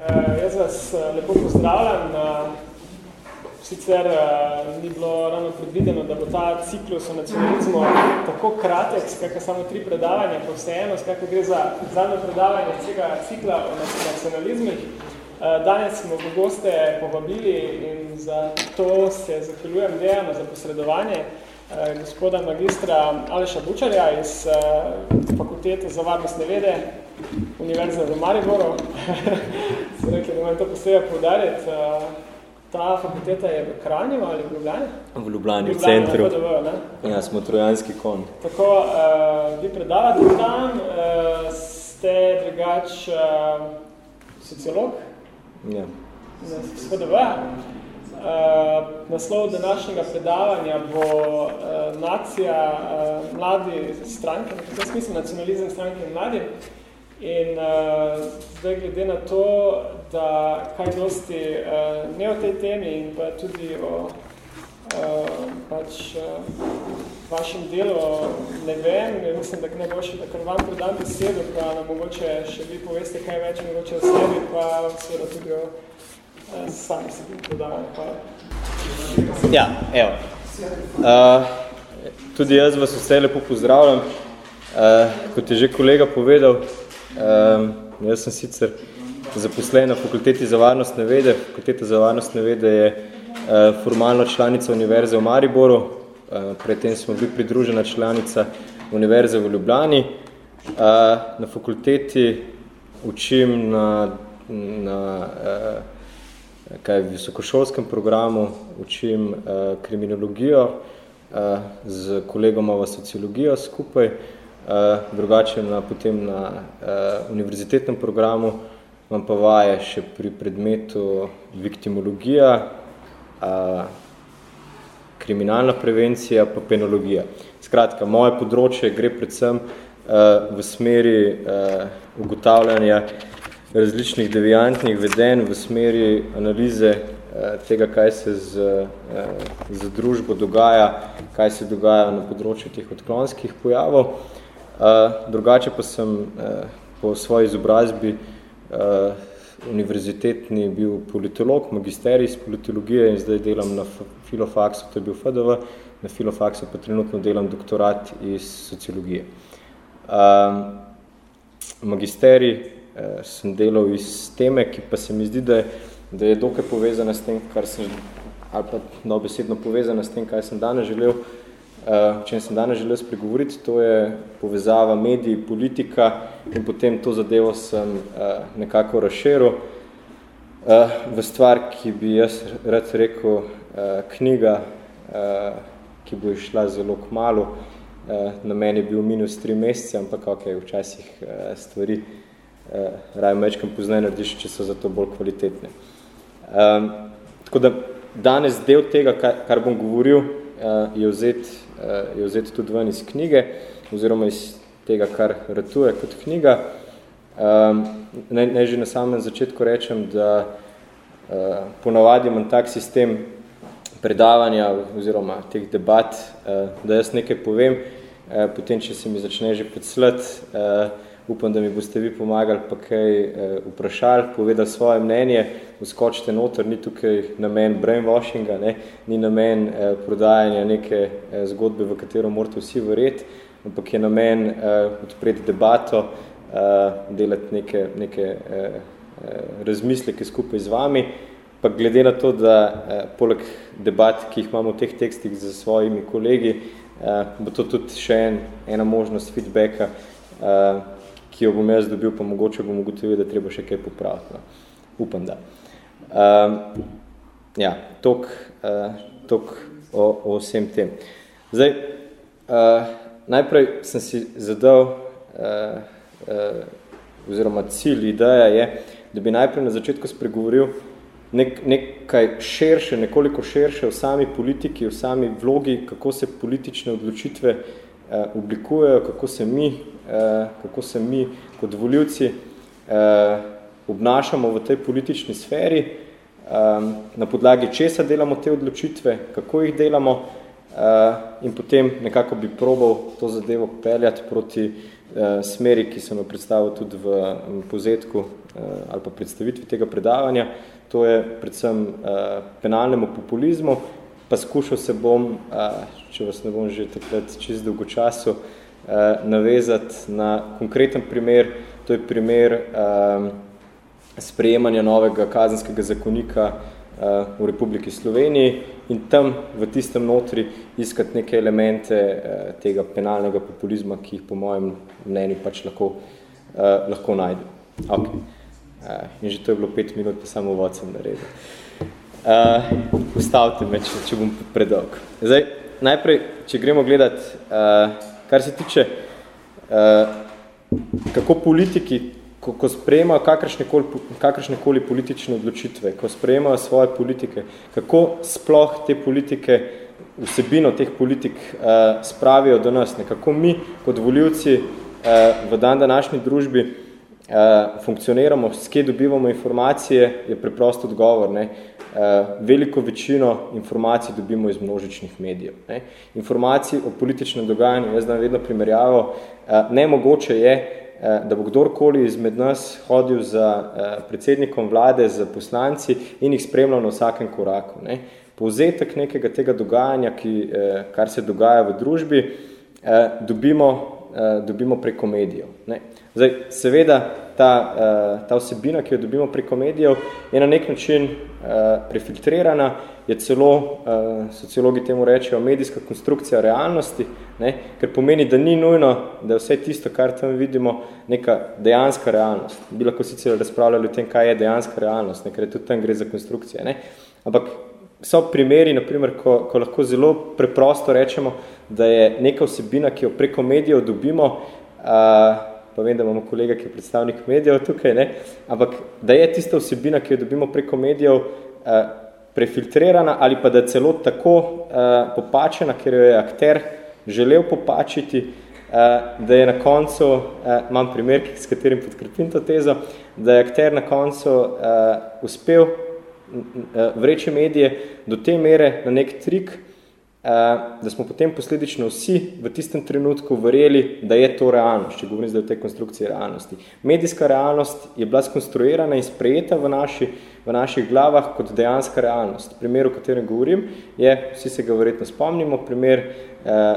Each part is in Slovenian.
Uh, jaz vas lepo pozdravljam. Uh, Sicer uh, ni bilo ravno predvideno, da bo ta ciklus o nacionalizmu tako kratek, skakaj samo tri predavanja, pa vseeno, skakaj gre za zadnje predavanje tega cikla o nacionalizmih. Uh, danes smo v goste povabili in za to se zahvaljujem dejano za posredovanje uh, gospoda magistra Aleša Bučarja iz Fakultete za varnostne vede Univerze v Mariboru. rekli, da imam to posebej poudariti. Uh, Ta fakulteta je v Kranju ali v Ljubljani? V Ljubljani, v centru. PDV, ne? Ja, smo trojanski kon. Tako, uh, vi predavate tam, uh, ste drugač uh, sociolog? Ja. Z PDV. Uh, naslov današnjega predavanja bo uh, nacija uh, mladi stranke, v tem smislu nacionalizem stranke in mladi. In uh, zdaj glede na to, da kaj dosti uh, ne o tej temi in pa tudi o uh, pač, uh, vašem delu ne vem, mislim, da najboljše, da kar vam predam besedo, pa nam mogoče še vi poveste kaj več, mogoče o sebi, pa seveda tudi o uh, sami sebi predavanje. Hvala. Ja, evo. Uh, tudi jaz vas vse lepo pozdravljam. Uh, kot je že kolega povedal, Um, jaz sem sicer zaposlen na fakulteti za varnostne vede. Fakulteta za varnostne vede je uh, formalno članica Univerze v Mariboru. Uh, predtem smo bili pridružena članica Univerze v Ljubljani. Uh, na fakulteti učim na, na uh, kaj, visokošolskem programu, učim uh, kriminologijo uh, z kolegoma v sociologijo skupaj. Eh, drugače na, potem na uh, univerzitetnem programu imam pa vaje še pri predmetu viktimologija, uh, kriminalna prevencija pa penologija. Skratka, moje področje gre predvsem uh, v smeri uh, ugotavljanja različnih deviantnih veden, v smeri analize uh, tega, kaj se z, uh, z družbo dogaja, kaj se dogaja na področju teh odklonskih pojavov. Drugače pa sem uh, po svoji izobrazbi uh, univerzitetni bil politolog, magisterij iz politologije in zdaj delam na filofaksu, to je bil FDV, na filofaksu pa trenutno delam doktorat iz sociologije. Uh, magisterij uh, sem delal iz teme, ki pa se mi zdi, da je, da je dokaj povezana s tem, kar sem, ali pa dobesedno povezana s tem, kaj sem danes želel uh, Uh, če sem danes želel spregovoriti, to je povezava mediji, politika in potem to zadevo sem uh, nekako razšeril uh, v stvar, ki bi jaz rad rekel uh, knjiga, uh, ki bo išla zelo kmalu. Uh, na meni je bil minus tri mesece, ampak ok, včasih uh, stvari uh, raje mečkam poznaj narediš, če so zato bolj kvalitetne. Um, tako da danes del tega, kar, kar bom govoril, uh, je vzeti je vzeti tudi ven iz knjige, oziroma iz tega, kar ratuje kot knjiga. Um, naj, naj že na samem začetku rečem, da uh, ponavadi imam tak sistem predavanja oziroma teh debat, uh, da jaz nekaj povem, uh, potem, če se mi začne že podslati, uh, upam, da mi boste vi pomagali pa kaj uh, vprašali, povedali svoje mnenje, vskočite noter, ni tukaj namen brainwashinga, ne? ni namen eh, prodajanja neke eh, zgodbe, v katero morate vsi verjeti, ampak je namen eh, odpreti debato, eh, delati neke, neke eh, eh, razmisleke skupaj z vami, pa glede na to, da eh, poleg debat, ki jih imamo v teh tekstih z svojimi kolegi, eh, bo to tudi še en, ena možnost feedbacka, eh, ki jo bom jaz dobil, pa mogoče bom ugotovil, da treba še kaj popraviti. No. Upam, da. Um, ja, tok, uh, tok o, o vsem tem. Zdaj, uh, najprej sem si zadal, uh, uh, oziroma cilj, ideja je, da bi najprej na začetku spregovoril nek, nekaj širše, nekoliko širše o sami politiki, o sami vlogi, kako se politične odločitve uh, oblikujejo, kako se mi, uh, kako se mi kot voljivci uh, obnašamo v tej politični sferi, um, na podlagi česa delamo te odločitve, kako jih delamo, uh, in potem nekako bi probal to zadevo peljati proti uh, smeri, ki sem jo predstavil tudi v povzetku uh, ali pa predstavitvi tega predavanja, to je predvsem uh, penalnemu populizmu, pa skušal se bom, uh, če vas ne bom že takrat čez dolgo času, uh, navezati na konkreten primer, to je primer uh, sprejemanja novega kazenskega zakonika uh, v Republiki Sloveniji in tam v tistem notri iskati neke elemente uh, tega penalnega populizma, ki jih po mojem mnenju pač lahko, uh, lahko najde. Okay. Uh, in že to je bilo pet minut, pa samo vod sem naredil. Uh, ustavite me, če, če bom predolg. Zdaj, najprej, če gremo gledati, uh, kar se tiče, uh, kako politiki ko, ko sprejemajo kakršnekoli, kakršnekoli politične odločitve, ko sprejemajo svoje politike, kako sploh te politike, vsebino teh politik uh, spravijo do nas, nekako mi kot voljivci uh, v dan današnji družbi uh, funkcioniramo, s kje dobivamo informacije, je preprosto odgovor. Ne? Uh, veliko večino informacij dobimo iz množičnih medijev. Ne? Informacij o političnem dogajanju, jaz znam vedno primerjavo, uh, nemogoče je, Eh, da bo kdorkoli izmed nas hodil za eh, predsednikom vlade, za poslanci in jih spremljal na vsakem koraku. Ne. Povzetek nekega tega dogajanja, ki, eh, kar se dogaja v družbi, dobimo, dobimo preko medijev. Ne. Zdaj, seveda, ta, ta vsebina, ki jo dobimo preko medijev, je na nek način prefiltrirana, je celo, uh, sociologi temu rečejo, medijska konstrukcija realnosti, ne, ker pomeni, da ni nujno, da je vse tisto, kar tam vidimo, neka dejanska realnost. Bi lahko sicer razpravljali o tem, kaj je dejanska realnost, ne, ker tudi tam gre za konstrukcije. Ne. Ampak so primeri, naprimer, ko, ko lahko zelo preprosto rečemo, da je neka vsebina, ki jo preko medijev dobimo, uh, pa vem, da imamo kolega, ki je predstavnik medijev tukaj, ne, ampak da je tista vsebina, ki jo dobimo preko medijev, uh, prefiltrirana ali pa da celo tako uh, popačena, ker jo je akter želel popačiti, uh, da je na koncu, uh, imam primer, s katerim podkrepim to tezo, da je akter na koncu uh, uspel uh, vreči medije do te mere na nek trik, da smo potem posledično vsi v tistem trenutku verjeli, da je to realnost, če govorim zdaj o tej konstrukciji realnosti. Medijska realnost je bila skonstruirana in sprejeta v, naši, v naših glavah kot dejanska realnost. Primer, o katerem govorim, je, vsi se ga verjetno spomnimo, primer eh,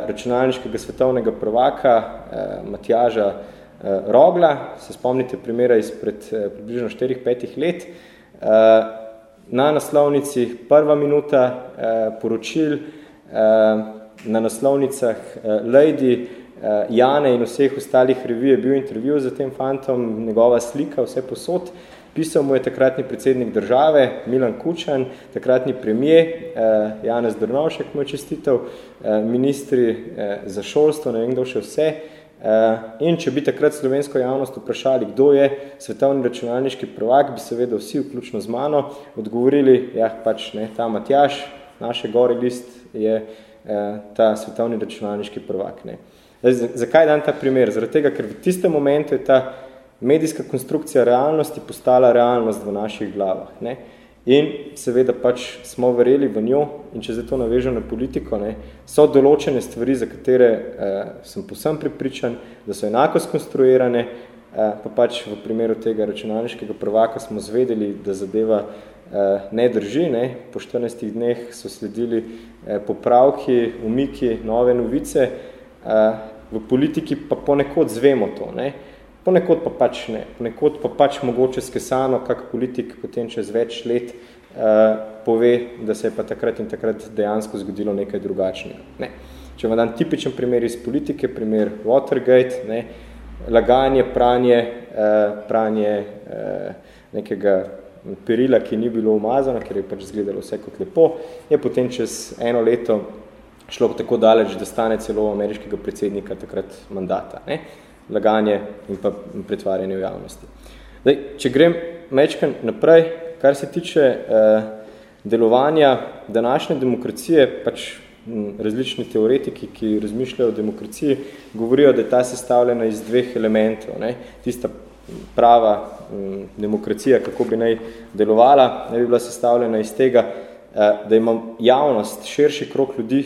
računalniškega svetovnega prvaka eh, Matjaža eh, Rogla, se spomnite primera izpred eh, približno 4-5 let, eh, na naslovnici prva minuta eh, poročil, Eh, na naslovnicah eh, Lady, eh, Jane in vseh ostalih revij je bil intervju za tem fantom, njegova slika, vse posod. Pisal mu je takratni predsednik države, Milan Kučan, takratni premijer, Janez Drnovšek mu je čestitev, ministri za šolstvo, ne vem, kdo še vse. In če bi takrat slovensko javnost vprašali, kdo je svetovni računalniški prvak, bi seveda vsi, vključno z mano, odgovorili, ja, pač ne, ta Matjaš, naše gori list, je eh, ta svetovni računalniški prvak. Ne. Zdaj, zakaj dan ta primer? Zaradi tega, ker v tistem momentu je ta medijska konstrukcija realnosti postala realnost v naših glavah. Ne. In seveda pač smo verjeli v njo in če zdaj to navežem na politiko, ne, so določene stvari, za katere eh, sem posem pripričan, da so enako skonstruirane, eh, pa pač v primeru tega računalniškega prvaka smo zvedeli, da zadeva Eh, ne drži. Ne. Po 14 dneh so sledili eh, popravki, umiki, nove novice. Eh, v politiki pa ponekod zvemo to. Ne. Ponekod pa pač ne. Ponekod pa pač mogoče skesano, kak politik potem čez več let pove, da se je pa takrat in takrat dejansko zgodilo nekaj drugačnega. Ne. Če vam dam tipičen primer iz politike, primer Watergate, ne, laganje, pranje, pranje nekega perila, ki ni bilo umazano, ker je pač izgledalo vse kot lepo, je potem čez eno leto šlo tako daleč, da stane celo ameriškega predsednika takrat mandata. Ne? Laganje in pa pretvarjanje v javnosti. Zdaj, če grem mečkan naprej, kar se tiče eh, delovanja današnje demokracije, pač različni teoretiki, ki razmišljajo o demokraciji, govorijo, da je ta sestavljena iz dveh elementov. Ne? Tista prava mm, demokracija, kako bi naj delovala, ne bi bila sestavljena iz tega, eh, da ima javnost, širši krok ljudi,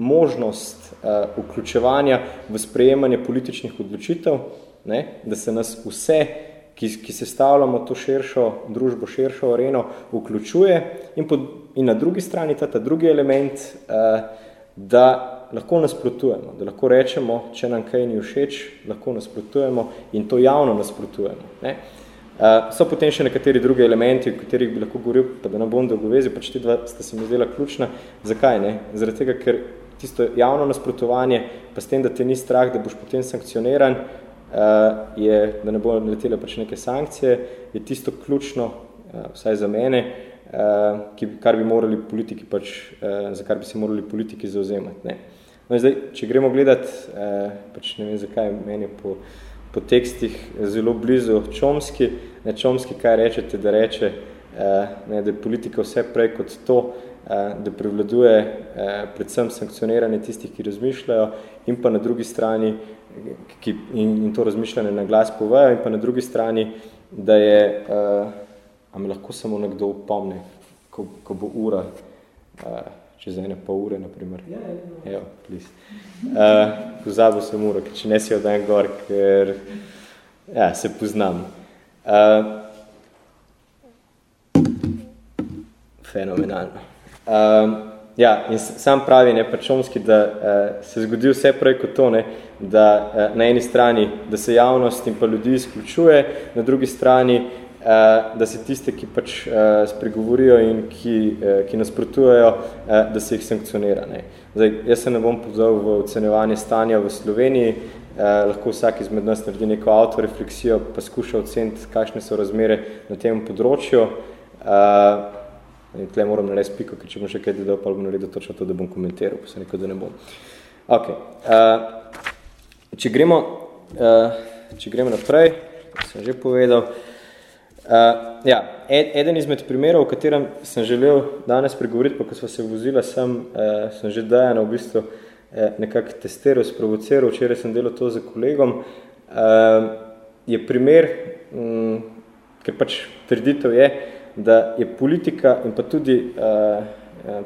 možnost uh, vključevanja v sprejemanje političnih odločitev, ne, da se nas vse, ki, ki se stavljamo to širšo družbo, širšo areno, vključuje in, pod, in na drugi strani ta, ta drugi element, uh, da lahko nasprotujemo, da lahko rečemo, če nam kaj ni všeč, lahko nasprotujemo in to javno nasprotujemo. Ne. Uh, so potem še nekateri drugi elementi, o katerih bi lahko govoril, pa da ne bom dolgovezil, pač ti dva sta se mi zdela ključna. Zakaj ne? Zaradi tega, ker tisto javno nasprotovanje, pa s tem, da te ni strah, da boš potem sankcioniran, uh, je, da ne bo letele pač neke sankcije, je tisto ključno, uh, vsaj za mene, uh, ki, kar bi morali politiki pač, uh, za kar bi se morali politiki zauzemati. Ne? No, zdaj, če gremo gledati, uh, pač ne vem zakaj, meni po, po tekstih zelo blizu Čomski, ne Čomski, kaj rečete, da reče, uh, ne, da je politika vse prej kot to, Eh, da prevladuje eh, predvsem sankcioniranje tistih, ki razmišljajo in pa na drugi strani, ki, in, in to razmišljanje na glas povejo, in pa na drugi strani, da je, uh, a me lahko samo nekdo upomne, ko, ko bo ura, uh, čez ene pa ure, naprimer. Ja, ja, ja. Evo, please. Uh, pozabil sem uro, če ne si odem gor, ker ja, se poznam. Uh, fenomenalno. Um, ja, in sam pravi, ne, pačomski, da uh, se zgodi vse prej kot to, ne, da uh, na eni strani, da se javnost in pa ljudi izključuje, na drugi strani, uh, da se tiste, ki pač uh, spregovorijo in ki, uh, ki nasprotujejo, da se jih sankcionira. Ne. Zdaj, jaz se ne bom pozval v ocenevanje stanja v Sloveniji, uh, lahko vsak izmed nas naredi neko autorefleksijo, pa skuša oceniti, kakšne so razmere na tem področju. Uh, In tle moram narediti piko, ker če bom še kaj dodal, pa bom naredil točno to, da bom komentiral, pa se neko, da ne bom. Ok. Uh, če, gremo, uh, če gremo naprej, sem že povedal, uh, ja, ed, eden izmed primerov, o katerem sem želel danes pregovoriti, pa ko smo se vozila sem, uh, sem že dajana v bistvu uh, nekako testiral, sprovociral, včeraj sem delal to za kolegom, uh, je primer, um, ker pač trditev je, da je politika in pa tudi uh,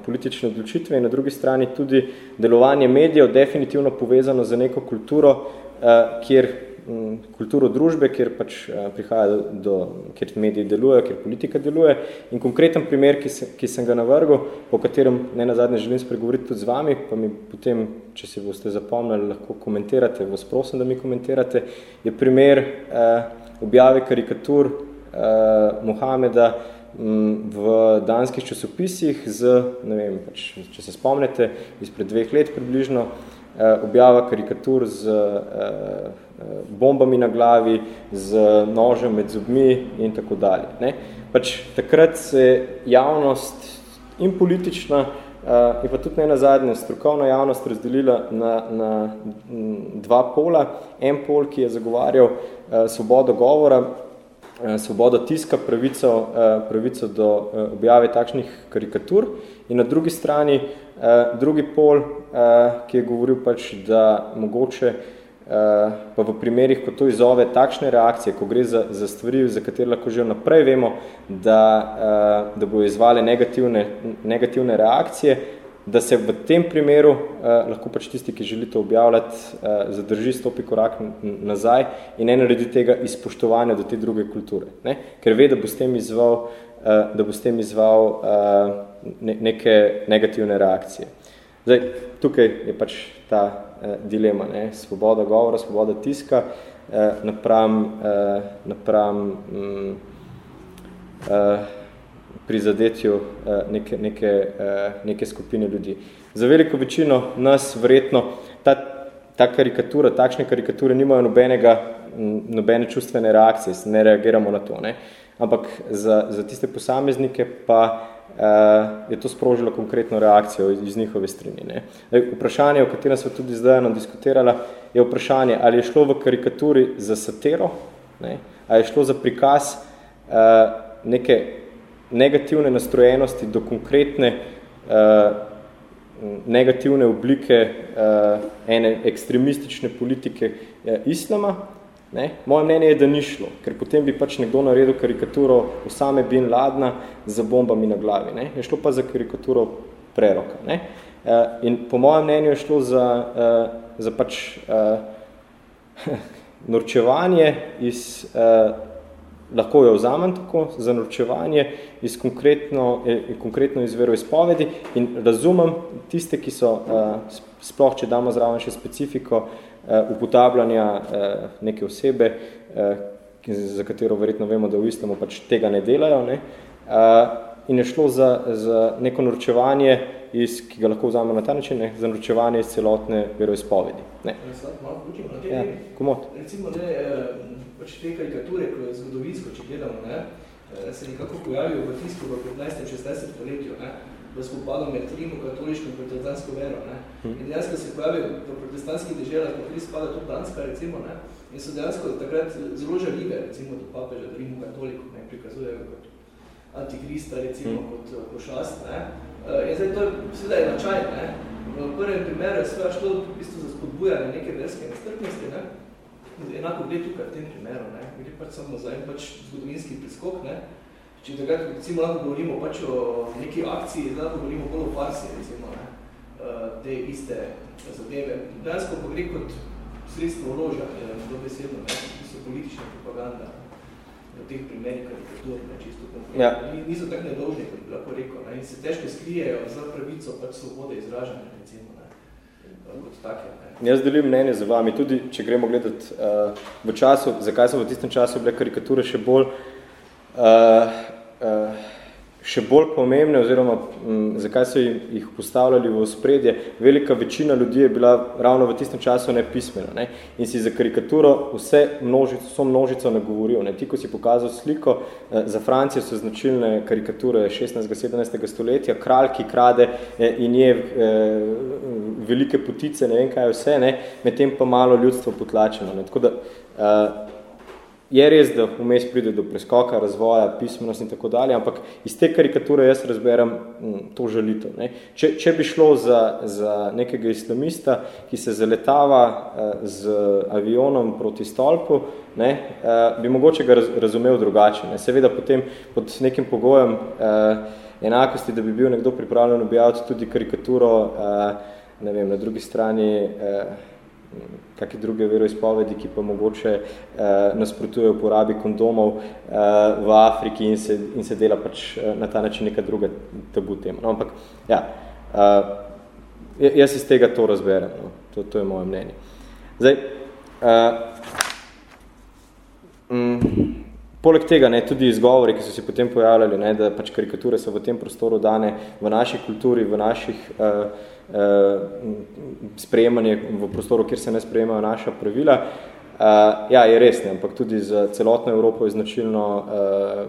politične odločitve in na drugi strani tudi delovanje medijev definitivno povezano z neko kulturo, uh, kjer kulturo družbe, kjer pač uh, prihaja do, do, kjer mediji delujejo, kjer politika deluje. In konkreten primer, ki, se, ki sem ga navrgal, po katerem ne nazadnje želim spregovoriti tudi z vami, pa mi potem, če se boste zapomnili, lahko komentirate, vas prosim, da mi komentirate, je primer uh, objave karikatur uh, Mohameda, v danskih časopisih z, ne vem, pač, če se spomnite, izpred dveh let približno, eh, objava karikatur z eh, bombami na glavi, z nožem med zubmi in tako dalje. Ne? Pač takrat se javnost in politična in pa tudi ne na zadnje, strokovna javnost razdelila na, na dva pola. En pol, ki je zagovarjal svobodo govora, Eh, svobodo tiska, pravico, eh, pravico do eh, objave takšnih karikatur in na drugi strani drugi pol, ki je govoril pač, da mogoče pa v primerih, ko to izove takšne reakcije, ko gre za, za stvari, za katere lahko že naprej vemo, da, da bo izvale negativne, negativne reakcije, da se v tem primeru eh, lahko pač tisti, ki želi to objavljati, eh, zadrži, stopi korak nazaj in ne naredi tega izpoštovanja do te druge kulture. Ne? Ker ve, da bo s tem izval, eh, da bo s tem izval eh, ne, neke negativne reakcije. Zdaj, tukaj je pač ta eh, dilema, ne? svoboda govora, svoboda tiska, eh, napram, eh, napram mm, eh, prizadetju eh, neke, neke, eh, neke skupine ljudi. Za veliko večino nas verjetno ta, ta karikatura, takšne karikature nimajo nobenega, nobene čustvene reakcije, ne reagiramo na to. Ne? Ampak za, za tiste posameznike pa je to sprožilo konkretno reakcijo iz, iz njihove strani. Ne? Vprašanje, o katerem smo tudi zdaj diskutirala, je vprašanje, ali je šlo v karikaturi za satero, ne? ali je šlo za prikaz uh, neke negativne nastrojenosti do konkretne uh, negativne oblike uh, ene ekstremistične politike uh, islama. Ne? Moje mnenje je, da ni šlo, ker potem bi pač nekdo naredil karikaturo Osame bin Ladna z bombami na glavi. Ne? Je šlo pa za karikaturo preroka. Ne? In po mojem mnenju je šlo za, za pač norčevanje iz lahko jo vzamem tako, za naročevanje iz konkretno, eh, konkretno iz veroizpovedi in razumem tiste, ki so, uh, sploh če damo zraven še specifiko, uh, upotabljanja uh, neke osebe, uh, za katero verjetno vemo, da v islamo pač tega ne delajo, ne? In je šlo za, za neko naročevanje, iz, ki ga lahko vzamemo na ta način, ne? za naročevanje iz celotne veroizpovedi. Ne? Ja, komod. Recimo, ne, pač te karikature, ko je zgodovinsko, če gledamo, ne, eh, se nekako pojavijo v tisku v 15. 16. stoletju, ne, v spopadu med Rimu, katoliško in protestantsko vero. Ne. Hm. In dejansko se pojavijo v protestantskih deželah, kot spada tudi Danska, recimo, ne, in so dejansko takrat zelo žaljive, recimo do papeža, do Rimu katoliku, ne, prikazujejo kot antikrista, recimo, hm. kot uh, pošast. Ne. Uh, in zdaj to je seveda je načaj. Ne. V prvem primeru je sve šlo v bistvu za spodbujanje neke verske nestrpnosti, ne, enako gre tukaj v tem primeru, ne? gre pač samo za en pač zgodovinski preskok, ne? Če takrat, recimo, lahko govorimo pač o neki akciji, lahko govorimo bolj o farsi, recimo, ne? Eh, te iste zadeve. Dejansko pa gre kot sredstvo orožja, to besedno, ne? ki so politična propaganda v teh primerih karikatur, ne? čisto konkretno. Ja. Niso tak nedolžni, kot bi lahko rekel, ne? in se težko skrijejo za pravico pač svobode izražanja, recimo, ne? kot take. Ne? Jaz delim mnenje z vami, tudi če gremo gledati uh, v času, zakaj so v tistem času bile karikature še bolj, uh, še bolj pomembne oziroma m, zakaj so jih postavljali v spredje. Velika večina ljudi je bila ravno v tistem času nepismena ne? in si za karikaturo vse množico, vso množico ne govorijo. Ne? Ti, ko si pokazal sliko, eh, za Francijo so značilne karikature 16. 17. stoletja, kralj, ki krade eh, in je eh, velike potice, ne vem kaj vse, ne? medtem pa malo ljudstvo potlačeno. Ne? Tako da, eh, je res, da vmes pride do preskoka, razvoja, pismenost in tako dalje, ampak iz te karikature jaz razberem m, to želitev. Ne. Če, če bi šlo za, za nekega islamista, ki se zaletava uh, z avionom proti stolpu, ne, uh, bi mogoče ga raz, razumel drugače. Ne. Seveda potem pod nekim pogojem uh, enakosti, da bi bil nekdo pripravljen objaviti tudi karikaturo, ne vem, na drugi strani kakšne druge veroizpovedi, ki pa mogoče eh, nasprotujejo uporabi kondomov eh, v Afriki in se, in se dela pač eh, na ta način neka druga tabu tema. No, ampak, ja, eh, jaz iz tega to razberem, no. to, to je moje mnenje. Zdaj, eh, mm, poleg tega, ne, tudi izgovori, ki so se potem pojavljali, ne, da pač karikature so v tem prostoru dane v naši kulturi, v naših eh, sprejemanje v prostoru, kjer se ne sprejemajo naša pravila. Uh, ja, je res, ne, ampak tudi za celotno Evropo je značilno uh,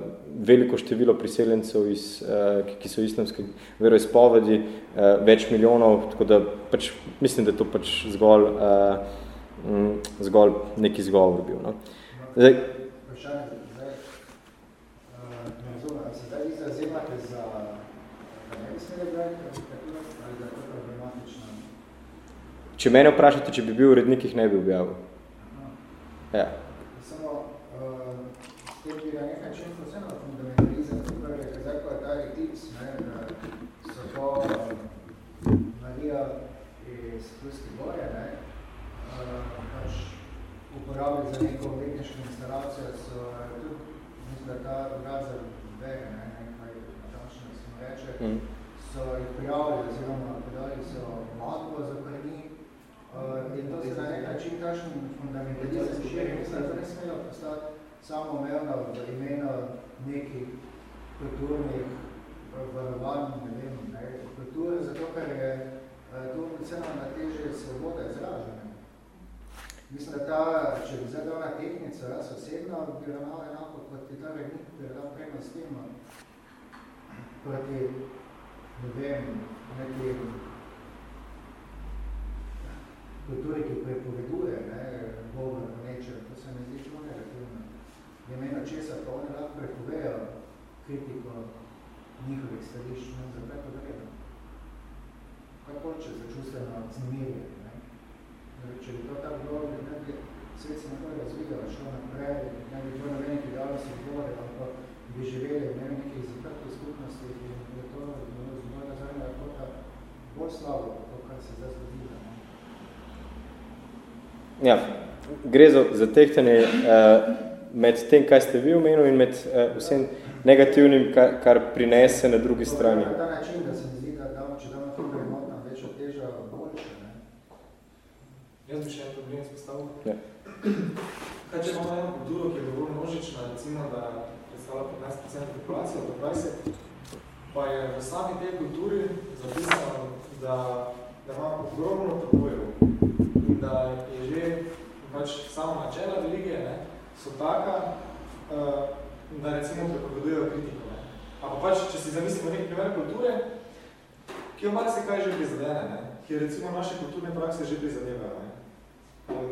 veliko število priseljencev, iz, uh, ki, so islamske veroizpovedi, uh, več milijonov, tako da pač, mislim, da je to pač zgolj, uh, zgolj neki zgovor bil. No. Zdaj, Če mene vprašate, če bi bil urednik, jih ne bi objavil. Ja. Samo, uh, te bi na nekaj čem posebno fundamentalizem, tukaj je zdaj, ko je ta eklipс, ne, da so to uh, Marija iz Pulske gore, ne, uh, pač uporabili za neko umetniško instalacijo, so tudi, mislim, da ta grad za vege, ne, nekaj tačno se mu reče, mm. so jih prijavili, oziroma podali so matko za korenji, Uh, in to se na nek način kakšen fundamentalizem širi, mislim, da ne smejo postati samo omejeno v imenu nekih kulturnih varovanj, ne vem, ne, kulture, zato ker je uh, to predvsem na teže svoboda izražanja. Mislim, da ta, če bi zdaj dala tehnica, jaz osebno, bi ravnal enako kot ti ta rednik, bi ravnal prema s tem proti, ne vem, nekim kulture, ki prepoveduje ne, govor nečem, to se mi zdi zelo negativno. Je meno česa, pa oni lahko prepovejo kritiko njihovih stališč, ne, zakaj to gre. Kaj hoče za čustveno znemirje? Ne? Če bi to tako bilo, ne bi svet se nekaj razvidela, šlo naprej, ne bi bilo na neki dalo se gore, ampak bi živeli v nekih zaprtih skupnostih in je to z mojega zadnjega kota bolj slabo ja, gre za, za tehtanje uh, med tem, kaj ste vi omenili in med uh, vsem negativnim, kar, kar prinese na drugi strani. Na ta način, da se zdi, da damo, če damo tudi remotna večja teža, boljše, ne? Jaz bi še en problem spostavil. Ja. Kaj, če imamo eno kulturo, ki je dobro množična, recimo, da predstavlja 15% populacije do 20, pa je v sami tej kulturi zapisano, da, da ima ogromno tabujev in da je že pač samo načela religije, ne, so taka, uh, da recimo prepovedujejo kritiko. Ne. A pa pač, če si zamislimo nek primer kulture, ki jo malo se kaj že prizadene, ne, ki recimo naše kulturne prakse že prizadevajo. Ne.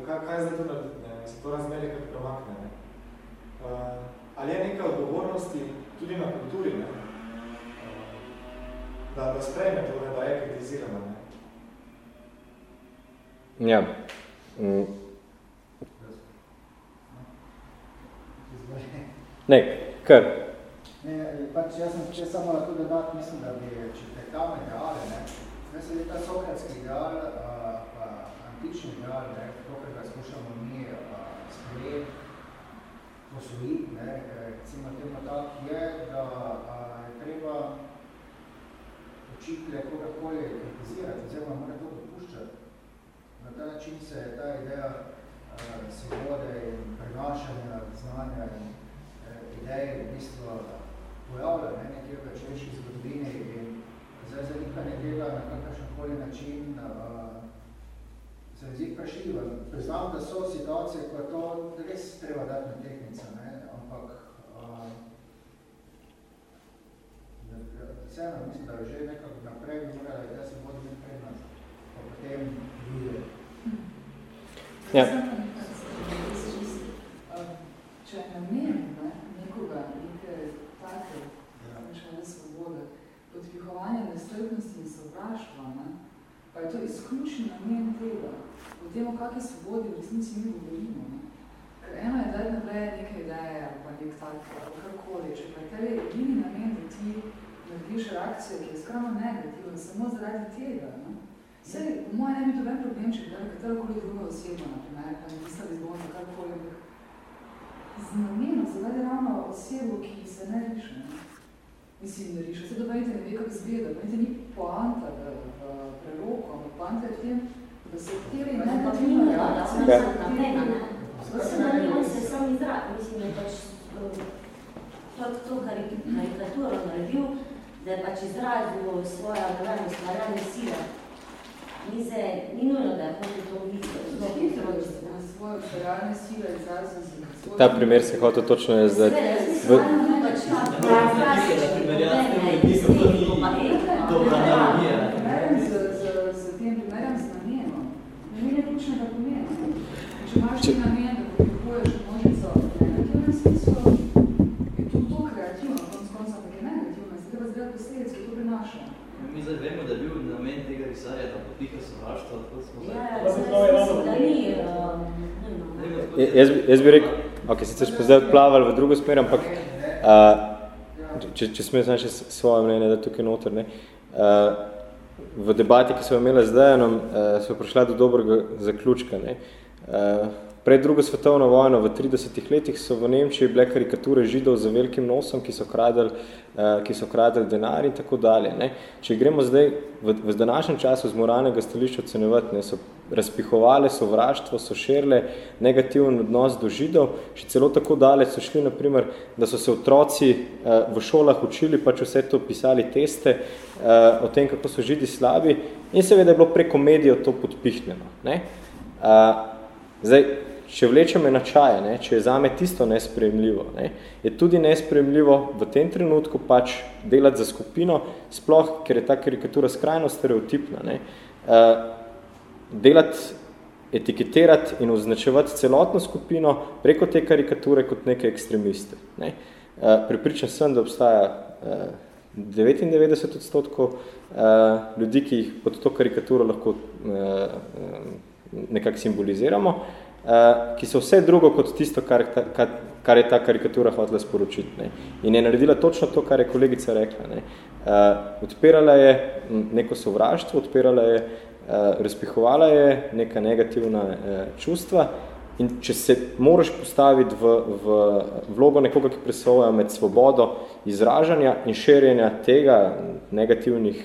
Kaj, kaj je zdaj to narediti, ne, se to razmerje kaj premakne. Ne. Uh, ali je neka odgovornosti tudi na kulturi, ne, uh, da, da sprejme to, ne, da je kritizirano. Ne. Ja. Mm. Ne, kar. Ne, pač jaz sem če samo lahko dodati, mislim, da bi, če pretavne ideale, ne, mislim, da je ta sokratski ideal, a, pa antični ideal, ne, to, kar ga skušamo mi sprejeti, posvojiti, ne, recimo temo tak je, da a, je treba učitelje kogarkoli kritizirati, oziroma mora to dopuščati. Na ta način se je ta ideja svobode in prenašanja znanja in ideje v bistvu pojavlja ne, nekje v človeški zgodovini in zdaj zanikanje tega na kakršen koli način se mi zdi vprašljivo. Priznam, da so situacije, ko je to res treba dati na tehnica, ne, ampak uh, vseeno mislim, da je že nekako naprej morala ideja se vodi med prednost, pa potem vide. Ja. Če namen nekoga, neke take, ja. svobode, podpihovanje nestrpnosti in sovraštva, ne, pa je to izključni namen tega, o tem, o kakaj svobodi v resnici mi govorimo. Ne. Ker eno je dati naprej neke ideje, ali pa nek tak, ali karkoli, če pa je tebi edini namen, da ti narediš reakcijo, ki je skromno negativna, samo zaradi tega. Ne. Vse, po mojem ne bi to ven problem, če bi dali katerokoli druga oseba, na primer, pa ne pisali zbog, karkoli, z namenom zavede ravno osebo, ki se ne riše. Ne? Mislim, ne riše. Vse dobajte ne ve, kako izgleda. Dobajte ni poanta v, v preroku, ampak poanta je v tem, da se kateri negativna reakcija. Vse na njim se sam izrak. Mislim, da je pač to, to karikaturo naredil, da je pač izrazil svoja, ne vem, stvarjanje sile. Ni se, ni nujno, da je to izrazil Ta primer se hotel točno je zdaj. V... Če imaš namen, da podpihuješ množico negativnem smislu, je to to kreativno, konc konca pa je negativno, se treba zdaj posledic, ki to prinaša. Mi zdaj vemo, da je bil namen tega potiha sovraštvo, tako smo zdaj. Ja, jaz, jaz bi rekel, ok, sicer smo zdaj odplavali v drugo smer, ampak uh, če, če smem še svoje mnenje, da tukaj noter, ne, uh, v debati, ki smo imeli zdaj, nam, uh, smo prišla do dobrega zaključka. Ne. Uh, Pred drugo svetovno vojno v 30 letih so v Nemčiji bile karikature židov z velikim nosom, ki so kradili, uh, ki so kradili denar in tako dalje. Ne. Če gremo zdaj v, v današnjem času z moralnega stališča ocenjevati, ne, so razpihovale sovraštvo, so širile negativen odnos do židov, še celo tako daleč so šli, naprimer, da so se otroci uh, v šolah učili, pač vse to pisali teste uh, o tem, kako so židi slabi in seveda je bilo preko medijev to podpihnjeno. Ne. Zdaj, če vlečeme na čaje, ne, če je zame tisto nesprejemljivo, ne, je tudi nesprejemljivo v tem trenutku pač delati za skupino, sploh, ker je ta karikatura skrajno stereotipna. Ne. Uh, delati, etiketirati in označevati celotno skupino preko te karikature kot neke ekstremiste. Ne. Uh, pripričan sem, da obstaja uh, 99 odstotkov uh, ljudi, ki jih pod to karikaturo lahko uh, nekako simboliziramo, ki so vse drugo kot tisto, kar, kar, kar je ta karikatura hotela sporočiti. Ne. In je naredila točno to, kar je kolegica rekla. Ne. Uh, odpirala je neko sovraštvo, odpirala je razpihovala je neka negativna čustva in če se moraš postaviti v, v vlogo nekoga, ki presovajo med svobodo izražanja in širjenja tega negativnih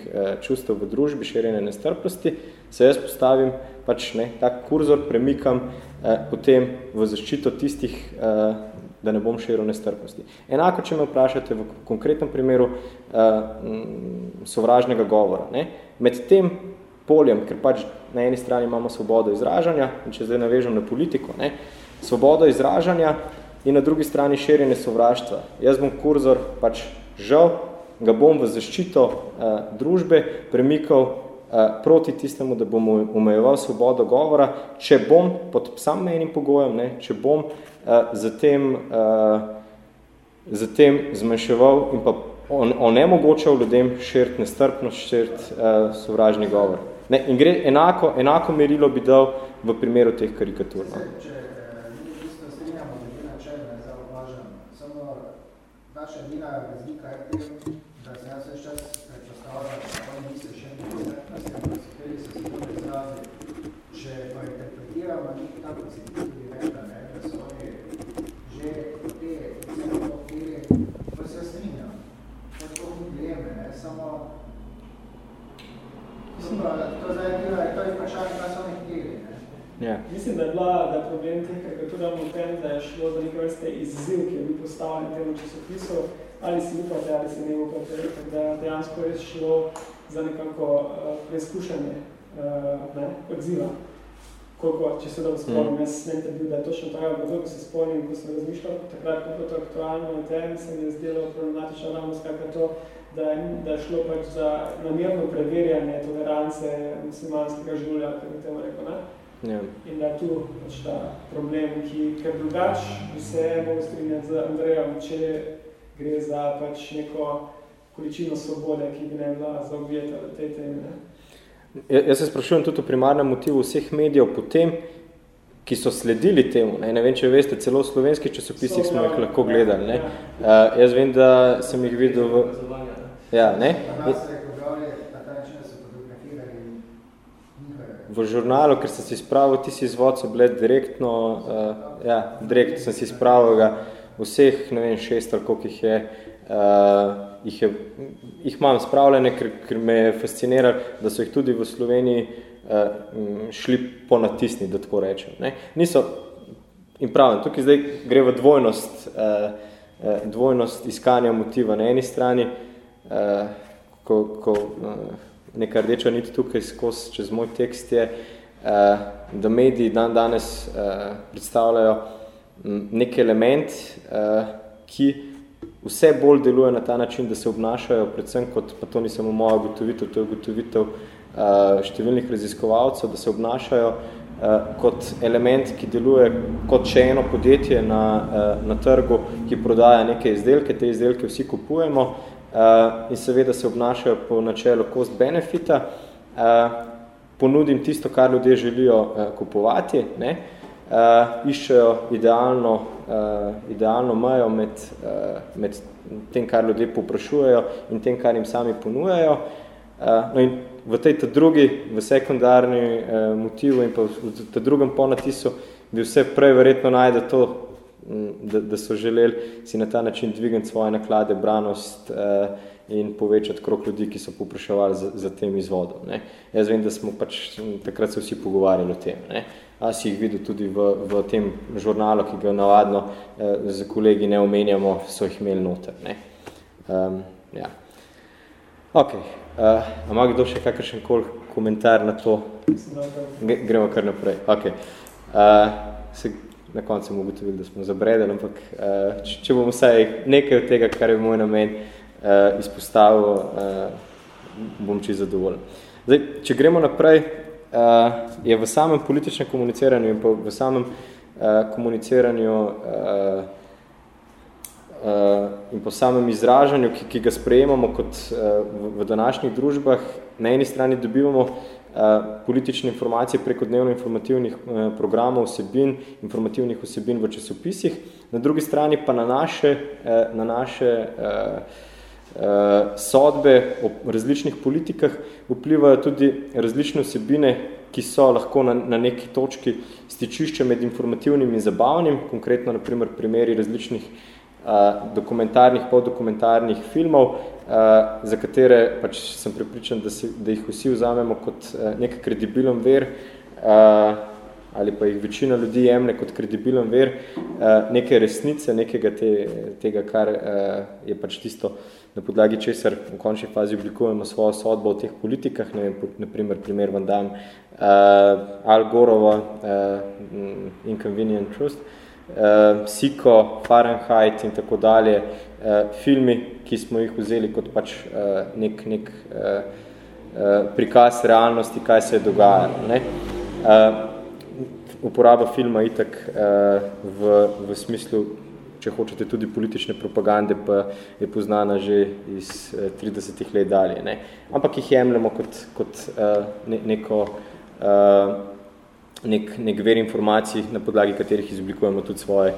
čustev v družbi, širjenja nestrpnosti, se jaz postavim pač ne, tak kurzor premikam eh, potem v zaščito tistih, eh, da ne bom širil nestrpnosti. Enako, če me vprašate v konkretnem primeru eh, sovražnega govora. Ne, med tem poljem, ker pač na eni strani imamo svobodo izražanja, in če zdaj navežem na politiko, ne, svobodo izražanja in na drugi strani širjenje sovraštva. Jaz bom kurzor pač žal, ga bom v zaščito eh, družbe premikal proti tistemu, da bom omejeval svobodo govora, če bom pod samim enim pogojem, ne, če bom uh, zatem, uh, zatem zmanjševal in pa on, onemogočal ljudem širt nestrpnost, širt uh, sovražni govor. Ne, in gre enako, enako merilo bi dal v primeru teh karikatur. No. Ne naša edina razlika je tem, da se jaz vse čas predpostavljam, da oni misli še nekaj interpretiramo nek tako civilni veta, ne, da so oni že te vse okvire, pa se strinjam. To je to ni dileme, ne, samo Mislim, to zdaj je bila, to je vprašanje, kaj so oni hteli, ne. Yeah. Ja. Mislim, da je bila, da problem teh karikatura v tem, da je šlo za neke vrste izziv, ki je bil postavljen temu časopisu, ali si upate, ali si ne upate, da dejansko je šlo za nekako uh, preizkušanje uh, ne, odziva koliko, če se da spomnim, mm. jaz sem bil, da je točno tako, zato, ko se spomnim, ko sem razmišljal, takrat, ko je to aktualno na tem, se mi je zdelo problematično ravno skakaj to, da je, da je šlo pač za namirno preverjanje tolerance muslimanskega življa, kako bi temu rekel, ne? Yeah. Ja. In da je tu pač ta problem, ki, ker drugač bi se mogo strinjati z Andrejem, če gre za pač neko količino svobode, ki bi ne bila zaobjeta v tej temi. Ne? Ja, jaz se sprašujem tudi o primarnem motivu vseh medijev potem, ki so sledili temu. Ne, ne vem, če veste, celo v slovenskih časopisih smo jih lahko gledali. Ne. Uh, jaz vem, da sem jih videl v... Ja, ne? V žurnalu, ker sem si spravil, ti si izvod, so bile direktno, uh, ja, direkt sem si spravil ga vseh, ne vem, šest ali koliko jih je, uh, jih, je, jih imam spravljene, ker, ker me je fasciniralo, da so jih tudi v Sloveniji uh, šli ponatisniti, da tako rečem. Ne? Niso, in pravim, tukaj zdaj gre v dvojnost, uh, uh, dvojnost iskanja motiva na eni strani, uh, ko, ko uh, neka rdeča niti tukaj skozi čez moj tekst je, uh, da mediji dan danes uh, predstavljajo nek element, uh, ki vse bolj deluje na ta način, da se obnašajo, predvsem kot, pa to ni samo moja ugotovitev, to je ugotovitev uh, številnih raziskovalcev, da se obnašajo kot element, ki deluje kot še eno podjetje na, na trgu, ki prodaja neke izdelke, te izdelke vsi kupujemo in seveda se obnašajo po načelu cost benefita, uh, ponudim tisto, kar ljudje želijo uh, kupovati, ne? Uh, iščejo idealno uh, idealno mejo med, uh, med tem, kar ljudje poprašujejo in tem, kar jim sami ponujajo. Uh, no in v tej drugi, v sekundarni uh, motivu in pa v drugem ponatisu bi vse prej verjetno najde to, da, da so želeli si na ta način dvigati svoje naklade, branost uh, in povečati krok ljudi, ki so popraševali za, za tem izvodom. Ne. Jaz vem, da smo pač takrat se vsi pogovarjali o tem. Ne. A si jih videl tudi v, v tem žurnalu, ki ga navadno eh, z kolegi ne omenjamo, so jih imeli noter. Ne? Um, ja. Ok, uh, a ima kdo še kakršen kol komentar na to? Gremo kar naprej. Ok. Uh, se na koncu bomo ugotovili, da smo zabredali, ampak uh, če, če bomo vsaj nekaj od tega, kar je moj namen, uh, izpostavil, uh, bom čisto zadovoljen. Zdaj, če gremo naprej, uh, je v samem političnem komuniciranju in pa v samem uh, komuniciranju uh, uh, in po samem izražanju, ki, ki ga sprejemamo kot uh, v, v današnjih družbah, na eni strani dobivamo politične informacije preko dnevno informativnih uh, programov, vsebin, informativnih vsebin v časopisih, na drugi strani pa na naše, uh, na naše sodbe o različnih politikah vplivajo tudi različne vsebine, ki so lahko na, na neki točki stičišče med informativnim in zabavnim, konkretno na primer primeri različnih dokumentarnih, poddokumentarnih filmov, za katere pač sem prepričan, da, si, da jih vsi vzamemo kot nek kredibilen ver ali pa jih večina ljudi jemne kot kredibilen ver neke resnice, nekega te, tega, kar je pač tisto, na podlagi česar v končni fazi oblikujemo svojo sodbo o teh politikah, ne naprimer primer Van Damme, uh, Al Gorova, uh, Inconvenient uh, uh, Siko, Fahrenheit in tako dalje, uh, filmi, ki smo jih vzeli kot pač uh, nek, nek uh, uh, prikaz realnosti, kaj se je dogajalo. Ne? Uh, uporaba filma itak uh, v, v smislu, če hočete tudi politične propagande, pa je poznana že iz uh, 30 let dalje. Ne? Ampak jih jemljamo kot, kot uh, ne, neko uh, nek, nek ver informacij, na podlagi katerih izoblikujemo tudi svoje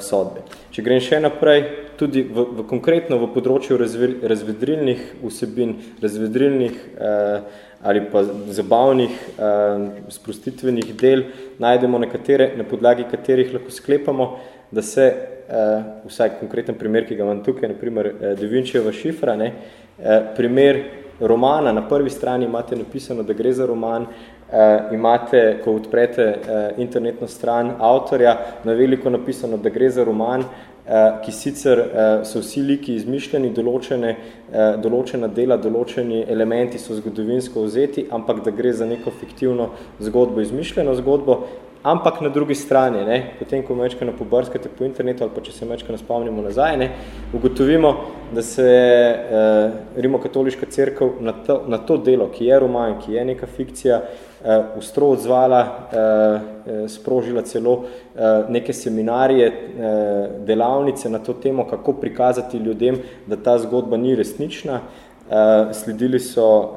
sodbe. Če grem še naprej, tudi v, v konkretno v področju razve, razvedrilnih vsebin, razvedrilnih uh, ali pa zabavnih uh, sprostitvenih del, najdemo nekatere, na podlagi katerih lahko sklepamo, da se, uh, vsaj konkreten primer, ki ga imam tukaj, naprimer uh, Da Vinčeva šifra, ne, uh, primer romana, na prvi strani imate napisano, da gre za roman, uh, imate, ko odprete uh, internetno stran avtorja, na veliko napisano, da gre za roman, uh, ki sicer uh, so vsi liki izmišljeni, določene, uh, določena dela, določeni elementi so zgodovinsko vzeti, ampak da gre za neko fiktivno zgodbo, izmišljeno zgodbo, ampak na drugi strani, ne, potem, ko mečkano pobrskate po internetu ali pa če se mečkano spomnimo nazaj, ne, ugotovimo, da se eh, Rimokatoliška crkva na, na to delo, ki je roman, ki je neka fikcija, eh, ustro odzvala, eh, eh, sprožila celo eh, neke seminarije, eh, delavnice na to temo, kako prikazati ljudem, da ta zgodba ni resnična, sledili so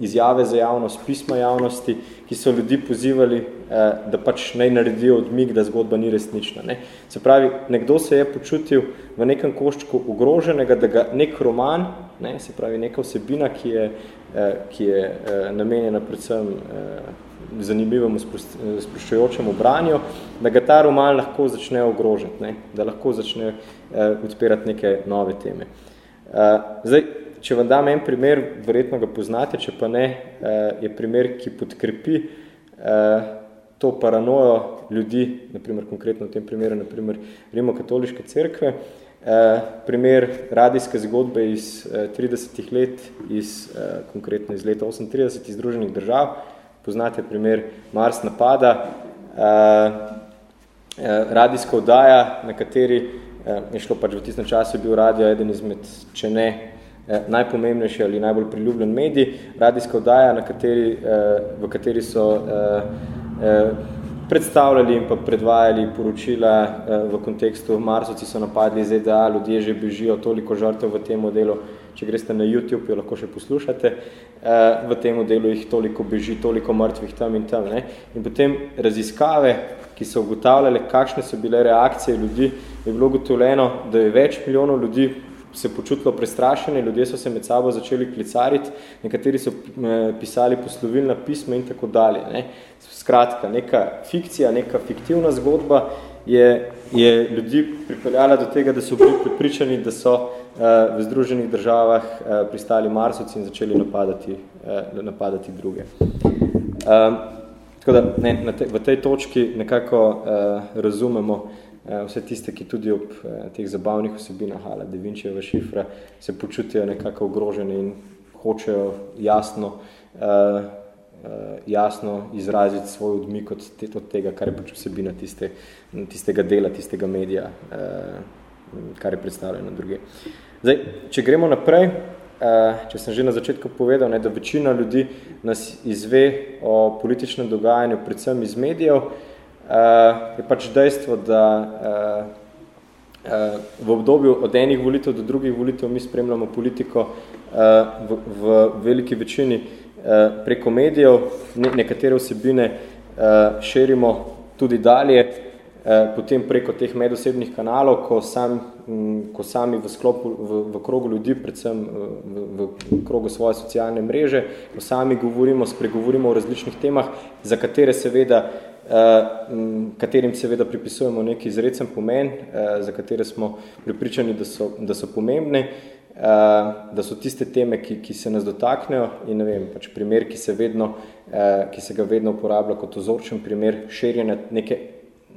izjave za javnost, pisma javnosti, ki so ljudi pozivali, da pač naj naredijo odmik, da zgodba ni resnična. Ne? Se pravi, nekdo se je počutil v nekem koščku ogroženega, da ga nek roman, ne, se pravi neka vsebina, ki je, ki je uh, namenjena predvsem uh, zanimivemu sproščujočemu branju, da ga ta roman lahko začne ogrožati, ne? da lahko začne odpirati neke nove teme. Zdaj, če vam dam en primer, verjetno ga poznate, če pa ne, je primer, ki podkrepi to paranojo ljudi, naprimer konkretno v tem primeru, naprimer Rimokatoliške cerkve, uh, primer radijske zgodbe iz uh, 30 let, iz, uh, konkretno iz leta 38 iz Združenih držav, poznate primer Mars napada, uh, uh, radijska oddaja, na kateri Eh, je šlo pač v tistem času, je bil radio eden izmed, če ne, eh, najpomembnejši ali najbolj priljubljen medij, radijska oddaja, na kateri, eh, v kateri so predstavljali in pa predvajali poročila v kontekstu Marsoci so napadli ZDA, ljudje že bežijo toliko žrtev v tem modelu, če greste na YouTube, jo lahko še poslušate, v tem modelu jih toliko beži, toliko mrtvih tam in tam. Ne? In potem raziskave, ki so ugotavljali, kakšne so bile reakcije ljudi, je bilo ugotovljeno, da je več milijonov ljudi se počutilo prestrašene, ljudje so se med sabo začeli klicariti, nekateri so eh, pisali poslovilna pisma in tako dalje. Ne. Skratka, neka fikcija, neka fiktivna zgodba je, je ljudi pripeljala do tega, da so bili pripričani, da so uh, v Združenih državah uh, pristali Marsovci in začeli napadati, uh, napadati druge. Um, Tako da ne, na te, v tej točki nekako uh, razumemo vse tiste, ki tudi ob uh, teh zabavnih vsebinah ali Da Vinčeva šifra se počutijo nekako ogrožene in hočejo jasno, uh, jasno izraziti svoj odmik od, te, od tega, kar je pač vsebina tiste, tistega dela, tistega medija, kar je predstavljeno druge. Zdaj, če gremo naprej, Eh, če sem že na začetku povedal, ne, da večina ljudi nas izve o političnem dogajanju, predvsem iz medijev, je pač dejstvo, da uh, uh, v obdobju od enih volitev do drugih volitev mi spremljamo politiko uh, v, v veliki večini uh, preko medijev, ne, nekatere vsebine uh, širimo tudi dalje, potem preko teh medosebnih kanalov, ko, sam, ko sami v, sklopu, v, v krogu ljudi, predvsem v, v krogu svoje socialne mreže, ko sami govorimo, spregovorimo o različnih temah, za katere seveda katerim seveda pripisujemo neki izrecen pomen, za katere smo pripričani, da so, da so pomembne, da so tiste teme, ki, ki se nas dotaknejo in ne vem, pač primer, ki se, vedno, ki se ga vedno uporablja kot ozorčen primer širjenja neke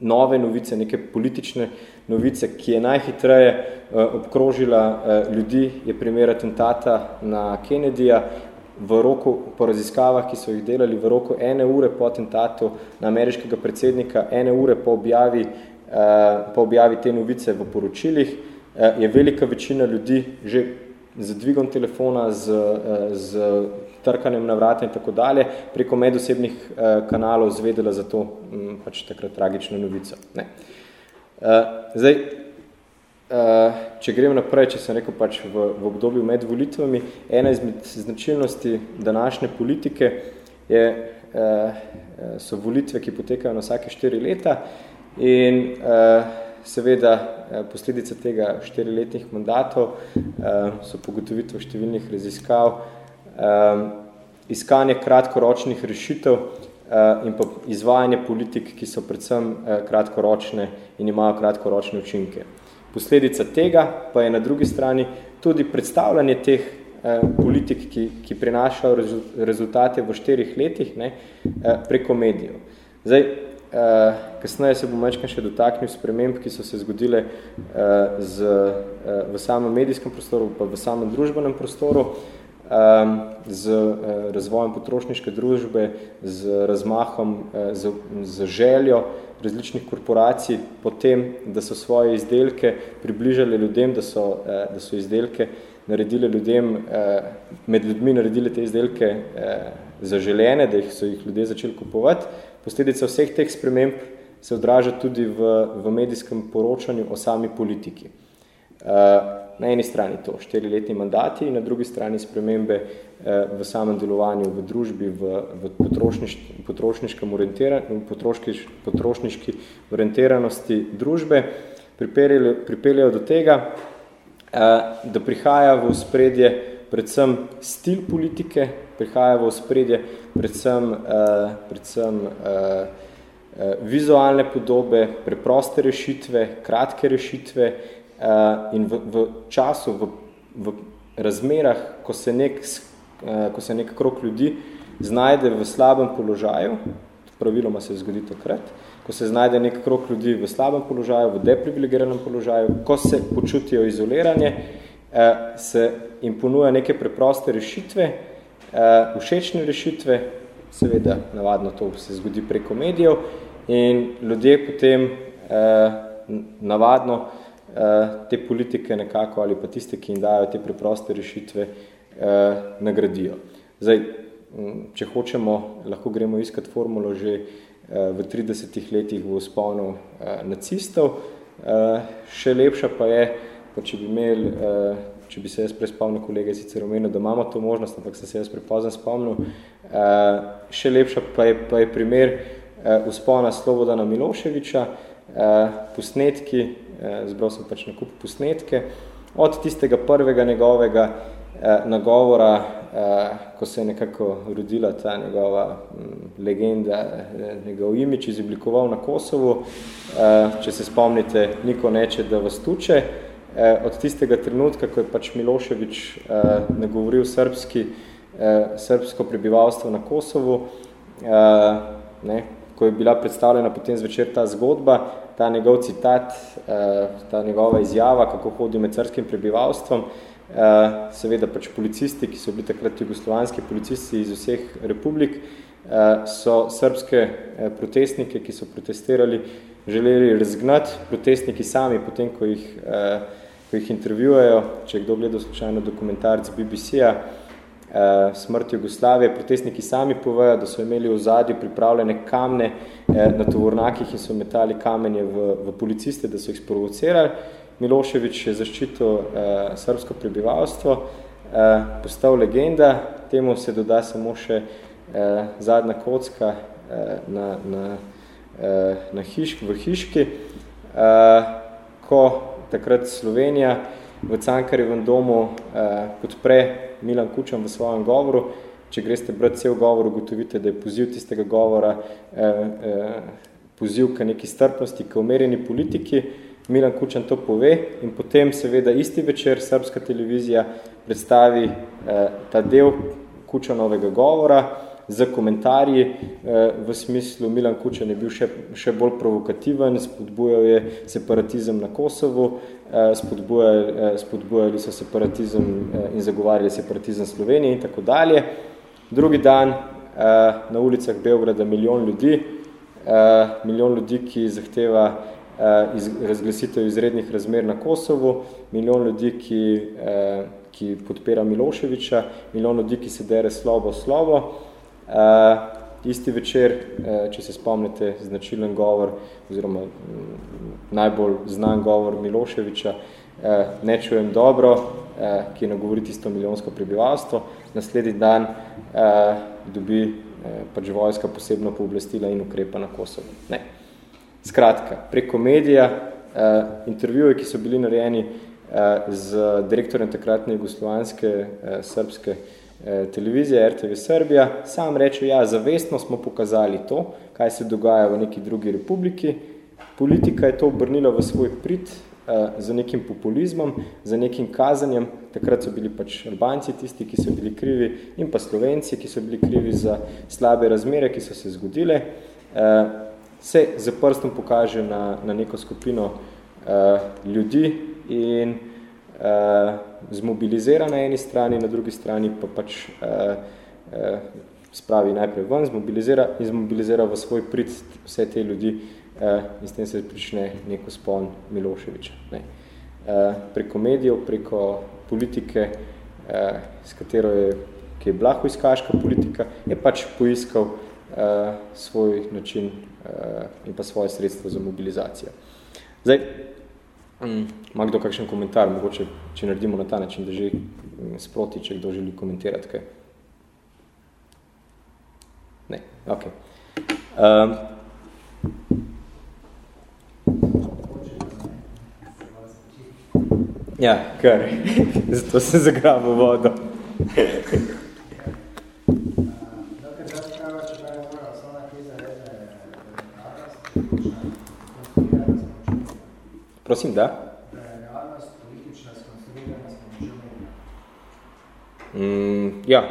nove novice, neke politične novice, ki je najhitreje obkrožila ljudi, je primer atentata na Kennedyja, v roku, po raziskavah, ki so jih delali, v roku ene ure po atentatu na ameriškega predsednika, ene ure po objavi, po objavi te novice v poročilih, je velika večina ljudi že z dvigom telefona, z, z trkanjem na vrata in tako dalje, preko medosebnih kanalov zvedela za to pač takrat tragično novico. Ne. Zdaj, če grem naprej, če sem rekel pač v, v obdobju med volitvami, ena izmed značilnosti današnje politike je, so volitve, ki potekajo na vsake štiri leta in seveda posledica tega štiriletnih mandatov so pogotovitve številnih raziskav, iskanje kratkoročnih rešitev in pa izvajanje politik, ki so predvsem kratkoročne in imajo kratkoročne učinke. Posledica tega pa je na drugi strani tudi predstavljanje teh eh, politik, ki, ki prinašajo rezultate v štirih letih ne, eh, preko medijev. Zdaj, eh, kasneje se bom večkrat še dotaknil sprememb, ki so se zgodile z, v samem medijskem prostoru, pa v samem družbenem prostoru, eh, z eh, razvojem potrošniške družbe, z razmahom, eh, z, z željo, različnih korporacij potem, da so svoje izdelke približali ljudem, da so, eh, da so izdelke naredili ljudem, med ljudmi naredili te izdelke zaželene, da jih so jih ljudje začeli kupovati. Posledica vseh teh sprememb se odraža tudi v, v medijskem poročanju o sami politiki. Na eni strani to štiriletni mandati in na drugi strani spremembe v samem delovanju v družbi, v, v potrošniš, potrošniškem orientiranju, potrošniš, potrošniški orientiranosti družbe, pripeljajo, pripeljajo do tega, da prihaja v spredje predvsem stil politike, prihaja v spredje predvsem, predvsem vizualne podobe, preproste rešitve, kratke rešitve in v, v času, v, v razmerah, ko se nek Eh, ko se nek krok ljudi znajde v slabem položaju, praviloma se zgodi takrat, ko se znajde nek krok ljudi v slabem položaju, v deprivilegiranem položaju, ko se počutijo izoliranje, eh, se jim ponuja neke preproste rešitve, eh, všečne rešitve, seveda navadno to se zgodi preko medijev in ljudje potem navadno te politike nekako ali pa tiste, ki jim dajo te preproste rešitve, eh, nagradijo. Zdaj, če hočemo, lahko gremo iskati formulo že eh, v 30 letih v usponu eh, nacistov. Eh, še lepša pa je, pa če bi imeli, eh, če bi se jaz prespomnil, kolega je sicer omenil, da imamo to možnost, ampak sem se jaz prepozno spomnil, eh, še lepša pa je, pa je primer eh, uspona Slobodana Miloševiča, eh, posnetki, eh, zbral sem pač na kup posnetke, od tistega prvega njegovega Eh, nagovora, eh, ko se je nekako rodila ta njegova mm, legenda, eh, njegov imič izoblikoval na Kosovu. Če se spomnite, niko neče, da vas tuče. Od tistega trenutka, ko je pač Miloševič nagovoril srbski, srbsko prebivalstvo na Kosovu, ne, ko je bila predstavljena potem zvečer ta zgodba, ta njegov citat, ta njegova izjava, kako hodi med srpskim prebivalstvom, Eh, seveda pač policisti, ki so bili takrat jugoslovanski policisti iz vseh republik, eh, so srbske eh, protestnike, ki so protestirali, želeli razgnati protestniki sami, potem, ko jih, ko jih intervjujejo, če kdo gledal slučajno dokumentarc BBC-a, smrt Jugoslavije, protestniki sami povejo, da so imeli v zadju pripravljene kamne na tovornakih in so metali kamenje v, v policiste, da so jih sprovocirali. Miloševič je zaščitil eh, srbsko prebivalstvo, eh, postal legenda, temu se doda samo še eh, zadnja kocka eh, na, na, na hišk, v hiški, uh, ko takrat Slovenija v Cankarjevem domu uh, podpre Milan Kučan v svojem govoru, če greste brati cel govor, ugotovite, da je poziv tistega govora uh, uh, poziv k neki strpnosti, k umerjeni politiki, Milan Kučan to pove in potem seveda isti večer srpska televizija predstavi eh, ta del Kučanovega govora, z komentarji eh, v smislu Milan Kučan je bil še, še bolj provokativen, spodbujal je separatizem na Kosovu, eh, spodbujali, eh, spodbujali so separatizem in zagovarjali separatizem Slovenije in tako dalje. Drugi dan na ulicah Beograda milijon ljudi, milijon ljudi, ki zahteva iz, razglasitev izrednih razmer na Kosovu, milijon ljudi, ki, ki podpira Miloševiča, milijon ljudi, ki se dere slovo slovo. Isti večer, uh, če se spomnite, značilen govor oziroma um, najbolj znan govor Miloševiča, uh, ne čujem dobro, uh, ki nagovori tisto milijonsko prebivalstvo, naslednji dan dobi pač vojska posebno pooblastila in ukrepa na Kosovo. Ne. Skratka, preko medija, intervjuje, ki so bili narejeni z direktorjem takratne jugoslovanske srpske Eh, televizija RTV Srbija, sam reče, ja, zavestno smo pokazali to, kaj se dogaja v neki drugi republiki, politika je to obrnila v svoj prid uh, za nekim populizmom, za nekim kazanjem, takrat so bili pač Albanci tisti, ki so bili krivi, in pa Slovenci, ki so bili krivi za slabe razmere, ki so se zgodile, uh, se za prstom pokaže na, na neko skupino ljudi in uh, zmobilizira na eni strani, na drugi strani pa pač uh, uh, spravi najprej ven, zmobilizira in zmobilizira v svoj prid vse te ljudi uh, in s tem se prične neko spon Miloševiča. Ne. Uh, preko medijev, preko politike, uh, s katero je, ki je bila huiskaška politika, je pač poiskal uh, svoj način uh, in pa svoje sredstvo za mobilizacijo. Zdaj, Mm. Ima kdo kakšen komentar, mogoče, če naredimo na ta način, da že mm, sproti, če kdo želi komentirati kaj? Ne, ok. Um, ja, kar, zato sem zagrabil vodo. Prosim, da? Da je realnost politična skonstruirana s pomočjo mm, Ja.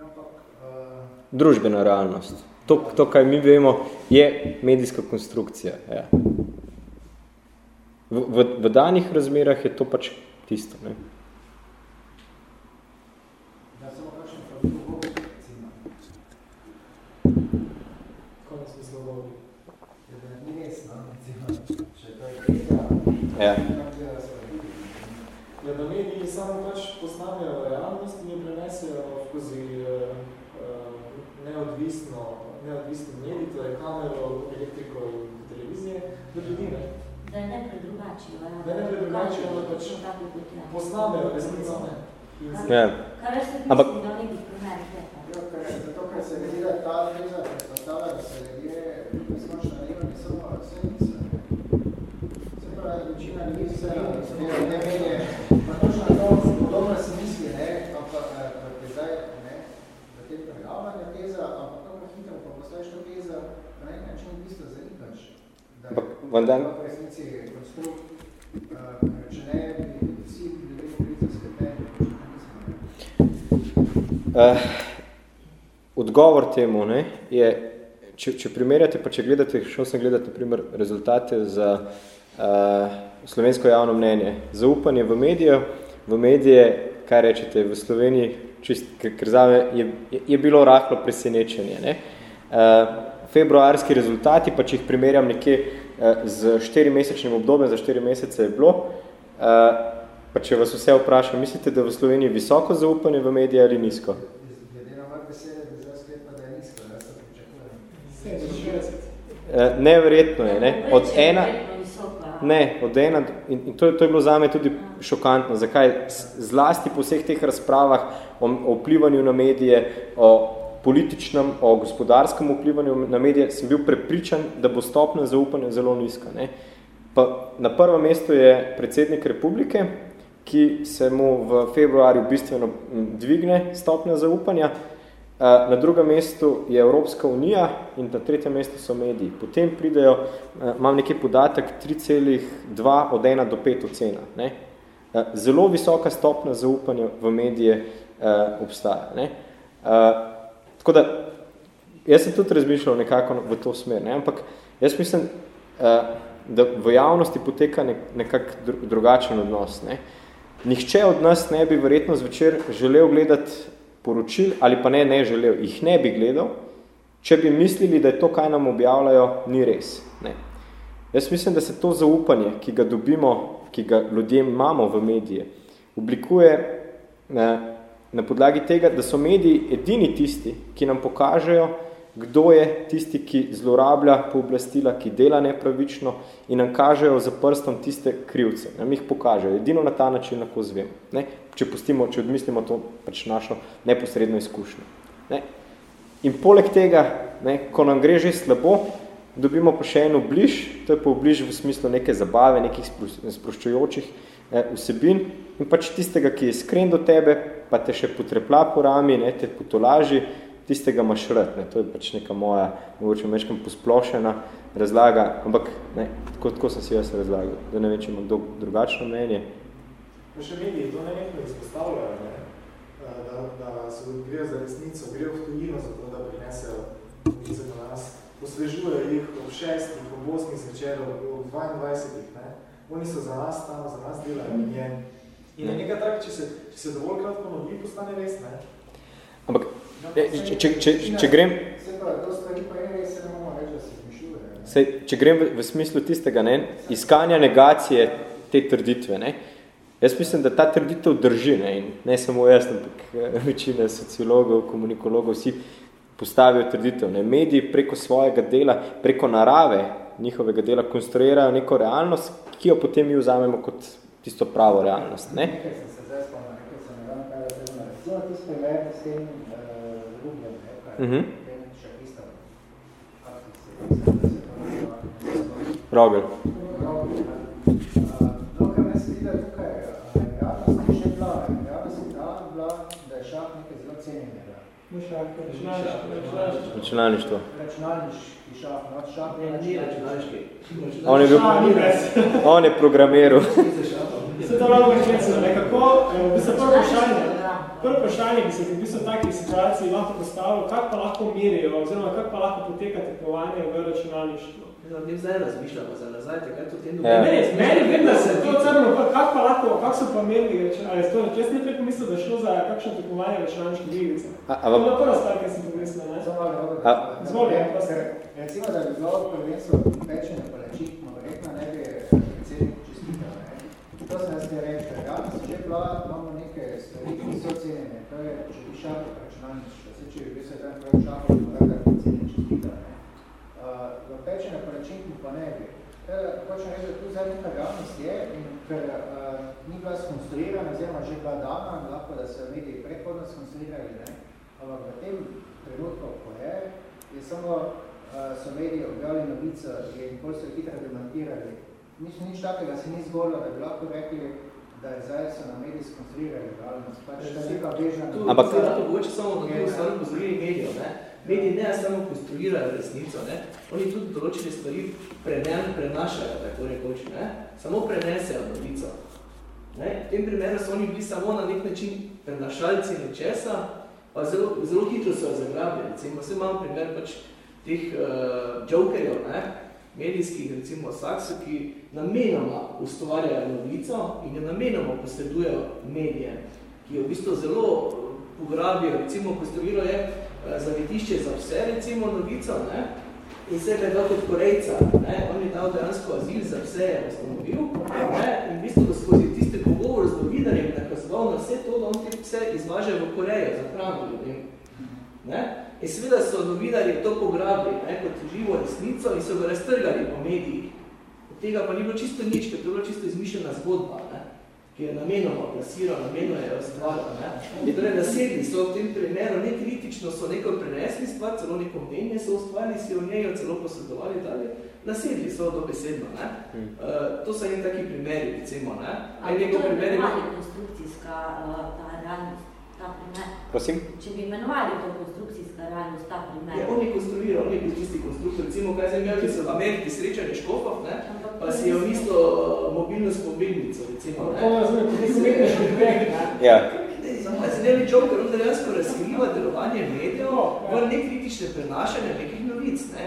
ampak, uh... Družbena realnost. To, to, kaj mi vemo, je medijska konstrukcija. Ja. V, v, v danih razmerah je to pač tisto. Ne? Ja. Ja, da mediji samo pač poznajo realnost in jo prenesejo skozi uh, neodvisno, neodvisno medij, to je kamero, elektriko in televizije, do ljudi, ne? Da ne predrugačijo. Ja. Da ne predrugačijo, da pač poznajo resnico, ne? Ja. Kar je se mislim, da nekih primerih je. Zato, ker se mi zdi, da ta teza predstavlja, da se ljudje nesmočno naivni samo vse večina ljudi se ne menje, pa točno to podobno se misli, ne, ampak je zdaj, ne, da te pregavljanja teza, ampak kako hitro pa postaviš to teza, na nek način v bistvu zanikaš, da je to v resnici konstrukt, če ne, bi vsi bili pokrice skrbeni, Uh, odgovor temu ne, je, če, če primerjate, pa če gledate, šel sem gledati primer, rezultate za uh, slovensko javno mnenje. Zaupanje v medije, v medije, kaj rečete, v Sloveniji, čist, ker zame je, je bilo rahlo presenečenje. Ne? Uh, februarski rezultati, pa če jih primerjam nekje z štirimesečnim obdobjem, za štiri mesece je bilo, pa če vas vse vprašam, mislite, da v Sloveniji visoko zaupanje v medije ali nizko? Neverjetno je, ne? Od ena, Ne, od ena, in, in to, to je bilo zame tudi šokantno. Zakaj? Zlasti po vseh teh razpravah o, o vplivanju na medije, o političnem, o gospodarskem vplivanju na medije, sem bil prepričan, da bo stopna zaupanja zelo nizka. Ne. Pa na prvem mestu je predsednik republike, ki se mu v februarju bistveno dvigne stopnja zaupanja, na drugem mestu je Evropska unija in na tretjem mestu so mediji. Potem pridejo, imam nekaj podatek, 3,2 od 1 do 5 ocena. Ne. Zelo visoka stopnja zaupanja v medije obstaja. Ne. Tako da, jaz sem tudi razmišljal nekako v to smer, ne? ampak jaz mislim, da v javnosti poteka nek, nekak drugačen odnos. Ne? Nihče od nas ne bi verjetno zvečer želel gledati poročil, ali pa ne, ne želel, jih ne bi gledal, če bi mislili, da je to, kaj nam objavljajo, ni res. Ne? Jaz mislim, da se to zaupanje, ki ga dobimo, ki ga ljudje imamo v medije, oblikuje ne, na podlagi tega, da so mediji edini tisti, ki nam pokažejo, kdo je tisti, ki zlorablja pooblastila, ki dela nepravično in nam kažejo za prstom tiste krivce. Nam jih pokažejo. Edino na ta način lahko zvem. Ne? Če pustimo, če odmislimo to pač našo neposredno izkušnjo. Ne? In poleg tega, ne, ko nam gre že slabo, dobimo pa še eno bliž, to je pa bliž v smislu neke zabave, nekih sproščujočih eh, vsebin in pač tistega, ki je iskren do tebe, pa te še potrepla po rami, ne, te potolaži, tistega imaš rad. Ne. To je pač neka moja, mogoče mečkam posplošena razlaga, ampak ne, tako, tako sem si jaz razlagal, da ne vem, če ima kdo drugačno mnenje. Pa še mediji to nekaj izpostavljajo, ne? Da, da se grejo za resnico, grejo v tujino za to, da prinesejo novice do nas, posvežujejo jih ob šestih, ob osmih zvečer, ob 22. Ne? Oni so za nas tam, za nas delajo in je In je nekaj tak, če se, če se dovolj krat ponovi, postane res, ne? Ampak, če, če, če, če grem... Se, če grem v, v smislu tistega, ne, iskanja negacije te trditve, ne, jaz mislim, da ta trditev drži, ne, in ne samo jaz, ampak večina sociologov, komunikologov, vsi postavijo trditev. Ne. Mediji preko svojega dela, preko narave njihovega dela konstruirajo neko realnost, ki jo potem mi vzamemo kot tisto pravo realnost. Ne? Nekaj sem se zdaj spomnil, nekaj sem ne vem, kaj je to Recimo tisto primer s tem uh, rubljem, ne, kaj je uh -huh. tem šakistom. Rogel. Dokaj me se vidi, tukaj realnost je še bila, realnost je bila, da je šah nekaj zelo cenjenega. Ni šah, računalništvo. Računalništvo. Šah, no, šah ne, ni računalniški. On je, bil, on je programiral. Se to lahko rečeno, nekako, v bistvu prvo vprašanje, prvo vprašanje, ki se v bistvu takih situacij lahko postavilo, kak pa lahko merijo, oziroma kak pa lahko poteka tekmovanje v računalništvu? Ne zdaj razmišljamo za nazaj, kaj to tem dobi. Ne, meni vem, da se to crno, kak pa lahko, kak so pa merili, ali to, jaz ne preko mislil, da je šlo za kakšno tekmovanje računalniških igrice. To je bila prva stvar, kaj sem pomislil, ne? Zvoli, ja, pa se. Recimo, da bi bilo prvenstvo pečene palačik, verjetno ne bi predsednik čestital, ne? To sem jaz ti rekel, se že bila, imamo neke stvari, ki so cenjene, to je, če bi šapo računalništvo, se če bi se tam prav šapo, da predsednik čestital, ne? V pečene palačinku pa ne bi. Teda, hočem reči, da tu zdaj neka realnost je, in ker uh, ni bila skonstruirana, oziroma že bila dana, lahko da se mediji predhodno skonstruirali, ne? ampak v tem trenutku, ko je, je samo uh, so mediji objavili novico in pol so hitro demantirali. Nič, nič takega se ni zgodilo, da bi lahko rekli, da je zdaj so na mediji skonstruirali realnost. Pač, da ni pa bežna. Ampak, tu, tu, tu, samo na to stvar pozorili medijo, ne? Mediji ne samo konstruirajo resnico, ne? oni tudi določene stvari prenen, prenašajo, tako rekoč, ne? samo prenesejo novico. Ne? V tem primeru so oni bili samo na nek način prenašalci nečesa, pa zelo, zelo hitro so jo zagrabili. Recimo, vse imam primer pač teh uh, jokerjev, ne? medijskih, recimo Sakso, ki namenoma ustvarjajo novico in jo namenoma posredujejo medije, ki jo v bistvu zelo pograbijo, recimo konstruirajo je zavetišče za vse, recimo novico, ne? in sebe je dal kot korejca, ne? on je dal dejansko azil za vse, je ustanovil, ne? in v bistvu, skozi tiste pogovor z novinarjem nakazoval na vse to, da on te vse izvaže v Korejo za hrano ljudem. Ne? In seveda so novinarji to pograbili ne, kot živo resnico in so ga raztrgali po medijih. Od tega pa ni bilo čisto nič, ker to je bilo čisto izmišljena zgodba, ki je namenoma plasiral, namenoma je ustvarjal. In torej nasedli so v tem primeru nekritično, so neko prenesli stvar, celo neko mnenje so ustvarili, si o njejo celo posredovali dalje, nasedli so to besedno. Ne? Hmm. Uh, to so en taki primeri, recimo. Ne? Ali to je primeri, konstrukcijska uh, ta realnost? Prosim? Če bi imenovali to konstrukcijska realnost, ta primer. Ja, on je konstruiral, on je bil tisti konstruktor. Recimo, kaj sem imel, ki so v Ameriki srečanje škofov, ne? Pa si je v isto uh, mobilno spobilnico, recimo. Ne? To je umetniš primek, ne? Ja. Zdaj se deli Joker, on dejansko razkriva delovanje medijev v nekritične prenašanje nekih novic. Ne?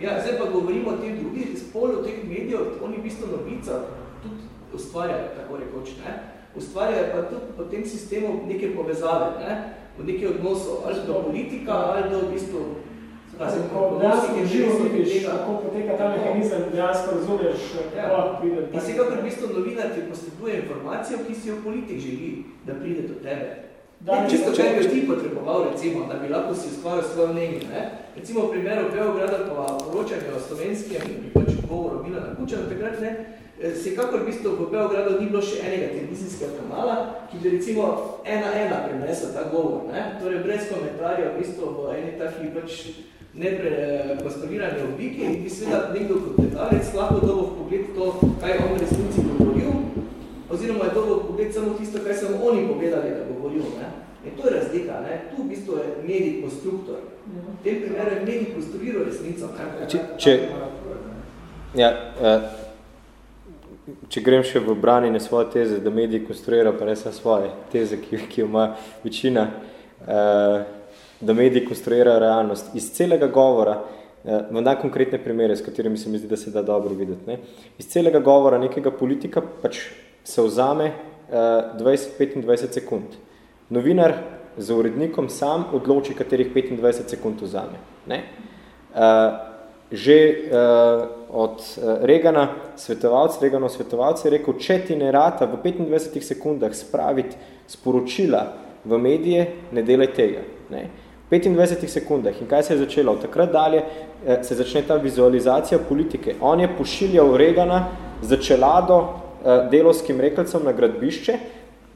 Ja, zdaj pa govorimo o teh drugih spolov, teh medijev, oni v bistvu novica tudi ustvarjajo, tako rekoč. Ne? ustvarjajo pa tudi po tem sistemu neke povezave, ne? v neke odnosov, ali do politika, ali do v bistvu Ko dejansko živo vidiš, kako poteka ta mehanizem, dejansko razumeš, ja. kako pride. In se kakor v bistvu novinar ti posreduje informacijo, ki si jo politik želi, da pride do tebe. Da, ne, čisto, če bi ti potreboval, recimo, da bi lahko si ustvaril svojo mnenje. Ne? Recimo v primeru Beograda pa poročanje o slovenskem, bi pač govor bila na kuča, takrat ne, Eh, Vsekakor v bistvu v Beogradu ni bilo še enega televizijskega kanala, ki bi recimo ena-ena prinesel ta govor. Ne? Torej brez komentarja v bistvu v eni taki pač neprekonstruirani obliki in bi seveda nekdo kot gledalec lahko dobo v pogled to, kaj on resnici govoril, oziroma je dobo v pogled samo tisto, kaj so oni povedali, da govoril. Ne? In to je razlika. Ne? Tu v bistvu je medij konstruktor. V tem primeru je medij konstruiral resnico. Ne? Če, če, ja, uh, če grem še v branjenje svoje teze, da mediji konstruirajo, pa ne sem svoje teze, ki, ki jo ima večina, eh, da mediji konstruirajo realnost. Iz celega govora, eh, vam dam konkretne primere, s katerimi se mi zdi, da se da dobro videti. Ne? Iz celega govora nekega politika pač se vzame eh, 20-25 sekund. Novinar za urednikom sam odloči, katerih 25 sekund vzame. Ne? Eh, že eh, od uh, Regana, svetovalc, Reganov svetovalc je rekel, če ti ne rata v 25 sekundah spraviti sporočila v medije, ne delaj tega. Ne. V 25 sekundah. In kaj se je začelo? Od takrat dalje eh, se začne ta vizualizacija politike. On je pošiljal Regana za čelado eh, delovskim rekelcem na gradbišče,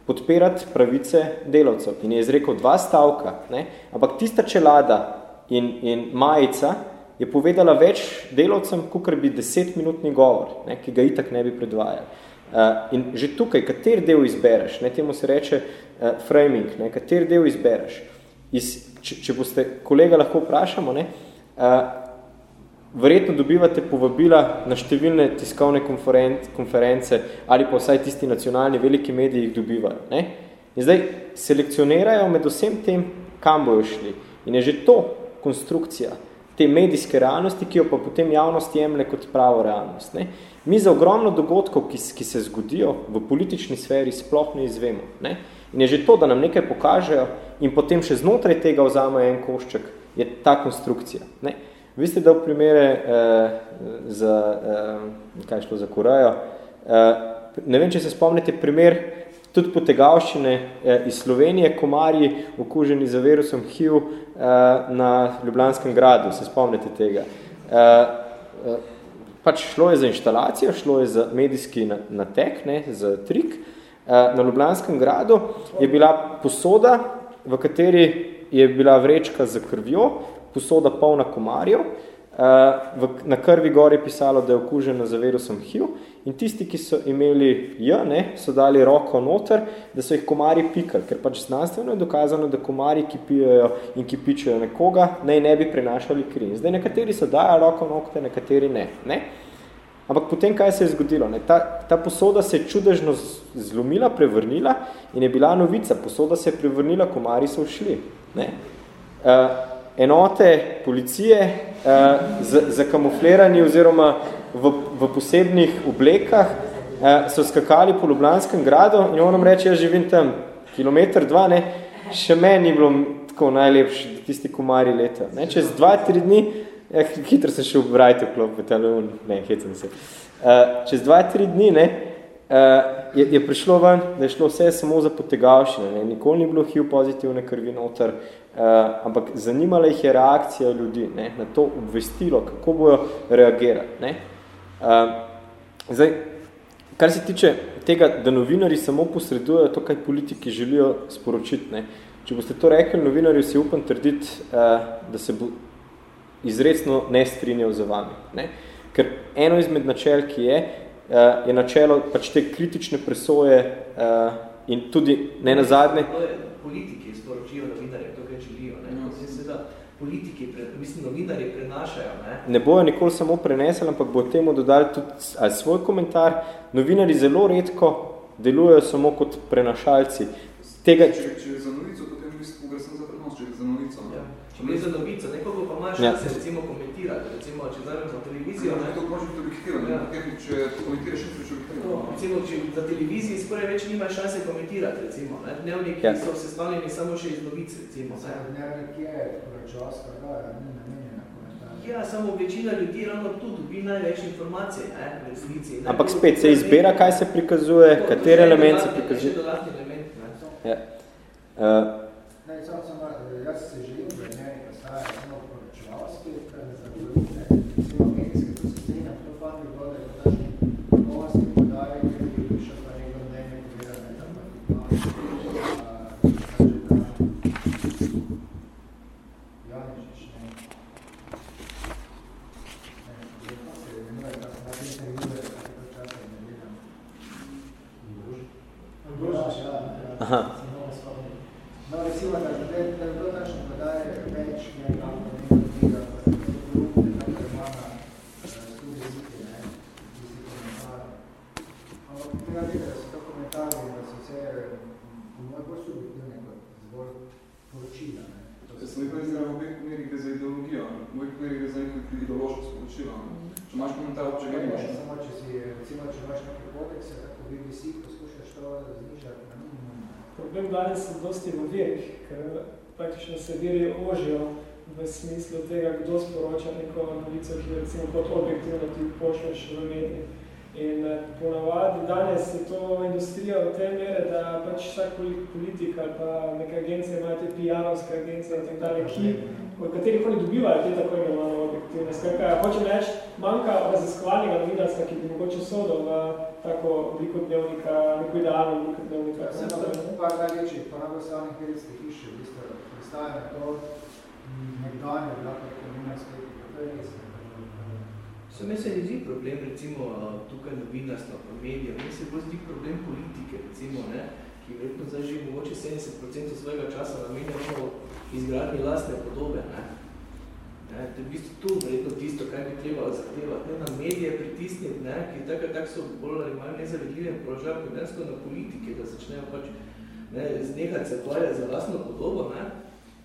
podpirati pravice delavcev. In je izrekel dva stavka. Ne? Ampak tista čelada in, in majica, je povedala več delavcem, kot bi desetminutni govor, ne, ki ga itak ne bi predvajal. Uh, in že tukaj, kater del izbereš, ne, temu se reče uh, framing, ne, kater del izbereš. Iz, če, če boste kolega lahko vprašamo, ne, uh, verjetno dobivate povabila na številne tiskovne konference ali pa vsaj tisti nacionalni veliki mediji jih dobivajo. Ne. In zdaj selekcionirajo med vsem tem, kam bojo šli. In je že to konstrukcija, te medijske realnosti, ki jo pa potem javnost jemlje kot pravo realnost. Ne? Mi za ogromno dogodkov, ki, ki se zgodijo v politični sferi, sploh ne izvemo. Ne? In je že to, da nam nekaj pokažejo in potem še znotraj tega vzamejo en košček, je ta konstrukcija. Ne? Vi ste dal primere eh, za, eh, kaj šlo za Korejo. Eh, ne vem, če se spomnite primer tudi potegavščine eh, iz Slovenije, komarji okuženi za virusom HIV eh, na Ljubljanskem gradu, se spomnite tega. Eh, pač šlo je za inštalacijo, šlo je za medijski natek, ne, za trik. Na Ljubljanskem gradu je bila posoda, v kateri je bila vrečka za krvjo, posoda polna komarjev, v, na krvi gori pisalo, da je okuženo za virusom HIV in tisti, ki so imeli J, ne, so dali roko noter, da so jih komari pikali, ker pač znanstveno je dokazano, da komari, ki pijajo in ki pičajo nekoga, naj ne bi prenašali kri. Zdaj nekateri so dajo roko nokte, nekateri ne. ne. Ampak potem, kaj se je zgodilo? Ne? Ta, ta posoda se je čudežno zlomila, prevrnila in je bila novica. Posoda se je prevrnila, komari so šli. Ne? Uh, enote policije eh, zakamuflirani oziroma v, v posebnih oblekah eh, so skakali po Ljubljanskem gradu in moram reči, jaz živim tam kilometr, dva, ne, še meni bilo tako najlepše, da tisti komari leta. Ne, čez dva, tri dni, ja, hitro sem šel v rajte vklop v telefon, ne, hecam se. Eh, čez dva, tri dni, ne, eh, je, je prišlo ven, da je šlo vse samo za potegavšine, ne, nikoli ni bilo HIV pozitivne krvi noter, Uh, ampak zanimala jih je reakcija ljudi ne, na to obvestilo, kako bojo reagirati. Ne. Uh, zdaj, kar se tiče tega, da novinari samo posredujejo to, kaj politiki želijo sporočiti. Ne. Če boste to rekli novinarju, si upam trditi, uh, da se bo izredno ne strinjal za vami. Ne. Ker eno izmed načel, ki je, uh, je načelo pač te kritične presoje uh, in tudi ne na zadnje. Politiki sporočijo novinarje, to, kaj želijo. Ne. No. Seveda, politiki, mislim, novinarji prenašajo. Ne, ne bojo nikoli samo prenesli, ampak bo temu dodali tudi ali svoj komentar. Novinari zelo redko delujejo samo kot prenašalci. Tega... Če, če je za novico, potem v bistvu gre sem za prenos, če je za novico. Ja. Če gre za novico, nekoga pa imaš ja. se recimo komentirati, recimo, če zdaj za televizijo. Ne, to možeš to objektirati, ja. ne, če komentiraš, ne če objektirati. Recimo, če za televiziji skoraj več nimaš šanse komentirati, recimo. Ne. Dnevniki ja. so sestavljeni samo še iz novic, recimo. Dnevnik je čas, kada je, ni namenjena komentar. Ja, samo večina ljudi ravno tu dobi največ informacije, ne, v resnici. Ne. Ampak spet se izbira, kaj se prikazuje, to, kateri element se prikazuje. To je dodatni element, ne. Ja. Uh, ne, samo sem, jaz se želim, da ne postaja samo poročevalski, da ne zagovorite, recimo medijske posebne, to pa bi bilo, da je podaš novosti podaje, ker bi še pa nekaj mnenje povedal, ne, tam Aha. No, recimo, da, je bilo takšno podaje več ne, komentar. Ampak tega vidi, da so to komentarji, da so vse, po moj bolj subjektivne, kot zbolj poročila, ne. Jaz sem nekaj izgledal v obeh primerih za ideologijo, v obeh primerih za nekaj ideološko sporočilo. Če imaš komentar, če ga imaš. Samo, če si, recimo, če imaš neke kodekse, tako BBC, poskušaš to minimum, Problem danes je dosti v virih, ker praktično se viri ožijo v smislu tega, kdo sporoča neko novico, ki recimo kot objektivno ti pošleš v mediji. In ponavadi danes je to industrija v tej mere, da pač vsak politik ali pa neka agencija imajo te PR-ovske agencije in tak dalje, ki, v katerih oni dobivajo te tako imenovane objektivne. Skratka, hočem reči, manjka raziskovalnega novinarstva, ki bi mogoče sodal v tako obliko dnevnika, neko idealno obliko dnevnika. Ja, sem to par največjih, pa najbolj slavnih medijskih hiše, v bistvu predstavlja na to nekdanje, da kako novinarske to je res. Se mi se ne zdi problem, recimo, tukaj novinarstva pa medijev, mi se bolj zdi problem politike, recimo, ne, ki verjetno zdaj že mogoče 70% svojega časa namenja izgradnji lastne podobe. Ne. Ne, to je v bistvu tu verjetno tisto, kaj bi treba zahtevati, ne, na medije pritisniti, ne, ki tako tak so bolj ali manj nezavedljivem položaju, kot densko na politike, da začnejo pač ne, znehati se tvarjati za lastno podobo ne,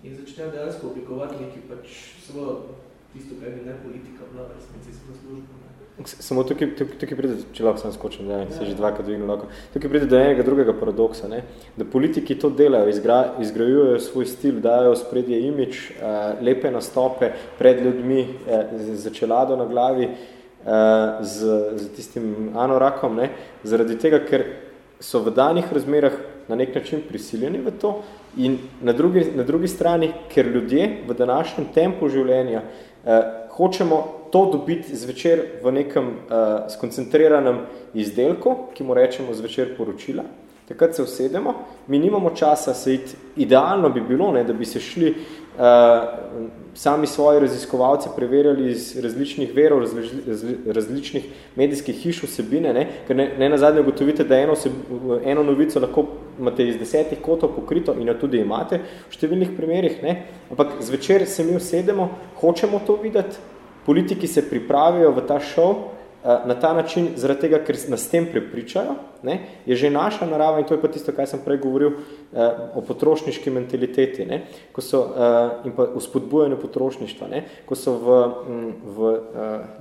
in začnejo dejansko oblikovati neki pač svojo tisto, kaj bi ne politika bila v resnici službo. Ne. Samo tukaj, tukaj, tukaj pride, če lahko sem skočil, da se že dvakrat dvignil lahko. Tukaj pride do enega drugega paradoksa, ne? da politiki to delajo, izgra, izgrajujejo svoj stil, dajo spredje imič, uh, lepe nastope pred ljudmi uh, z, z čelado na glavi, uh, z, z tistim anorakom, ne? zaradi tega, ker so v danih razmerah na nek način prisiljeni v to in na drugi, na drugi strani, ker ljudje v današnjem tempu življenja hočemo to dobiti zvečer v nekem uh, skoncentriranem izdelku, ki mu rečemo zvečer poročila. Takrat se usedemo, mi nimamo časa se iti, idealno bi bilo, ne, da bi se šli uh, sami svoje raziskovalce preverjali iz različnih verov, razli, razli, različnih medijskih hiš vsebine, ne, ker ne, ne nazadnje ugotovite, da eno, se, eno novico lahko imate iz desetih kotov pokrito in jo tudi imate v številnih primerih, ne, ampak zvečer se mi usedemo, hočemo to videti, politiki se pripravijo v ta šov na ta način, zaradi tega, ker nas tem prepričajo, ne, je že naša narava in to je pa tisto, kaj sem prej govoril o potrošniški mentaliteti, ne, ko so, in pa v spodbujanju potrošništva, ne, ko so v, v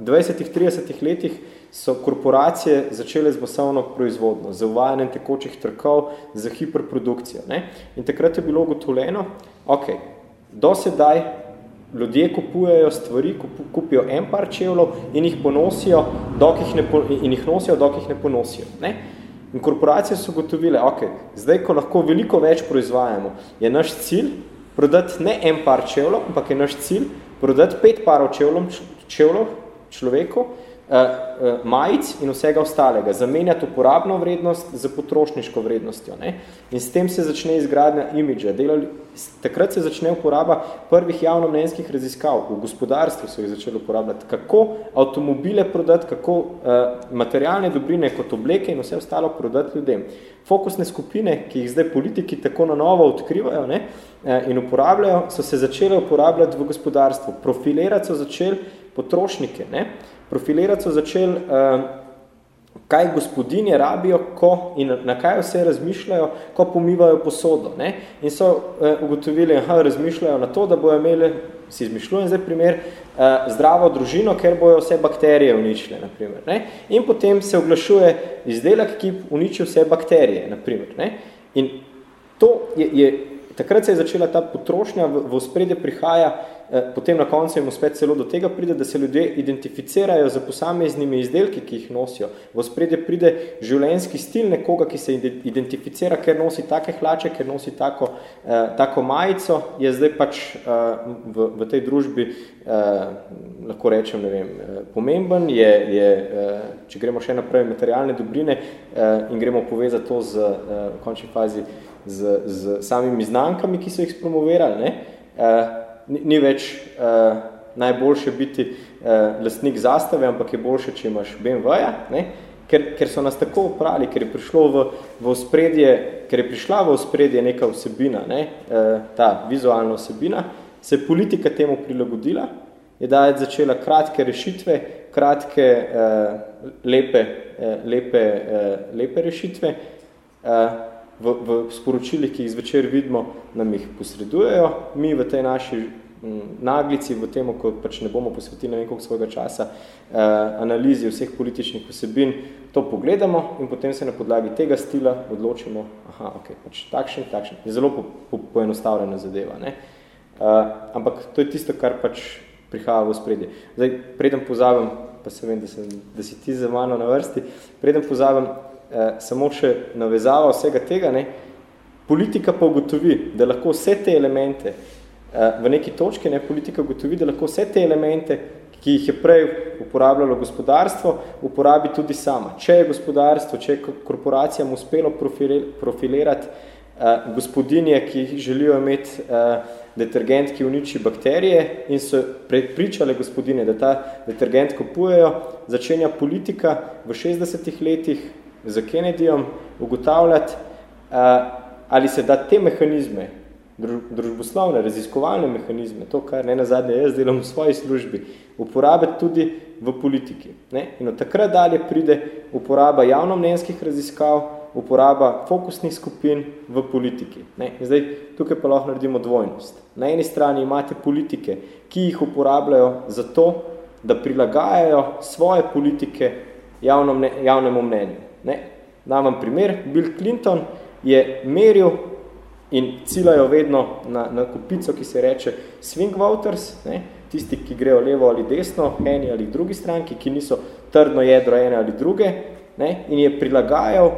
20-30 letih so korporacije začele z masovno proizvodno, z uvajanjem tekočih trkov, z hiperprodukcijo. Ne, in takrat je bilo ugotovljeno, ok, do sedaj ljudje kupujejo stvari, kupijo en par čevlov in jih ponosijo, dok jih ne, in jih nosijo, dok jih ne ponosijo. Ne? In korporacije so gotovile, ok, zdaj, ko lahko veliko več proizvajamo, je naš cilj prodati ne en par čevlov, ampak je naš cilj prodati pet parov čevlov, čevlov človeku, majic in vsega ostalega, zamenjati uporabno vrednost za potrošniško vrednostjo. Ne? In s tem se začne izgradnja imidža. Delali, takrat se začne uporaba prvih javnomnenjskih raziskav. V gospodarstvu so jih začeli uporabljati. Kako avtomobile prodati, kako uh, materialne dobrine kot obleke in vse ostalo prodati ljudem. Fokusne skupine, ki jih zdaj politiki tako na novo odkrivajo ne, in uporabljajo, so se začele uporabljati v gospodarstvu. Profilirati so začeli potrošnike. Ne. Profilirati so začeli, uh, kaj gospodinje rabijo ko in na kaj vse razmišljajo, ko pomivajo posodo. Ne. In so uh, ugotovili, aha, razmišljajo na to, da bojo imeli, si izmišljujem zdaj primer, uh, zdravo družino, ker bojo vse bakterije uničile. Naprimer, ne. In potem se oglašuje izdelek, ki uniči vse bakterije. Naprimer, ne. In to je, je, takrat se je začela ta potrošnja, v, v spredje prihaja Eh, potem na koncu jim spet celo do tega pride, da se ljudje identificirajo za posameznimi izdelki, ki jih nosijo. V spredje pride življenjski stil nekoga, ki se identificira, ker nosi take hlače, ker nosi tako, eh, tako majico, je zdaj pač eh, v, v tej družbi, eh, lahko rečem, ne vem, eh, pomemben, je, je eh, če gremo še naprej materialne dobrine eh, in gremo povezati to z, eh, v končni fazi z, z samimi znankami, ki so jih spromovirali, ne, eh, ni, ni več uh, najboljše biti uh, lastnik zastave, ampak je boljše, če imaš BMW-ja, ker, ker so nas tako oprali, ker je prišlo v, v spredje, ker je prišla v spredje neka vsebina, ne? uh, ta vizualna vsebina, se je politika temu prilagodila, je dajet začela kratke rešitve, kratke, uh, lepe, uh, lepe, uh, lepe rešitve, uh, v, v sporočilih, ki jih zvečer vidimo, nam jih posredujejo. Mi v tej naši naglici, v tem, ko pač ne bomo posvetili na nekog svojega časa eh, analizi vseh političnih vsebin, to pogledamo in potem se na podlagi tega stila odločimo, aha, ok, pač takšen, takšen. Je zelo po, po, poenostavljena zadeva. Ne? Eh, ampak to je tisto, kar pač prihaja v spredje. Zdaj, preden pozavem, pa se vem, da, sem, da si ti za mano na vrsti, preden pozavem, eh, samo še navezava vsega tega, ne, politika pa ugotovi, da lahko vse te elemente eh, v neki točki, ne, politika ugotovi, da lahko vse te elemente, ki jih je prej uporabljalo gospodarstvo, uporabi tudi sama. Če je gospodarstvo, če je korporacijam uspelo profilirati eh, gospodinje, ki želijo imeti eh, detergent, ki uniči bakterije in so prepričale gospodine, da ta detergent kupujejo, začenja politika v 60 letih z Kennedyjem ugotavljati, ali se da te mehanizme, družboslovne, raziskovalne mehanizme, to, kar ne nazadnje jaz delam v svoji službi, uporabiti tudi v politiki. Ne? In od takrat dalje pride uporaba javnomnenjskih raziskav, uporaba fokusnih skupin v politiki. Ne? In zdaj, tukaj pa lahko naredimo dvojnost. Na eni strani imate politike, ki jih uporabljajo za to, da prilagajajo svoje politike javnemu mnenju. Ne? Dam vam primer, Bill Clinton je meril in ciljajo vedno na, na kupico, ki se reče swing voters, ne? tisti, ki grejo levo ali desno, eni ali drugi stranki, ki niso trdno jedro ene ali druge, ne? in je prilagajal,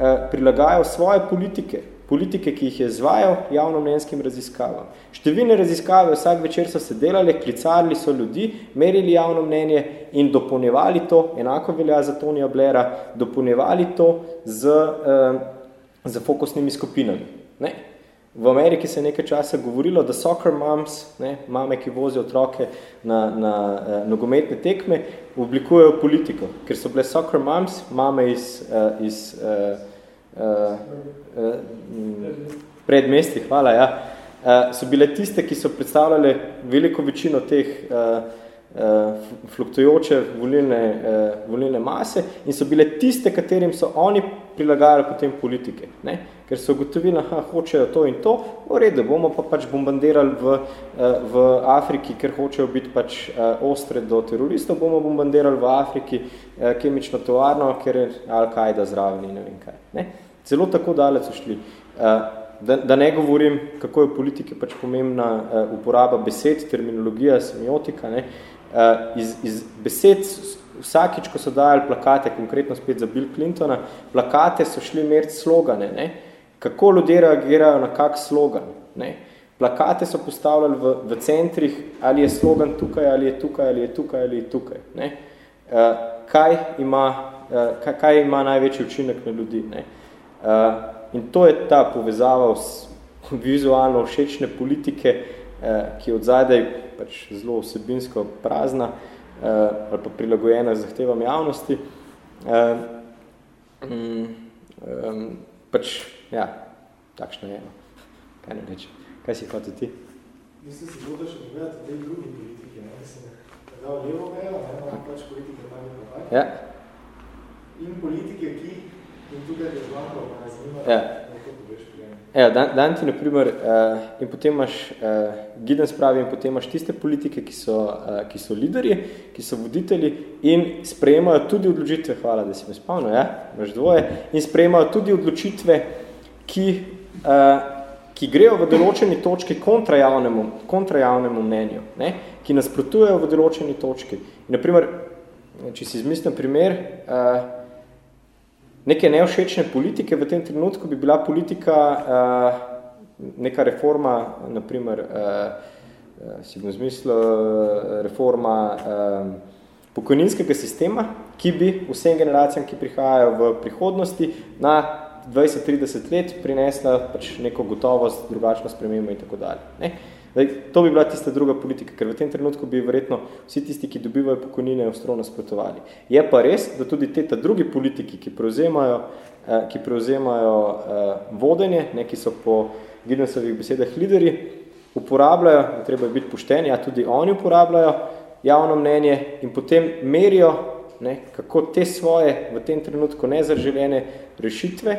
eh, prilagajal svoje politike politike, ki jih je zvajal javnomnenjskim raziskavam. Številne raziskave vsak večer so se delali, klicali so ljudi, merili javno mnenje in dopolnjevali to, enako velja za Tonija Blaira, dopolnjevali to z, eh, z fokusnimi skupinami. Ne? V Ameriki se je nekaj časa govorilo, da soccer moms, ne, mame, ki vozijo otroke na, na eh, nogometne tekme, oblikujejo politiko, ker so bile soccer moms, mame iz, eh, iz eh, uh, uh, predmesti, hvala, ja, uh, so bile tiste, ki so predstavljale veliko večino teh uh, fluktujoče volilne, uh, volilne mase in so bile tiste, katerim so oni prilagajali potem politike. Ne? Ker so ugotovili, da hočejo to in to, v redu, bomo pa pač bombardirali v, v Afriki, ker hočejo biti pač ostre do teroristov, bomo bombardirali v Afriki kemično tovarno, ker je Al-Qaeda zraven in ne vem kaj. Ne? Celo tako daleč so šli. Eh, da, da ne govorim, kako je v politiki pač pomembna eh, uporaba besed, terminologija, semiotika. Ne? Eh, iz, iz besed, vsakič, ko so dajali plakate, konkretno spet za Bill Clintona, plakate so šli meriti slogane. Ne? Kako ljudje reagirajo na kak slogan? Ne? Plakate so postavljali v, v centrih, ali je slogan tukaj, ali je tukaj, ali je tukaj, ali je tukaj. Ne? kaj ima, kaj, kaj ima največji učinek na ljudi. Ne. In to je ta povezava vizualno všečne politike, ki je od zadaj pač zelo vsebinsko prazna ali pa prilagojena zahtevam javnosti. Um, pač, ja, takšno je. No. Kaj ne reči? Kaj si hotel ti? Mislim si bolj, da še pogledati te drugi politike. Ne? Mislim, da levo mejo, ne? imamo pač politike tam in tako. Ja. In politike, ki in tukaj je zlanko, pa ne zanima, ja. Ja, dan, dan ti, na primer, uh, in potem imaš, uh, Giden spravi, in potem imaš tiste politike, ki so, uh, ki so liderji, ki so voditelji in sprejemajo tudi odločitve, hvala, da si me spavno, ja, imaš dvoje, in sprejemajo tudi odločitve, ki, uh, ki grejo v določeni točki kontra javnemu, kontra javnemu mnenju, ne, ki nasprotujejo v določeni točki. In, na primer, če si izmislim primer, uh, neke neošečne politike v tem trenutku bi bila politika uh, neka reforma, naprimer, uh, si bom zmislil, reforma pokojninskega sistema, ki bi vsem generacijam, ki prihajajo v prihodnosti, na 20-30 let prinesla pač neko gotovost, drugačno spremembo in tako dalje. Ne? Zdaj, to bi bila tista druga politika, ker v tem trenutku bi verjetno vsi tisti, ki dobivajo pokojnine, ostro nasprotovali. Je pa res, da tudi te ta drugi politiki, ki prevzemajo, eh, ki prevzemajo eh, vodenje, ne, ki so po Giddensovih besedah lideri, uporabljajo, treba je biti pošteni, a tudi oni uporabljajo javno mnenje in potem merijo, ne, kako te svoje v tem trenutku nezaželjene rešitve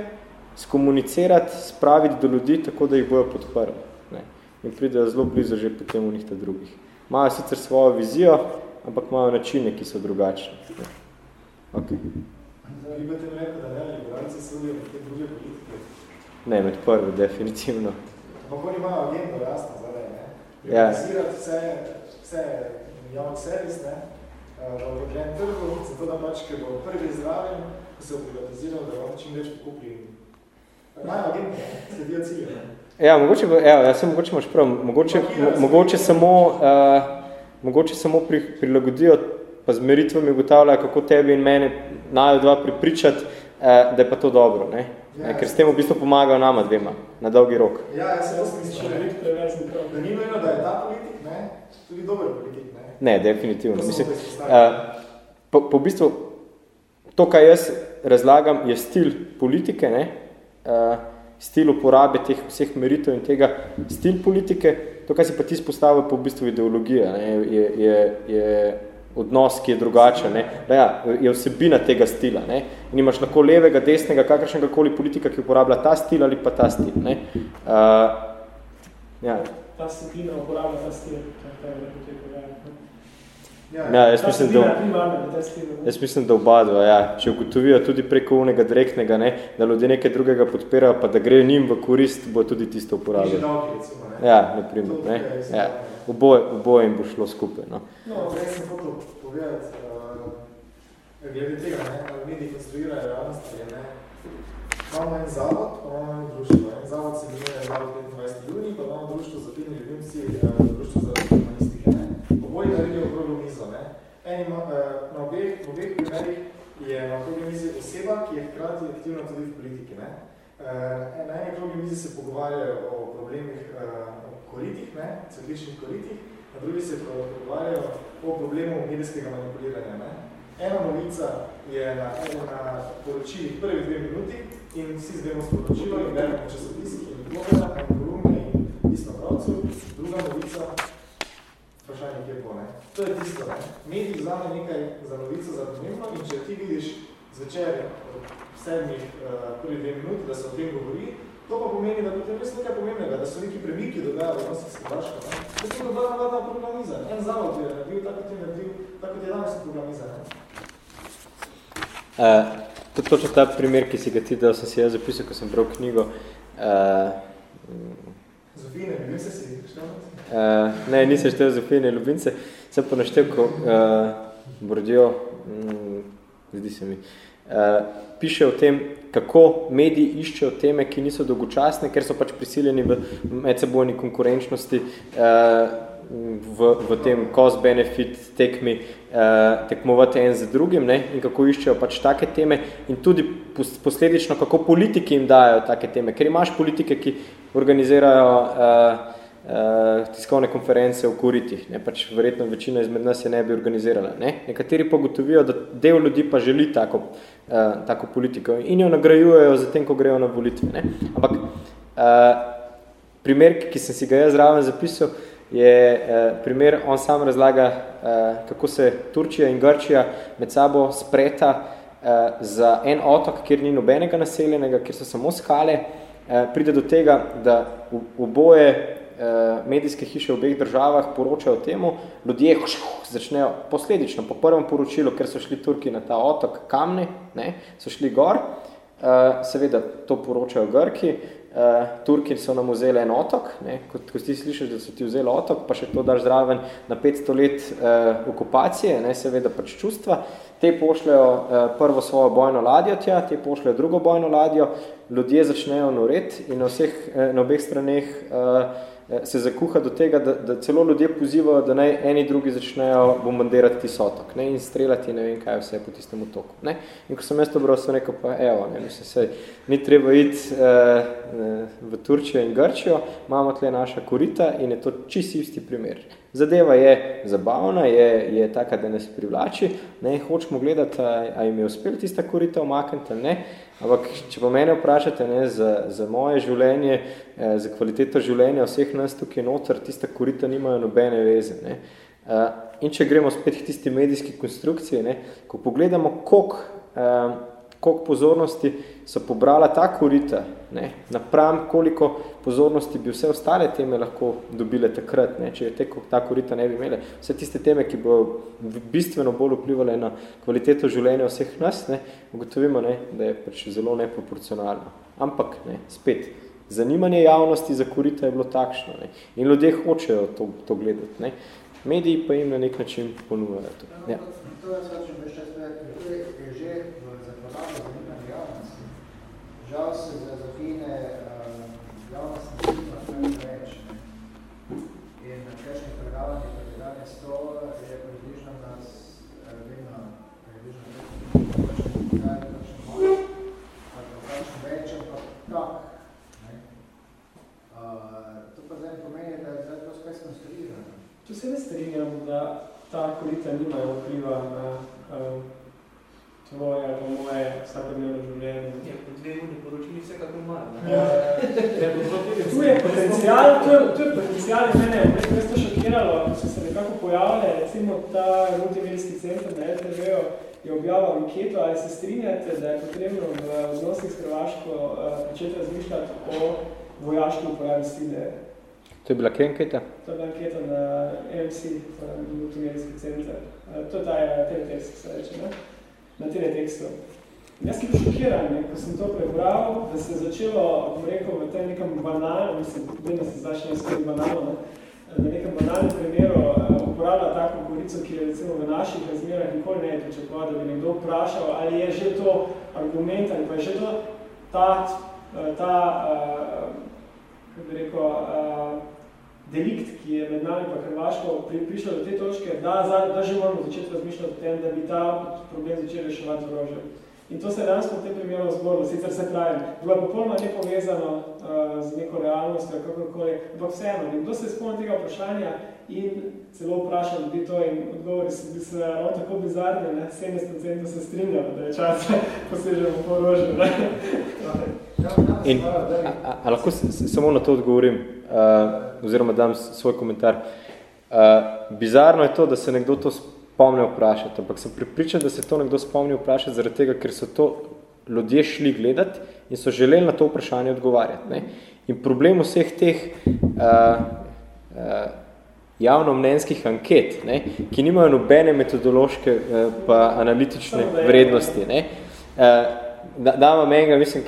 skomunicirati, spraviti do ljudi, tako da jih bojo podprli in pridejo zelo blizu že potem v njih ta drugih. Imajo sicer svojo vizijo, ampak imajo načine, ki so drugačni. Okay. Vi bote rekel, da ne, liberalci sodijo med te druge politike? Ne, med prve, definitivno. Ampak oni imajo agendo jasno zadaj, ne? Ja. Privatizirati vse, vse javni servis, ne? v odrebljen trgu, zato da pač, ker bo prvi zraven, ko se bo privatiziral, da bomo čim več pokupili. Imajo agendo, sledijo cilje. Ne? Ja, mogoče, evo, jaz sem mogoče imaš prav, mogoče, mo, mogoče samo, uh, mogoče samo pri, prilagodijo, pa z meritvami ugotavljajo, kako tebi in mene najo dva pripričati, uh, da je pa to dobro, ne? Ja, ne, ker s tem v bistvu pomagajo nama dvema, na dolgi rok. Ja, jaz sem mislim, da ni nujno, da je ta politik, ne, tudi dober politik, ne? Ne, definitivno. Mislim, uh, po, po bistvu, to, kaj jaz razlagam, je stil politike, ne, uh, stil uporabe teh vseh meritev in tega stil politike, to, kar si pa ti spostavil, pa v bistvu ideologija, ne, je, je, je odnos, ki je drugačen, ne, da ja, je vsebina tega stila, ne, in imaš lahko levega, desnega, kakršnega koli politika, ki uporablja ta stil ali pa ta stil, ne. Uh, ja. Ta vsebina uporablja ta stil, kaj je ja. Ja, ja, jaz, mislim, da, jaz mislim, da obadva, ja. če ugotovijo tudi preko unega direktnega, ne, da ljudje nekaj drugega podpirajo, pa da gre njim v korist, bo tudi tisto uporabljati. Ja, naprimer, ne. Ja. Oboje, oboje jim bo šlo skupaj. No, no jaz sem hotel povedati, uh, glede tega, ne, mediji konstruirajo realnost, ne. Imamo en zavod, pa imamo en društvo. En zavod se imenuje Zavod 25. juni, pa imamo društvo za pilni ljubimci, uh, društvo za humanistike. Ne. Oboje naredijo okroglo mizo. Ne. En ima, uh, na obeh, obeh primerih je na okroglo mizi oseba, ki je hkrati aktivna tudi v politiki. Ne. Uh, na eni okroglo mizi se pogovarjajo o problemih uh, o koritih, ne, cvetličnih koritih, na drugi se pogovarjajo o problemu medijskega manipuliranja. Ne. Ena novica je na, na poročilih prvi dve minuti in vsi zvemo sporočilo in beremo časopisih in blogera, in kolumne in pismo pravcev. Druga novica, vprašanje, kje bo, ne? To je tisto, ne? Medij vzame nekaj za novico za pomembno in če ti vidiš zvečer v sedmih uh, prvi dve minuti, da se o tem govori, to pa pomeni, da potem res nekaj pomembnega, da so neki premiki dogajajo v nosih skrbaška, ne? To je to dva navadna programiza. En zavod je naredil, tako je naredil, tako je danes programiza, ne? Uh, to je točno ta primer, ki si ga ti dal, sem si jaz zapisal, ko sem bral knjigo. Uh, Zofine, ljubimce si štel? Uh, ne, nisem štel Zofine, ljubimce. Sem pa naštel, ko uh, Bordijo, mm, zdi se mi, uh, piše o tem, kako mediji iščejo teme, ki niso dolgočasne, ker so pač prisiljeni v medsebojni konkurenčnosti uh, v, v tem cost-benefit tekmi uh, tekmovati en z drugim ne? in kako iščejo pač take teme in tudi posledično, kako politiki jim dajo take teme. Ker imaš politike, ki organizirajo uh, uh, tiskovne konference v kuritih, ne? pač verjetno večina izmed nas je ne bi organizirala. Ne? Nekateri pa gotovijo, da del ljudi pa želi tako, uh, tako politiko in jo nagrajujejo za tem, ko grejo na volitve. Ne? Ampak uh, primer, ki sem si ga jaz zraven zapisal, je uh, primer, on sam razlaga, uh, kako se Turčija in Grčija med sabo spreta uh, za en otok, kjer ni nobenega naseljenega, kjer so samo skale, uh, pride do tega, da v, v boje Eh, medijske hiše v obeh državah poročajo temu, ljudje začnejo posledično, po prvem poročilu, ker so šli Turki na ta otok Kamni, ne, so šli gor, uh, seveda to poročajo Grki, uh, Turki so nam vzeli en otok, ne, kot, ko ti slišiš, da so ti vzeli otok, pa še to daš zraven na 500 let uh, okupacije, ne, seveda pač čustva, te pošljajo uh, prvo svojo bojno ladjo tja, te pošljajo drugo bojno ladjo, ljudje začnejo noreti in na, vseh, na obeh straneh uh, Eh, se zakuha do tega, da, da celo ljudje pozivajo, da naj eni drugi začnejo bombardirati sotok ne, in streljati ne vem kaj vse po tistem otoku. Ne. In ko sem jaz to bral, sem rekel, pa evo, ne, mislim, sej, ni treba iti eh, v Turčijo in Grčijo, imamo tle naša korita in je to čisi isti primer. Zadeva je zabavna, je, je taka, da nas privlači, ne, hočemo gledati, a, a jim je uspel tista korita omakniti, ne, Ampak, če pa mene vprašate ne, za, za moje življenje, eh, za kvaliteto življenja vseh nas tukaj noter, tista korita nimajo nobene veze. Ne. Eh, in če gremo spet k tisti medijski konstrukciji, ne, ko pogledamo, koliko eh, koliko pozornosti so pobrala ta korita, ne, napram koliko pozornosti bi vse ostale teme lahko dobile takrat, ne, če je te, ta korita ne bi imele. Vse tiste teme, ki bo bistveno bolj vplivale na kvaliteto življenja vseh nas, ne, ugotovimo, ne, da je pač zelo neproporcionalno. Ampak, ne, spet, zanimanje javnosti za korita je bilo takšno ne, in ljudje hočejo to, to gledati. Ne. Mediji pa jim na nek način ponujajo to. Ja. To je, to je že žal se za Zofine uh, javnost ne zima kaj več. In na kakšnih predavanjih, kot je danes to, je približno nas uh, vedno približno nekaj, kakšen malo, ali kakšen več, ampak tak. Ne? Uh, to pa zdaj pomeni, da je to spet skonstruirano. Tu se ne strinjam, da ta kolita nimajo vpliva na uh, tvoje ali moje vsakodnevno življenje. Ja, po dve uni poročili vse kako malo. Ja. ja, tu je potencial, tu je, tu je potencial in mene je to šokiralo, ko so se nekako pojavile, recimo ta multimedijski center na RTV je objavil anketo, ali se strinjate, da je potrebno v odnosih s Hrvaško začeti razmišljati o vojaški uporabi sile. To je bila kje anketa? To je bila anketa na MC, multimedijski center. Uh, to je ta teletext, se reče, ne? Na teletekstu. Jaz sem šokiran, ne, ko sem to prebral, da se je začelo, bom rekel, v tem nekem banalnem, mislim, vedno se začne skozi banalno, ne, na nekem banalnem primeru uh, uporablja tako korico, ki je recimo v naših razmerah nikoli ne je pričakoval, da bi nekdo vprašal, ali je že to argument, ali pa je že to ta, uh, ta uh, kako bi rekel, uh, delikt, ki je med nami pa Hrvaško pri, prišel do te točke, da, da že moramo začeti razmišljati o tem, da bi ta problem začeli reševati z orožjem. In to se je danes v tem primeru zgodilo, sicer se traje, bilo je popolnoma nepovezano uh, z neko realnostjo, kakorkoli, ampak vseeno, nekdo se je spomnil tega vprašanja in celo vprašal ljudi to in odgovori so bili se on tako bizarni, ne, 70% se strinjalo, da je čas, posežemo po orožju. In, a, a, a lahko samo na to odgovorim? Uh, oziroma dam svoj komentar. Uh, bizarno je to, da se nekdo to spomne vprašati, ampak sem pripričan, da se to nekdo spomne vprašati zaradi tega, ker so to ljudje šli gledati in so želeli na to vprašanje odgovarjati. Ne? In problem vseh teh uh, uh, javnomnenjskih anket, ne? ki nimajo nobene metodološke uh, pa analitične vrednosti. Ne? Uh, da, dama menga, mislim,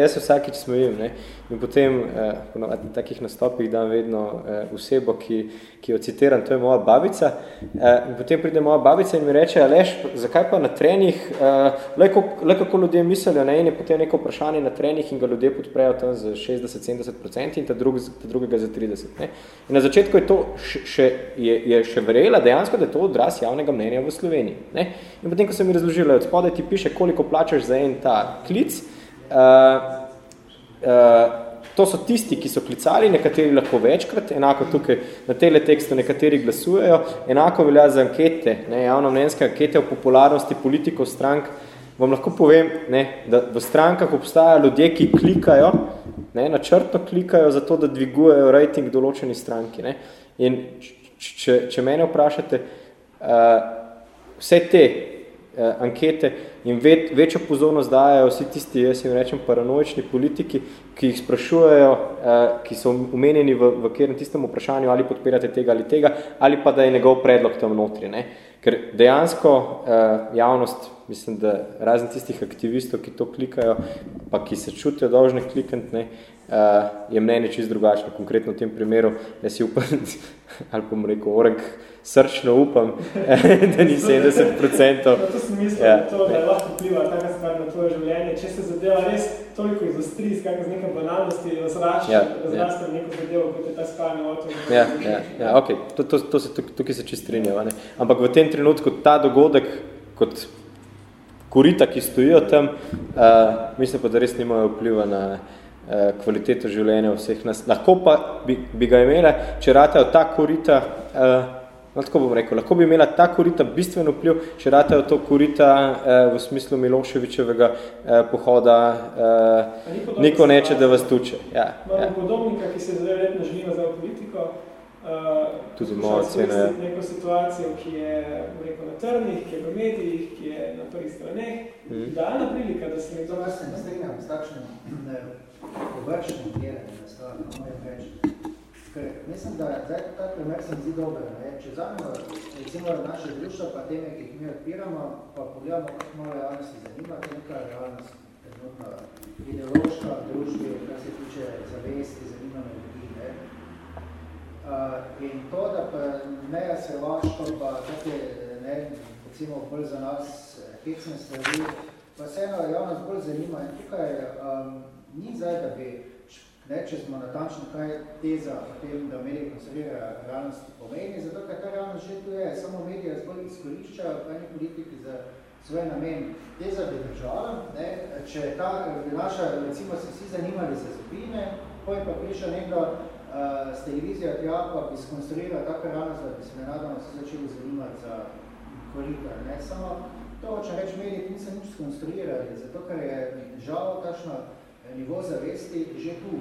jaz se vsakič smojim, ne? In potem eh, na takih nastopih dam vedno eh, osebo, ki, ki jo citiram, to je moja babica, eh, in potem pride moja babica in mi reče, Aleš, zakaj pa na trenih, eh, le, kako ljudje mislijo, ne, in je potem neko vprašanje na trenih in ga ljudje podprejo tam za 60-70% in ta, drug, ta drugega za 30%. Ne. In na začetku je to še, je, je še verjela dejansko, da je to odraz javnega mnenja v Sloveniji. Ne. In potem, ko sem mi razložila, od spodaj ti piše, koliko plačaš za en ta klic, Uh, to so tisti, ki so klicali, nekateri lahko večkrat, enako tukaj na teletekstu nekateri glasujejo, enako velja za ankete, ne, javno mnenjske ankete o popularnosti politikov strank. Vam lahko povem, ne, da v strankah obstajajo ljudje, ki klikajo, ne, načrtno klikajo za to, da dvigujejo rating določeni stranki. Ne. In če, če mene vprašate, uh, vse te ankete in ve, večjo pozornost dajajo vsi tisti, jaz jim rečem, paranoični politiki, ki jih sprašujejo, uh, ki so umenjeni v, v kjerem tistem vprašanju, ali podpirate tega ali tega, ali pa da je njegov predlog tam notri. Ne? Ker dejansko uh, javnost, mislim, da razen tistih aktivistov, ki to klikajo, pa ki se čutijo dolžne klikant, ne, uh, je mnenje čist drugačno. Konkretno v tem primeru, da si upam, ali bom rekel, orek, srčno upam, da ni 70%. No, to sem mislil, ja. to, da lahko vpliva taka stvar na tvoje življenje. Če se zadeva res toliko izostri, skakaj z nekaj banalnosti, razrašče, ja, razraste ja. neko zadevo, kot je ta spalni otok. Ja, ja, ja, ok, to, to, to se tukaj, tukaj se čist strinjava. Ne? Ampak v tem trenutku ta dogodek, kot korita, ki stojijo tam, uh, mislim pa, da res nimajo vpliva na uh, kvaliteto življenja vseh nas. Lahko pa bi, bi ga imela, če ratejo ta korita, uh, No, tako bom rekel, lahko bi imela ta korita bistveno vpliv, če ratejo to korita eh, v smislu Miloševičevega eh, pohoda, eh, niko neče, da vas tuče. Ja, Imamo ja. podobnika, ki se zdaj verjetno želi v politiko, uh, tudi moja cena. Ja. neko situacijo, ki je rekel, na trnih, ki je v medijih, ki je na prvih straneh, mm. idealna prilika, da se nekdo... To se ne strinjam s takšnim površnim gledanjem na stvar, moram reči. Ker mislim, da zdaj ta primer se mi zdi dober. Ne? Če vzamemo recimo naše društvo, pa teme, ki jih mi odpiramo, pa pogledamo, kako malo javnosti zanima, to je neka realnost, trenutno ideološka družbi, kar se tiče zavesti, zanimanja ljudi. Ne? Uh, in to, da pa meja se vaško, pa tako ne, recimo bolj za nas hecne stvari, pa vseeno javnost bolj zanima. In tukaj um, ni zdaj, da bi ne, če smo natančni, kaj teza o tem, da mediji konservirajo realnost pomeni, zato ker ta realnost že tu je, samo medije zbolj izkoriščajo krajni politiki za svoj namen. Teza bi držala, ne, če ta, naša, recimo se vsi zanimali za zopine, potem pa prišel nekdo s televizijo tja, pa bi skonstruiral tako realnost, da bi se nenadano vsi začeli zanimati za korita. Ne. Samo to, če reč mediji, niso nič skonstruirali, zato ker je žal tašno nivo zavesti že tu.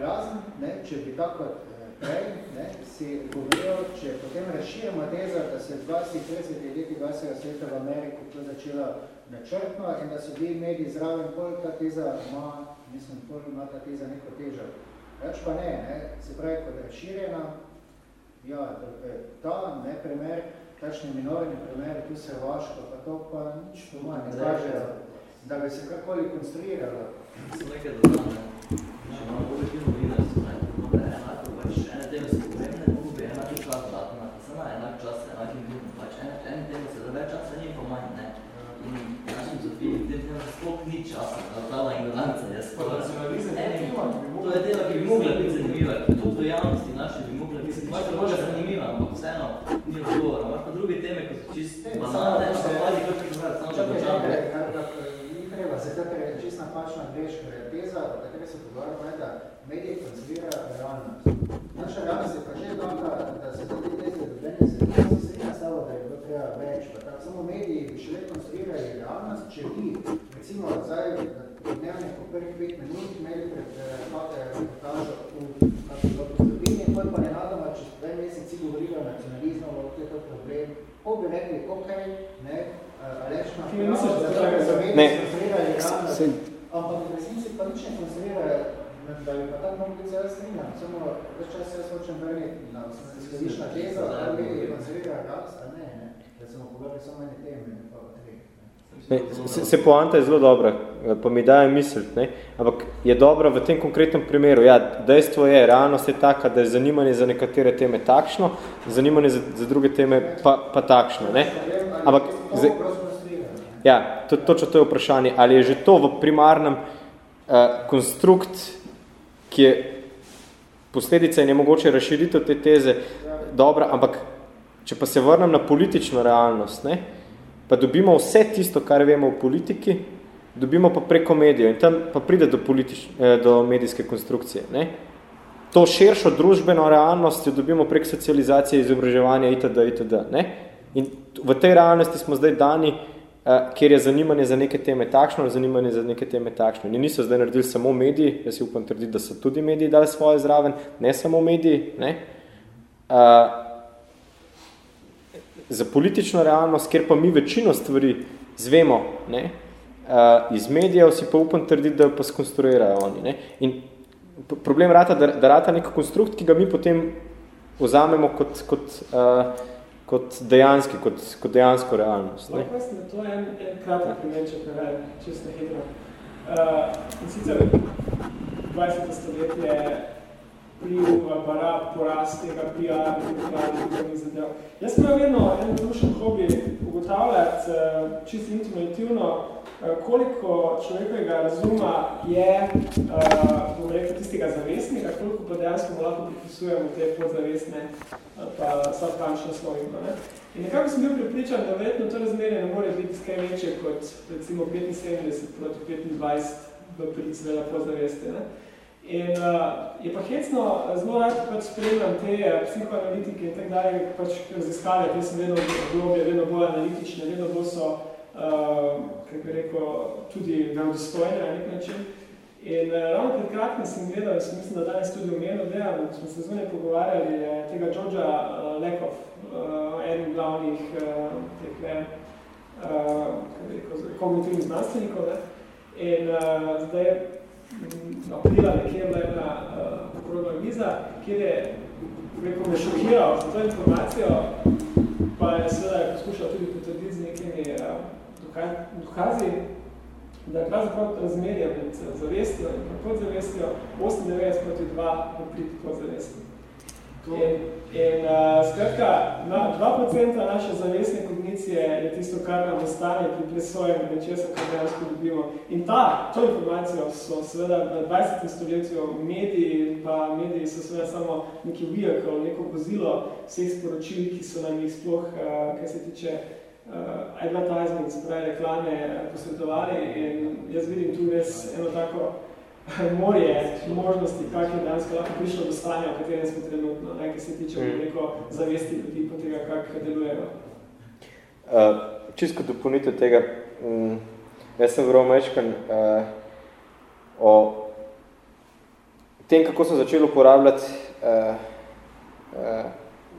Razen, ne, če bi tako eh, prej ne, si govoril, če potem razširimo tezo, da se 20-30 leti 20. sveta v Ameriku to začela načrtno in da so bili mediji zraven, pol ta teza ima, mislim, pol ima ta teza neko težo. Več pa ne, ne, se pravi, kot razširjena, ja, ta ne, primer, takšni minorni primer, tu se vaško, pa to pa nič po manj ne kaže, da bi se kakoli konstruiralo. Samo nekaj dodam, ne. Če imamo objektivno novinarstvo, ne, dobro, enako, ene teme so pomembne, mogo bi enak čas dati na pisana, enak čas, enak in drugim, ene, ene teme se da več časa ni pa manj, ne. In našim Zofiji, v tem teme sploh ni časa, da prava ignoranca, jaz sploh. To je tema, ki bi mogla biti zanimiva, tudi v javnosti naše bi mogla biti, zanimiva, ampak vseeno ni odgovor, imaš pa druge teme, kot so čist banalne, pa vladi, kot je samo da počam treba, se tako je čist napačna greška, je teza, o kateri se pogovarjamo, da mediji konzivirajo realnost. Naša realnost je pa že taka, da se tudi teze dobljene se ne stavo, da je bilo treba več, pa tako. Samo mediji bi šele konzivirali realnost, če vi, recimo, zdaj dnevne po prvih pet minut imeli pred reportažo v Sloveniji, potem pa nenadoma, če dve meseci govorili o nacionalizmu, o to je to problem, ko bi rekli, ok, ne, Alešna, Ti ne ampak v resnici pa nič ne konstruirajo, da bi pa tako mogli biti zelo strinjam. Samo več čas jaz hočem vrniti na izhodišna teza, da mediji konstruirajo realnost, a ne, ne. Da smo pogovorili samo ene teme, ne pa tri. Ne, se, se poanta je zelo dobra, pa mi daje misliti, ne? ampak je dobra v tem konkretnem primeru. Ja, dejstvo je, realnost je taka, da je zanimanje za nekatere teme takšno, zanimanje za, za druge teme pa, pa takšno. Ne? Ampak, zdaj, ja, to, točno to je vprašanje, ali je že to v primarnem uh, konstrukt, ki je posledica in je mogoče razširitev te teze dobra, ampak če pa se vrnem na politično realnost, ne? pa dobimo vse tisto, kar vemo v politiki, dobimo pa preko medijev in tam pa pride do, eh, do medijske konstrukcije. Ne? To širšo družbeno realnost jo dobimo prek socializacije, izobraževanja itd. itd. Ne? In v tej realnosti smo zdaj dani, eh, kjer je zanimanje za neke teme takšno, zanimanje za neke teme takšno. In niso zdaj naredili samo mediji, jaz si upam trditi, da so tudi mediji dali svoje zraven, ne samo mediji. Ne? Uh, za politično realnost, kjer pa mi večino stvari zvemo ne, uh, iz medijev, si pa upam trditi, da jo pa skonstruirajo oni. Ne. In problem rata, da, da rata nek konstrukt, ki ga mi potem vzamemo kot, kot, uh, kot dejanski, kot, kot dejansko realnost. Ne. To je en, en kratek primer, če preverim, čisto hitro. Uh, in sicer 20. stoletje vpliv, aparat, porast tega PR, tudi zadev. Jaz sem vedno en dušen hobi ugotavljati eh, čisto intuitivno, eh, koliko človekovega razuma je, eh, bom rekel, tistega zavestnika, koliko pa dejansko mu lahko pripisujemo te podzavestne pa subconscious slojima. Ne? In nekako sem bil pripričan, da verjetno to razmerje ne more biti kaj večje kot recimo 75 proti 25 v prid seveda podzaveste. Ne? In uh, je pa hecno, zelo rad pač spremljam te psihoanalitike in tak dalje, pač raziskave, te sem vedno globje, vedno bolj analitične, vedno bolj so, uh, kako bi rekel, tudi verodostojne na nek način. In uh, ravno pred kratkim sem gledal, sem mislim, da danes tudi omenil, da smo se zunaj pogovarjali je tega Georgia uh, Lekov, uh, enim glavnih uh, teh, uh, kognitivnih znanstvenikov. Ne? In uh, zdaj aprila nekje bila ena uh, okrogla miza, kjer je rekel, me šokiral za to informacijo, pa je seveda poskušal tudi potrditi z nekimi uh, dokazi, da je pravzaprav razmerje med zavestjo in podzavestjo 98 proti 2 prid podzavestjo. In, in uh, skratka, na 2% naše zavestne kognicije je tisto, kar nam ostane pri presojem nečesa, kar dejansko dobimo. In ta, to informacijo so seveda na 20. stoletju mediji, pa mediji so seveda samo neki vehicle, neko vozilo vseh sporočil, ki so nam jih sploh, uh, kaj se tiče uh, advertisement, se pravi reklame, posvetovali. In jaz vidim tu res eno tako morje možnosti, kak je danes lahko prišlo do stanja, v katerem smo trenutno, ne, ki se tiče mm. neko zavesti ljudi po tega, kak delujejo. Uh, čisto dopolnitev tega, um, jaz sem vrlo mečkan uh, o tem, kako so začeli uporabljati uh, uh,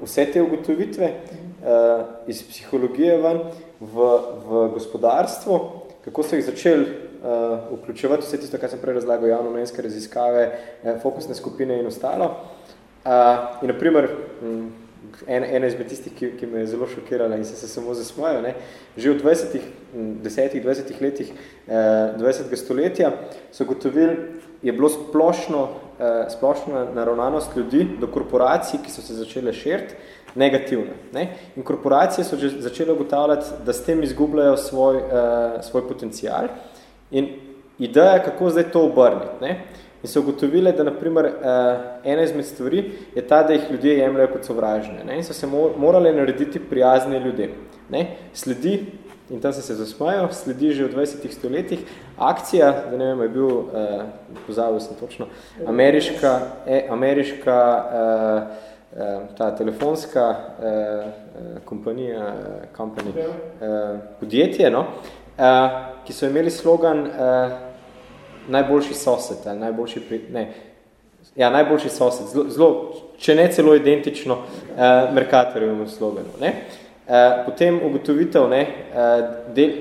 vse te ugotovitve uh, iz psihologije ven v, v gospodarstvo, kako so jih začeli uh, vključevati vse tisto, kar sem prej razlagal, javno-menske raziskave, eh, fokusne skupine in ostalo. Uh, in naprimer, en, ena izmed tistih, ki, ki me je zelo šokirala in se se samo zasmojil, ne, že v 20 desetih, 20 letih eh, 20. stoletja so gotovili, je bilo splošno, eh, splošno naravnanost ljudi do korporacij, ki so se začele širiti, negativna. Ne? In korporacije so že začele ugotavljati, da s tem izgubljajo svoj, eh, svoj potencial In ideja, kako zdaj to obrniti. Ne? In so ugotovile, da naprimer uh, ena izmed stvari je ta, da jih ljudje jemljajo kot sovražne. Ne? In so se morali narediti prijazne ljudem. Ne? Sledi, in tam se se zasmajo, sledi že v 20. stoletjih, akcija, da ne vem, je bil, uh, pozabil sem točno, ameriška, e, ameriška uh, uh, ta telefonska uh, kompanija, uh, company, uh, podjetje, no? uh, ki so imeli slogan uh, najboljši sosed, ali najboljši, pri, ne, ja, najboljši sosed, zelo, zelo, če ne celo identično uh, Mercatorjevemu sloganu. Ne. Uh, potem ugotovitev, ne, uh, del,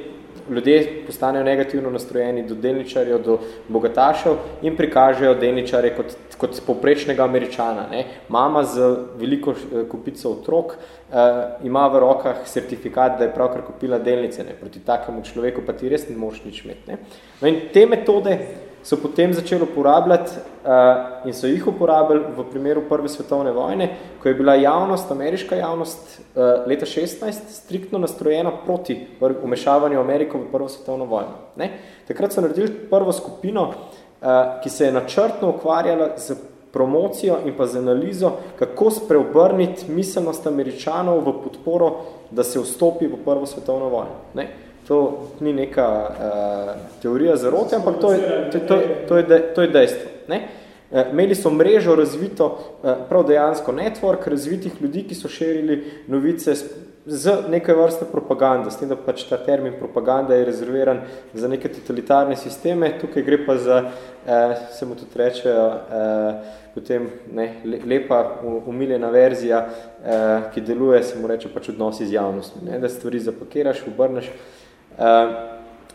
ljudje postanejo negativno nastrojeni do delničarjev, do bogatašev in prikažejo delničarje kot kot poprečnega američana. Ne. Mama z veliko kupico otrok uh, ima v rokah certifikat, da je pravkar kupila delnice. Ne. Proti takemu človeku pa ti res ne moš nič imeti. Ne. No in te metode so potem začeli uporabljati uh, in so jih uporabljali v primeru Prve svetovne vojne, ko je bila javnost, ameriška javnost, uh, leta 16 striktno nastrojena proti umešavanju Ameriko v Prvo svetovno vojno. Ne? Takrat so naredili prvo skupino, uh, ki se je načrtno ukvarjala z promocijo in pa z analizo, kako spreobrniti miselnost američanov v podporo, da se vstopi v Prvo svetovno vojno. Ne? To ni neka uh, teorija zarote, ampak to je, to, to, to je, de, to je dejstvo. Ne? Uh, imeli so mrežo razvito, uh, prav dejansko network razvitih ljudi, ki so širili novice z, z nekaj vrste propagande, s tem, da pač ta termin propaganda je rezerviran za neke totalitarne sisteme, tukaj gre pa za, uh, se mu tudi reče, uh, potem ne, lepa, umiljena verzija, uh, ki deluje, se mu reče pač odnos z javnostmi, ne? da stvari zapakiraš, obrneš, Uh,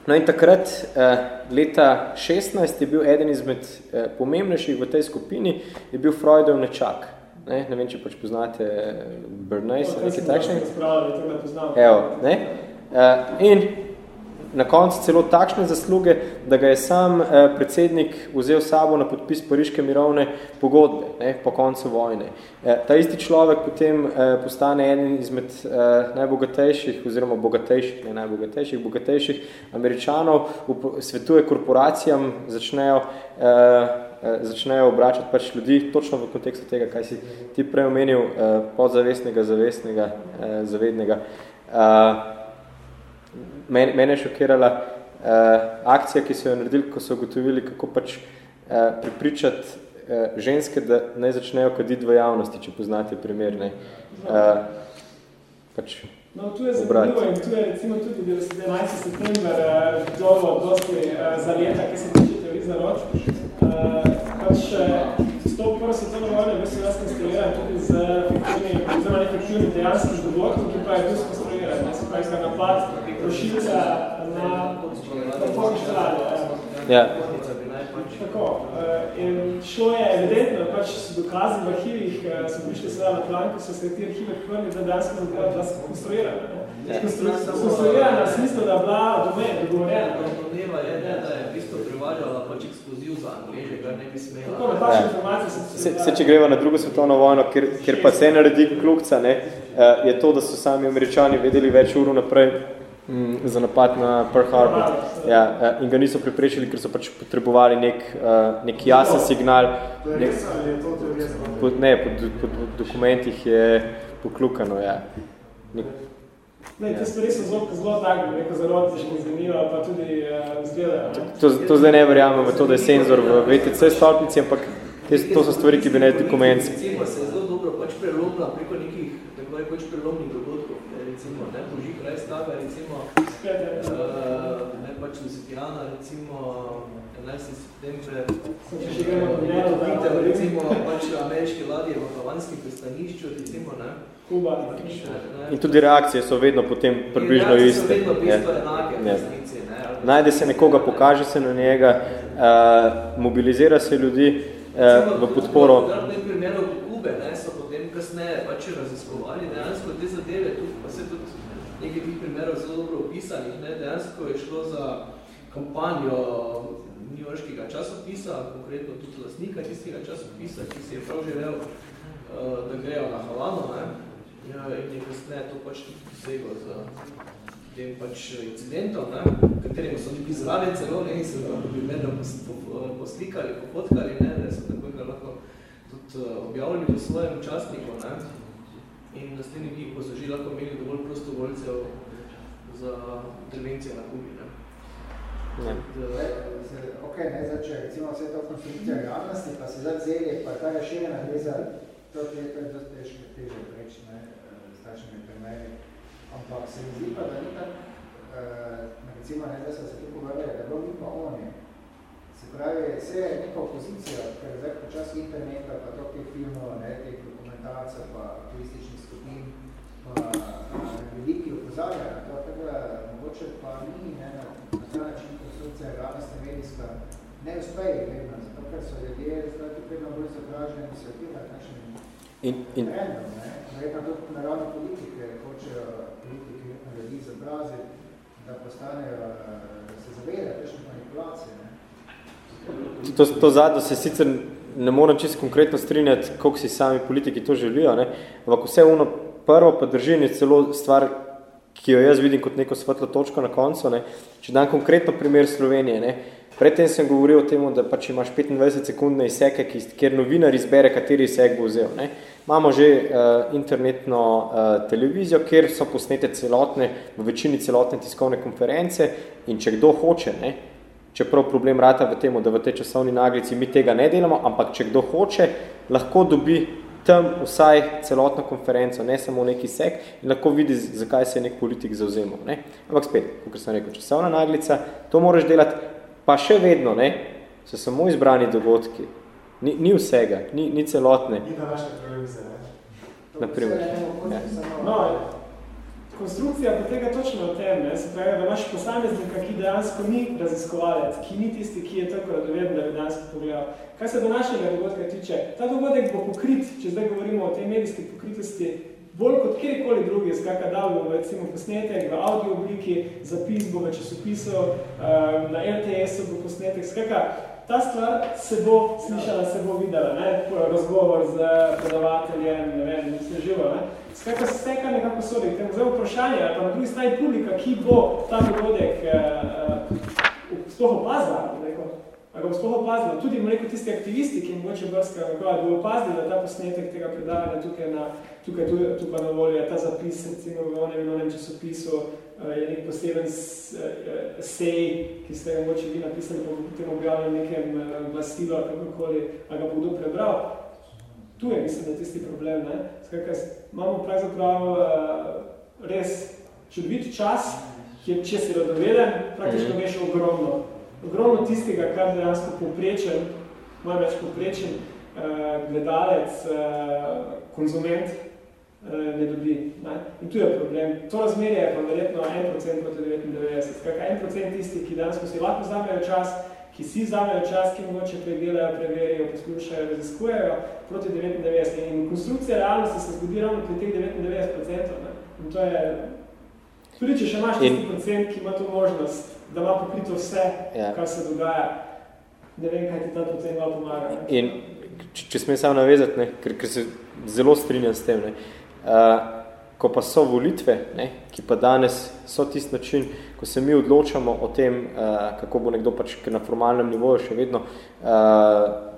no in takrat, uh, leta 16, je bil eden izmed uh, pomembnejših v tej skupini, je bil Freudov nečak. Ne, ne vem, če pač poznate Bernays, nekaj takšnega. Evo, ne? In na koncu celo takšne zasluge, da ga je sam eh, predsednik vzel sabo na podpis Pariške mirovne pogodbe ne, po koncu vojne. Eh, ta isti človek potem eh, postane eden izmed eh, najbogatejših oziroma bogatejših, ne najbogatejših, bogatejših američanov, svetuje korporacijam, začnejo, eh, eh, začnejo obračati pač ljudi točno v kontekstu tega, kaj si ti prej omenil, eh, podzavestnega, zavestnega, eh, zavednega. Eh, mene, mene je šokirala uh, akcija, ki so jo naredili, ko so ugotovili, kako pač uh, pripričati uh, ženske, da ne začnejo kaditi v javnosti, če poznate primer. Ne. Uh, pač No, tu je zanimivo in tu je recimo tudi 11. september uh, dobo dosti uh, za leta, ki se tiče teorij zarod. Uh, pač uh, s to prvo svetovno vojno je bil jaz konstruiran tudi z fiktivnim, oziroma nefiktivnim dejanskim dogodkom, ki pa je bil skonstruiran, pravi, napad prošilca na podporni strani. Ja. Tako. Eh, in šlo je evidentno, pač so dokazi v arhivih, eh, so prišli seveda na plan, ko so se ti arhive prvi, da danes smo bila skonstruirana. Skonstruirana v smislu, da je bila domen, dogovorjena. Problema je, da je v bistvu privaljala pač eksploziv za Angleže, kar ne bi smela. Tako, na pač informacije se, se, če greva na drugo svetovno vojno, kjer, kjer pa se naredi klukca, ne, eh, je to, da so sami američani vedeli več uru naprej, Mm, za napad na Pearl Harbor. Ja, ja, in ga niso preprečili, ker so pač potrebovali nek, uh, nek jasen signal. Nek, po, ne, po, po, po dokumentih je poklukano. Ja. Nek, Ne, te stvari so zelo, zelo tako, neko zarodniško zanimivo, pa tudi uh, zgleda. To, to zdaj ne verjamem v to, da je senzor v VTC stolpnici, ampak te, to so stvari, ki bi ne dokument. Recimo se je zelo dobro pač prelomila preko nekih, tako je pač prelomnih dogodkov, recimo, ne, Božih Rajstava, recimo, uh, ne pač Lusitijana, recimo, 11. septembre, recimo, pač ameriške ladje v Havanskem pristanišču, recimo, ne, Kuba. Pač, ne, In tudi reakcije so vedno potem približno iste. In so vedno bistvo enake, v resnici, ne. Najde se nekoga, pokaže se na njega, uh, mobilizira se ljudi uh, v podporo. V tem primeru Kube, ne, so potem kasneje pač raziskovali dejansko te zadeve, tudi pa se tudi nekaj tih primerov zelo dobro opisanih. Ne? Dejansko je šlo za kampanjo njujorškega časopisa, konkretno tudi lastnika tistega časopisa, ki si je prav želel, uh, da grejo na Havano. Ne? Ja, in je kasneje to pač tudi dosego z tem pač incidentom, ne? katerima so neki zraven celo, ne? in so ga primerno poslikali, popotkali, ne? da so tako ga lahko tudi objavili v svojem častniku. Ne? in naslednji, ko so že lahko imeli dovolj prostovoljcev za intervencije na Kubi. Ne? Ne. Ok, ne, zdaj, če recimo vse to konstrukcija realnosti, pa se zdaj vzeli, pa ta rešenjena gre za to, to je dosti težko teže reči, ne, s takšnimi primeri. Ampak se mi zdi pa, da ni tako, uh, recimo, ne, da so se tu pogovarjali, da bilo ni pa oni. Se pravi, vse je neka opozicija, ker zdaj počas interneta, pa to teh filmov, ne, teh dokumentarcev, pa turističnih skupin, pa veliki opozarjajo to, tako da mogoče pa ni ne, na, na ta način konstrukcija realnosti medijska ne uspeji vedno, zato ker so ljudje zdaj tukaj na bolj zapraženi svetiva, kakšen in, in, random, ne? Verjetno tudi naravne politike hočejo politiki ljudi zabraziti, da postanejo, da se zavedajo kakšne manipulacije. Ne? To, to zadnjo se sicer ne moram čisto konkretno strinjati, koliko si sami politiki to želijo, ne? ampak vse ono prvo pa drži je celo stvar, ki jo jaz vidim kot neko svetlo točko na koncu. Ne? Če dam konkretno primer Slovenije, ne? predtem sem govoril o tem, da pač imaš 25 sekundne izseke, kjer novinar izbere, kateri izsek bo vzel. Ne? Imamo že uh, internetno uh, televizijo, kjer so posnete celotne, v večini celotne tiskovne konference in če kdo hoče, ne, čeprav problem rata v tem, da v tej časovni naglici mi tega ne delamo, ampak če kdo hoče, lahko dobi tam vsaj celotno konferenco, ne samo neki sek in lahko vidi, zakaj se je nek politik zauzemal. Ne? Ampak spet, kot sem rekel, časovna naglica, to moraš delati, pa še vedno, ne, so samo izbrani dogodki. Ni, ni vsega, ni, ni celotne. Ni ne? Naprimer. Ja. No, konstrukcija pa tega točno o tem, ne? se pravi, da imaš posameznika, ki dejansko ni raziskovalec, ki ni tisti, ki je tako radoveden, da bi dejansko pogledal. Kaj se današnjega dogodka tiče? Ta dogodek bo pokrit, če zdaj govorimo o tej medijski pokritosti, bolj kot kjerkoli drugi, skaka dal bo recimo posnetek v audio obliki, zapis bo v časopisu, um, na RTS-u bo posnetek, skaka, ta stvar se bo slišala, se bo videla, ne? razgovor z predavateljem, ne vem, vse živo? Skratka, steka nekako sodi. Zdaj vprašanje, ali pa na drugi strani publika, ki bo ta dogodek eh, eh, sploh opazila, ali bo sploh opazila, tudi rekel, tisti aktivisti, ki mogoče brskajo, da bo opazili, da ta posnetek tega predavanja tukaj na, tukaj, tukaj, tukaj na voljo, ta zapis, recimo v onem in onem časopisu, je nek poseben eh, sej, ki ste ga mogoče vi napisali, pa potem objavili nekem eh, glastilu ali kakokoli, ali ga bo kdo prebral. Tu je, mislim, da tisti problem, ne? Skakaj, imamo pravzaprav res čudovit čas, ki je, če si radoveden, praktično veš ogromno. Ogromno tistega, kar dejansko povprečen, malo več povprečen, uh, gledalec, konzument, ne dobi. Ne? In tu je problem. To razmerje je pa verjetno 1% proti 99. Skakaj, 1% tisti, ki dejansko si lahko vzamejo čas, ki si vzamejo čas, ki mogoče pregledajo, preverijo, poslušajo, raziskujejo, proti 99. In konstrukcija realnosti se zgodi ravno pri teh 99%. Ne? In to je, tudi če še imaš tisti procent, ki ima to možnost, da ima pokrito vse, ja. kar se dogaja, ne vem, kaj ti ta procent pomaga. Ne? In če, če smem samo navezati, ne, ker, ker se zelo strinjam s tem, ne, uh, ko pa so volitve, ne, ki pa danes so tist način, ko se mi odločamo o tem, uh, kako bo nekdo pač na formalnem nivoju še vedno uh,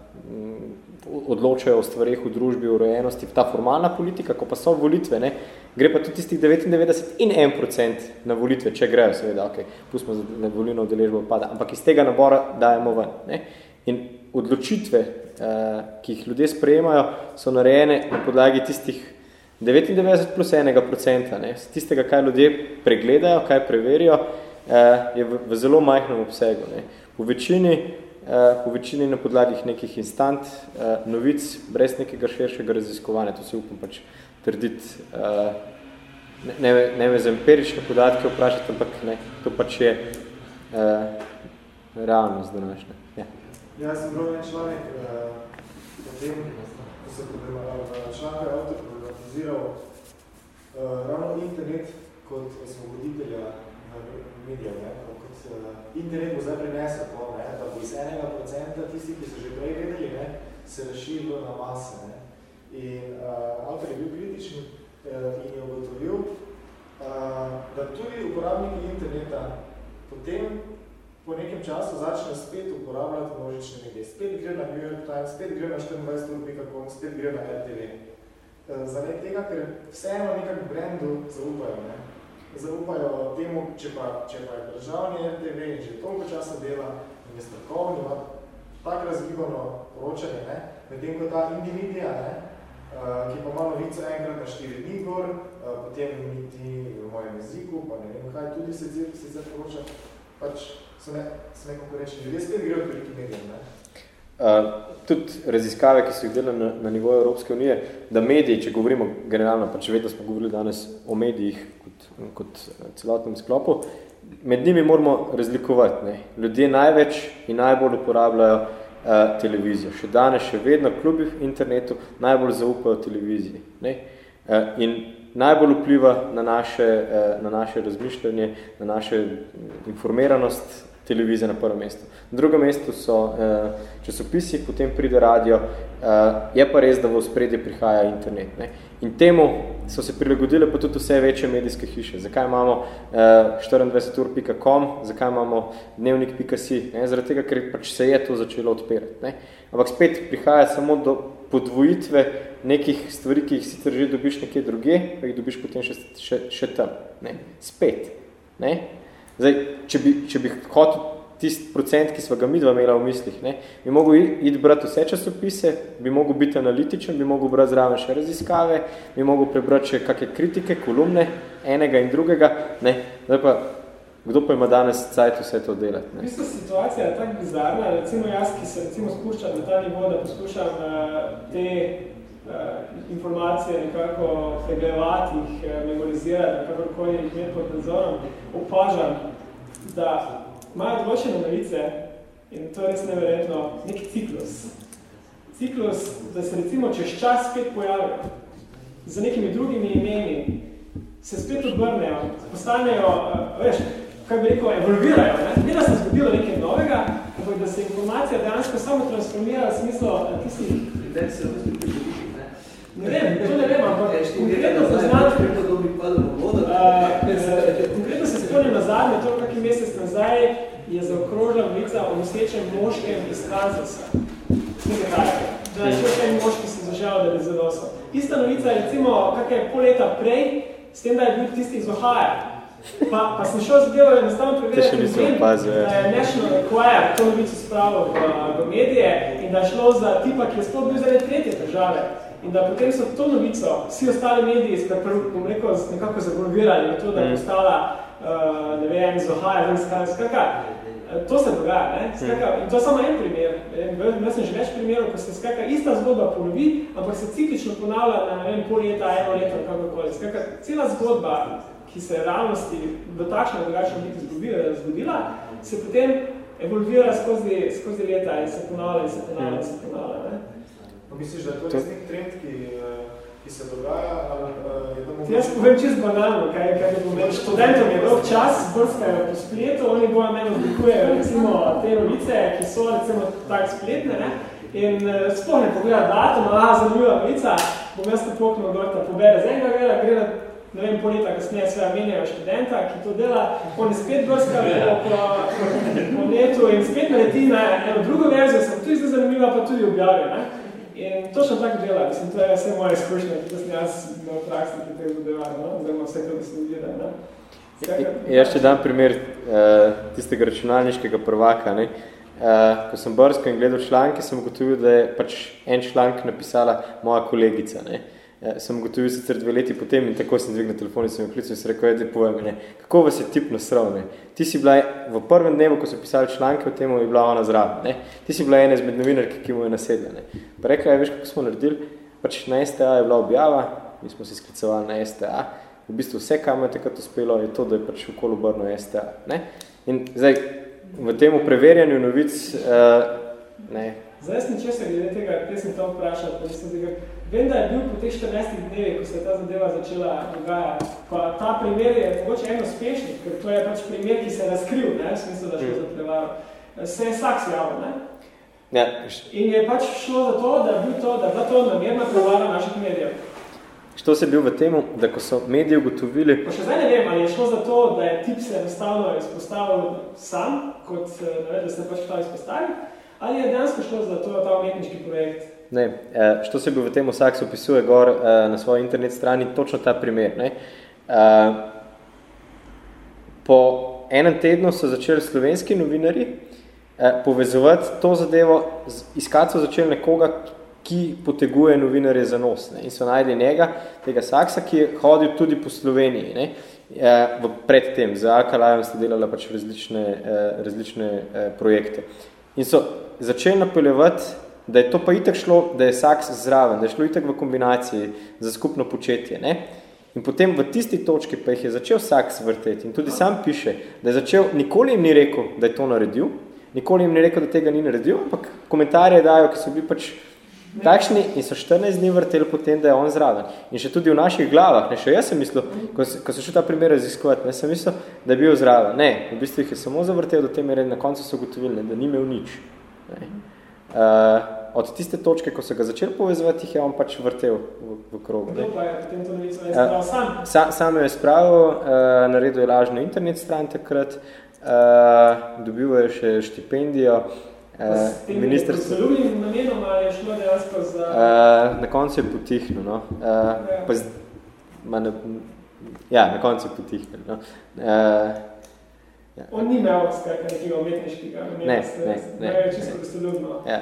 odločajo o stvarih v družbi, o rojenosti, ta formalna politika, ko pa so volitve, ne, gre pa tudi tistih 99 in 1% na volitve, če grejo, seveda, ok, pustimo za volilno udeležbo pada, ampak iz tega nabora dajemo ven. Ne. In odločitve, uh, ki jih ljudje sprejemajo, so narejene na podlagi tistih 99 plus enega procenta, ne, tistega, kaj ljudje pregledajo, kaj preverijo, eh, je v, v zelo majhnem obsegu. Ne. V večini, eh, po večini na podlagih nekih instant eh, novic, brez nekega širšega raziskovanja, to se upam pač trditi, ne, ne, me za empirične podatke vprašati, ampak ne, to pač je realnost današnja. Ja. Ja, sem bral en članek eh, o tem, ko se članek avtor organiziral uh, ravno internet kot osvoboditelja medijev. Ne? Kot, uh, internet bo zdaj prinesel to, ne? da bo iz enega procenta tisti, ki so že prej vedeli, ne? se razširilo na mase. Ne? In uh, avtor je bil kritičen uh, in je ugotovil, uh, da tudi uporabniki interneta potem po nekem času začne spet uporabljati množične medije. Spet gre na New York Times, spet gre na 24.com, spet gre na RTV. Eh, zaradi tega, ker vseeno nekak brendu zaupajo. Ne? Zaupajo temu, če pa, če pa je državni RTV in že toliko časa dela in je strokovni, ima tako razgibano poročanje, ne? medtem ko ta indie media, ne? Uh, ki pa ima novico enkrat na štiri dni gor, uh, potem niti v mojem jeziku, pa ne vem kaj, tudi se sicer poroča, pač so, ne, so nekako reči, ljudje spet grejo pri medijem. Ne? Tudi raziskave, ki so jih delali na, na nivoju Evropske unije, da mediji, če govorimo generalno, pač vedno smo govorili danes o medijih kot, kot celotnem sklopu, med njimi moramo razlikovati. Ne. Ljudje največ in najbolj uporabljajo uh, televizijo. Še danes, še vedno, kljub internetu, najbolj zaupajo televiziji. Ne. Uh, in najbolj vpliva na naše, uh, na naše razmišljanje, na naše informiranost televizija na prvem mestu. Na drugem mestu so uh, časopisi, potem pride radio, uh, je pa res, da v spredje prihaja internet. Ne. In temu so se prilagodile pa tudi vse večje medijske hiše. Zakaj imamo uh, 24ur.com, zakaj imamo dnevnik.si? Zaradi tega, ker pač se je to začelo odpirati. Ne. Ampak spet prihaja samo do podvojitve nekih stvari, ki jih sicer že dobiš nekje druge, pa jih dobiš potem še, še, še tam. Ne. Spet. Ne. Zdaj, če bi, če bi hotel tist procent, ki smo ga mi dva imela v mislih, ne, bi mogel iti brati vse časopise, bi mogel biti analitičen, bi mogel brati zraven še raziskave, bi mogel prebrati še kakšne kritike, kolumne, enega in drugega. Ne. Zdaj pa, kdo pa ima danes cajt vse to delati? Ne? V bistvu situacija je tako bizarna, recimo jaz, ki se recimo spuščam na ta nivo, da poskušam uh, te informacije nekako pregledovati, jih uh, memorizirati, kakorkoli jih imeti pod nadzorom, opažam, da imajo določene novice in to je res neverjetno, nek ciklus. Ciklus, da se recimo čez čas spet pojavijo z nekimi drugimi imeni, se spet obrnejo, postanejo, uh, veš, kaj bi rekel, evolvirajo. Ne, ne da se zgodilo nekaj novega, ampak da se informacija dejansko samo transformira v smislu uh, tistih Ne vem, to ne vem, ampak konkretno poznam, konkretno se spomnim na zadnje, to kaký mesec nazaj je zaokrožila novica o nosečem moškem iz Kansasa. Nekaj tako. Da je še en moški se zažal, da je zadosal. Ista novica je recimo kakaj pol leta prej, s tem, da je bil tisti iz Ohio. Pa, pa sem šel zadevo enostavno preverjati, da je National Enquirer to novico spravil v, v medije in da je šlo za tipa, ki je sploh bil zaradi tretje države. In da potem so to novico vsi ostali mediji bom rekel, nekako zagrovirali na to, da je mm. postala, uh, ne vem, iz Ohio, vem, skakaj, skakaj. To se dogaja, ne? Skaka, in to je samo en primer. Jaz sem že več primerov, ko se skaka ista zgodba ponovi, ampak se ciklično ponavlja na ne vem, pol leta, eno leto, kakokoli. Skaka, cela zgodba, ki se je realnosti v takšnem drugačnem biti zgodila, se potem evolvira skozi, skozi leta in se ponavlja in se ponavlja in se ponavlja. Ne? Misliš, da je to res nek trend, ki, eh, ki se dogaja? Ali, eh, je to Jaz povem čist banalno, kaj, kaj je pomen. Študentom je dolg čas, brskajo po spletu, oni bojo meni odlikujejo recimo te novice, ki so recimo tak spletne, ne? in uh, sploh ne pogleda datum, aha, zanimiva novica, bom jaz to poknil gor, da pobere z enega vela, gre na ne vem, pol leta kasneje sve menjajo študenta, ki to dela, on je spet brska po, po, po netu in spet naleti na eno drugo verzijo, sem tudi zdaj zanimiva, pa tudi objavlja. Ne? In točno tako dela, mislim, to je vse moje izkušnje, ki sem jaz na praksi, ki te zadeva, no? oziroma vse, kako sem videl. Ne? Jaz še dam primer uh, tistega računalniškega prvaka. Ne? Uh, ko sem brsko in gledal članke, sem ugotovil, da je pač en članek napisala moja kolegica. Ne? Uh, Ja, sem gotovil sicer dve leti potem in tako sem dvignil telefon in sem jo klical in sem rekel, da povem, ne, kako vas je tip nasral, ne. Ti si bila v prvem dnevu, ko so pisali članke o tem, je bila ona zraven, ne. Ti si bila ena izmed novinarki, ki mu je nasedla, ne. Pa rekla je, veš, kako smo naredili, pač na STA je bila objava, mi smo se sklicovali na STA, v bistvu vse, kam je takrat uspelo, je to, da je pač okolo obrno STA, ne. In zdaj, v temu preverjanju novic, uh, ne. Zdaj sem česa glede tega, te sem to vprašal, pa sem tega, Vem, da je bil po teh 14 dnevi, ko se je ta zadeva začela dogajati, pa ta primer je mogoče en uspešnik, ker to je pač primer, ki se je razkril, ne, v smislu, da šlo za prevaro. Se je saks javil, ne? Ja. In je pač šlo za to, da je bil to, da je bila to namerna prevara naših medijev. Što se je bil v temu, da ko so mediji ugotovili... Pa še zdaj ne vem, ali je šlo za to, da je tip se enostavno izpostavil sam, kot ne, da se pač hvala izpostavil, ali je dejansko šlo za to, ta umetniški projekt, Ne, eh, što se bi v tem vsak opisuje gor eh, na svoji internet strani, točno ta primer. Ne. Eh, po enem tednu so začeli slovenski novinari povezovati to zadevo, iskati so začeli nekoga, ki poteguje novinarje za nos. Ne. In so najdli njega, tega Saksa, ki je hodil tudi po Sloveniji. Ne. V predtem, za Alkalajem ste delala pač različne, različne projekte. In so začeli napeljevati da je to pa itak šlo, da je saks zraven, da je šlo itak v kombinaciji za skupno početje. Ne? In potem v tisti točki pa jih je začel vsak zvrteti in tudi sam piše, da je začel, nikoli jim ni rekel, da je to naredil, nikoli jim ni rekel, da tega ni naredil, ampak komentarje dajo, ki so bili pač takšni in so 14 dni vrteli potem, da je on zraven. In še tudi v naših glavah, ne, še jaz sem mislil, ko, ko so šel ta primer raziskovati, ne, sem mislil, da je bil zraven. Ne, v bistvu jih je samo zavrtel do te mere, na koncu so ugotovili, da ni imel nič. Uh, od tiste točke, ko so ga začeli povezovati, jih je on pač vrtel v, v krogu. Kdo pa je potem to novico uh, sam? Sa, sam je spravil, uh, naredil je lažno internet stran takrat, uh, dobil je še štipendijo, Uh, ministrstvo. S namenom ali je šlo dejansko za... Uh, na koncu je potihnil, no. Uh, ja. Pa z, ma ne, ja, na koncu je potihnil, no. Uh, ja. On ni imel skrka nekega umetniškega, ne, ne, ne, ne, ne, čisto gostoljubno. Ja,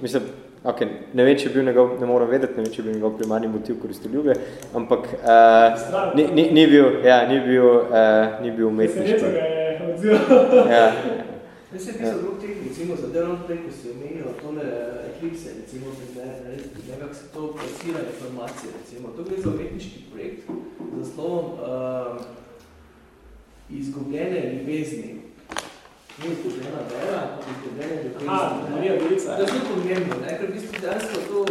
mislim, ok, ne vem, če je bil njegov, ne moram vedeti, ne vem, če je bil njegov primarni motiv koristoljube, ampak uh, ni, ni, ni bil, ja, ni bil, uh, ni bil umetniški. Se je odzival. ja, Jaz se pisal drug teh, recimo, za delovno prej, ko si omenil tole eklipse, recimo, nekak se to plasira informacije, recimo. To gre za umetniški projekt z naslovom uh, Izgubljene ljubezni. Ni izgubljena vera, izgubljene ljubezni. Aha, Marija Delica. To je zelo pomembno, ne? ker v bistvu dejansko to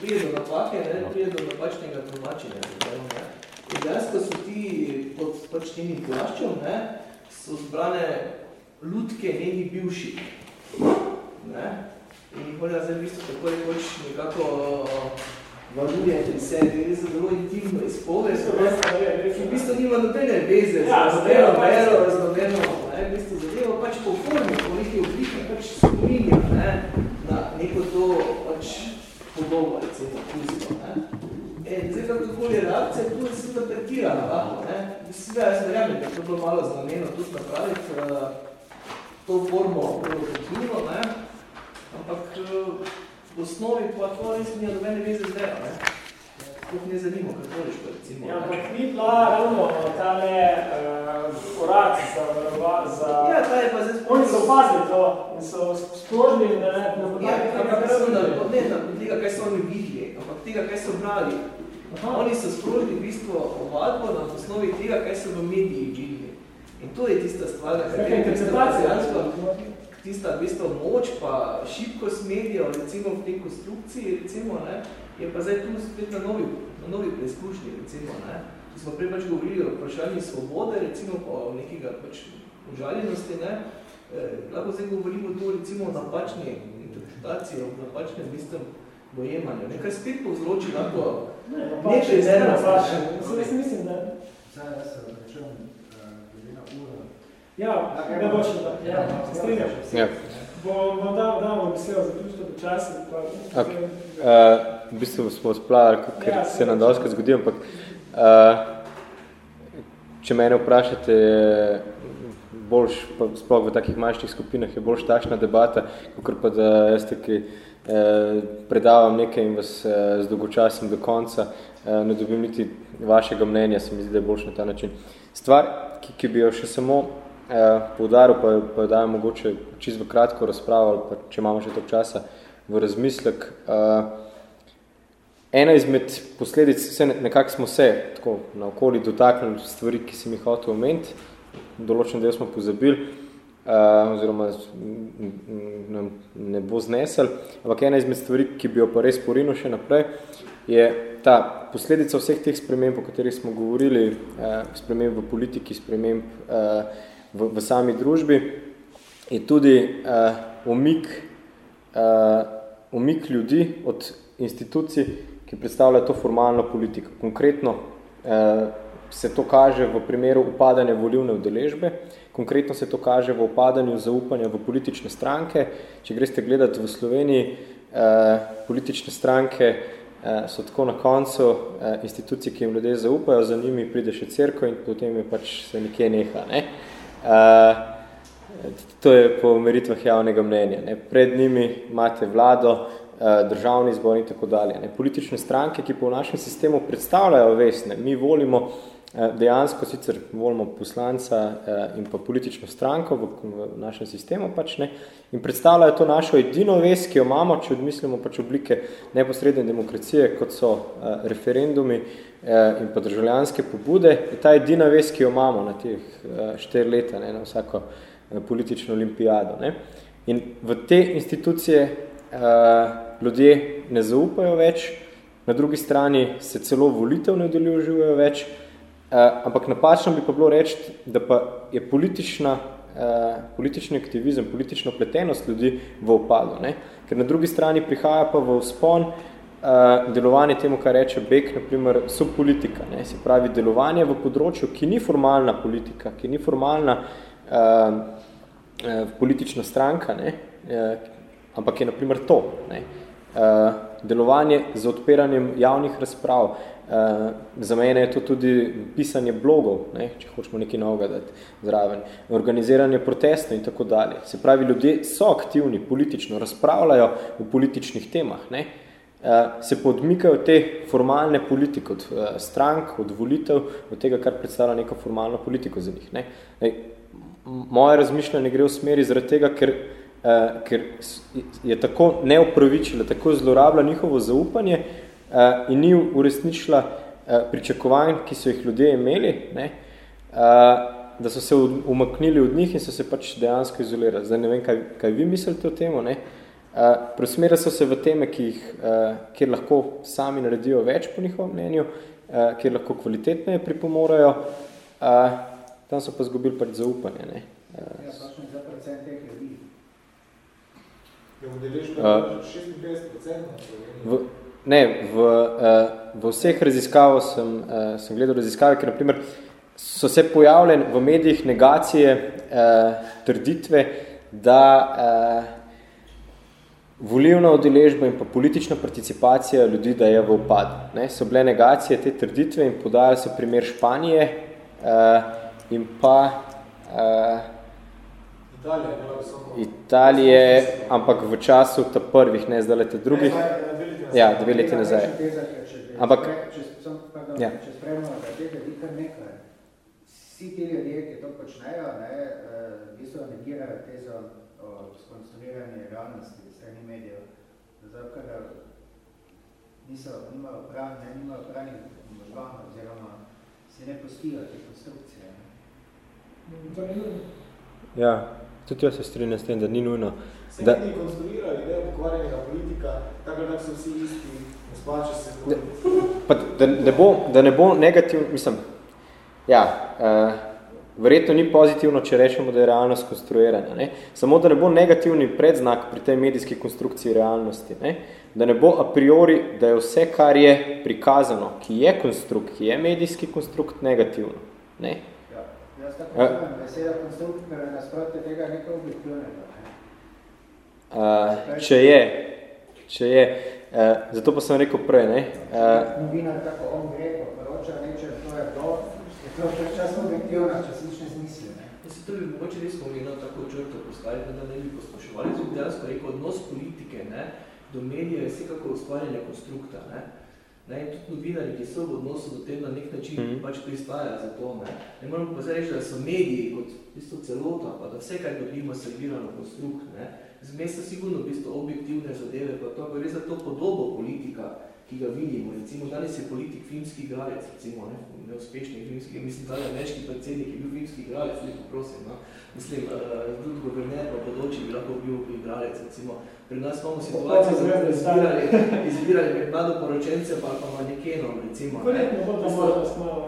prije do napake, ne? prije do napačnega tolmačenja. Ne? In dejansko so ti pod pač temi plaščom, ne? so zbrane lutke njeni bivši. Ne? In jih moram zdaj v bistvu tako rekoč nekako valuje pri sebi, za zelo intimno izpoved, ki v bistvu nima nobene veze Ja, z nobeno vero, z nobeno, ne, v bistvu zadeva pač po formi, po neki obliki pač spominja, ne, na neko to pač podobo, recimo, kuzimo, ne. In zdaj, kako je reakcija, tu je seveda pretirana, lahko, ne. Seveda, jaz verjamem, da je to bilo malo znameno tudi napraviti, uh, to formo provokativno, ne, ampak uh, v osnovi pa to res nima nobene veze z vera, ne. Sploh ne zanimo, katoliško, recimo. Ja, ampak ni bila ravno tale uh, urad za, za... Ja, ta je pa zdaj... Oni so opazili to in so sprožili, da ne, na Ja, ampak ravno, da, ne na tega, kaj so oni videli, ampak tega, kaj so brali. Aha. Oni so sprožili v bistvu ovadbo na osnovi tega, kaj so v mediji videli. In to je tista stvar, na Kakaj interpretacija, tista v bistvu moč pa šibkost medijev, recimo v tej konstrukciji, recimo, ne, je pa zdaj tu spet na novi, na novi preizkušnji, recimo, ne. Če smo prej pač govorili o vprašanju svobode, recimo pa o nekega pač užaljenosti, ne, eh, lahko zdaj govorimo tu recimo o napačni interpretaciji, o napačnem bistvu dojemanju. Nekaj spet povzroči lahko nekaj napačen. Jaz mislim, da... Zdaj, jaz se račujem, glede na uro. Ja, ne boš da. Ja, se strinjaš. Ja. Bom bo dal, damo besedo zaključiti počasi. Pa, okay. uh, v bistvu smo splavili, ker ja, se nam dosti zgodi, ampak uh, če mene vprašate, boljš, pa sploh v takih manjših skupinah je boljš takšna debata, kot pa da jaz taki eh, predavam nekaj in vas eh, zdolgočasim do konca, eh, ne dobim niti vašega mnenja, se mi zdi, da je boljš na ta način. Stvar, ki, ki bi jo še samo poudaril, pa, pa jo dajem mogoče čisto kratko razpravo, ali pa če imamo še toliko časa v razmislek. Eh, ena izmed posledic, vse nekako smo se tako na okoli dotaknili stvari, ki sem jih hotel omeniti, določen del smo pozabili, uh, oziroma ne, ne bo znesel, ampak ena izmed stvari, ki bi jo pa res porinil še naprej, je ta posledica vseh teh sprememb, o katerih smo govorili, sprememb v politiki, sprememb v, v sami družbi, je tudi uh, umik, uh, umik ljudi od institucij, ki predstavljajo to formalno politiko. Konkretno uh, se to kaže v primeru upadanja volivne udeležbe, konkretno se to kaže v upadanju zaupanja v politične stranke. Če greste gledati v Sloveniji, eh, politične stranke eh, so tako na koncu eh, institucije, ki jim ljudje zaupajo, za njimi pride še cerko in potem je pač se nekje neha. Ne? Eh, to je po meritvah javnega mnenja. Ne? Pred njimi imate vlado, eh, državni zbor in tako dalje. Ne? Politične stranke, ki po našem sistemu predstavljajo vesne, mi volimo Eh, dejansko sicer volimo poslanca eh, in pa politično stranko v, v našem sistemu pač ne, in predstavljajo to našo edino vest, ki jo imamo, če odmislimo pač oblike neposredne demokracije, kot so eh, referendumi in pa državljanske pobude, je ta edina vest, ki jo imamo na teh štiri leta, ne, na vsako politično olimpijado. Ne. In v te institucije ljudje ne zaupajo več, na drugi strani se celo volitev ne udeležujejo več, Uh, ampak napačno bi pa bilo reči, da pa je politična, uh, politični aktivizem, politična pletenost ljudi v opadu. Ne? Ker na drugi strani prihaja pa v vzpon uh, delovanje temu, kar reče Bek, naprimer, subpolitika. Ne? Se pravi, delovanje v področju, ki ni formalna politika, ki ni formalna uh, uh, politična stranka, ne? Uh, ampak je naprimer to. Ne? Uh, delovanje z odpiranjem javnih razprav, Uh, za mene je to tudi pisanje blogov, ne, če hočemo nekaj novega dati zraven, organiziranje protestov in tako dalje. Se pravi, ljudje so aktivni politično, razpravljajo v političnih temah, ne, uh, se podmikajo te formalne politike od uh, strank, od volitev, od tega, kar predstavlja neko formalno politiko za njih. Ne. Moje razmišljanje gre v smeri zaradi tega, ker, uh, ker je tako neopravičila, tako zlorablja njihovo zaupanje, in ni uresničila pričakovanj, ki so jih ljudje imeli, ne, da so se umaknili od njih in so se pač dejansko izolirali. Zdaj ne vem, kaj, kaj vi mislite o temu. Ne. Uh, Prosmerili so se v teme, ki jih, uh, kjer lahko sami naredijo več po njihovem mnenju, uh, kjer lahko kvalitetneje pripomorajo, tam so pa zgubili pač zaupanje. Ne. Ja, za procent teh ljudi. Je v 56% v, Ne, v, v vseh raziskavah sem, sem gledal raziskave, ker naprimer so se pojavljene v medijih negacije uh, trditve, da uh, volivna udeležba in pa politična participacija ljudi, da je v upadu. Ne, so bile negacije te trditve in podajali so primer Španije uh, in pa uh, Italije, Italije, ampak v času ta prvih, ne zdaj leta drugih. Ja, dve leti nazaj. Ampak, ja. če spremljamo, da te ljudi kar nekaj, vsi ti ljudje, ki to počnejo, ne, eh, v bistvu negirajo tezo o skonstruiranju realnosti strani medijev, zato ker niso, nimajo prav, ne, nimajo pravnih možganov, oziroma se ne postijo te konstrukcije. Ja, tudi jaz se strinjam s tem, da ni nujno, Se da... neki konstruirajo idejo pokvarjenega politika, tako da so vsi isti, ne splače se... Da, pa, da, ne bo, da ne bo negativno, mislim, ja, uh, verjetno ni pozitivno, če rečemo, da je realnost konstruirana. Ne? Samo, da ne bo negativni predznak pri tej medijski konstrukciji realnosti. Ne? Da ne bo a priori, da je vse, kar je prikazano, ki je konstrukt, ki je medijski konstrukt, negativno. Ne? Ja, jaz tako uh, beseda konstrukt, nasprotne tega nekaj objektivnega. Uh, če je, če je, uh, zato pa sem rekel prej, ne? Uh, Novinar tako on gre, poroča, neče, to je to, je to časno objektivno, če si nič ne zmisli, ne? Ja, se to bi mogoče res pomenil tako črto postaviti, da ne bi pospoševali, tudi dejansko rekel, odnos politike, ne, do medija je vsekako ustvarjanje konstrukta, ne? Ne, in tudi novinari, ki so v odnosu do tem na nek način mm -hmm. pač pristajajo za to. Ne. ne moramo pa zdaj reči, da so mediji kot isto celota, pa da vse, kar dobimo, servirano konstrukt. Ne zmesta sigurno v bistvu objektivne zadeve, pa to gre za to podobo politika, ki ga vidimo. Recimo, danes je politik filmski igralec, recimo, ne, neuspešni filmski, mislim, da je ameriški predsednik je bil filmski igralec, lepo prosim, no. Mislim, uh, tudi guverner pa bodoči bi lahko bil igralec, recimo. Pri nas imamo situacijo, da smo izbirali, izbirali med mlado poročence pa pa manekenom, recimo. Ne. To, so,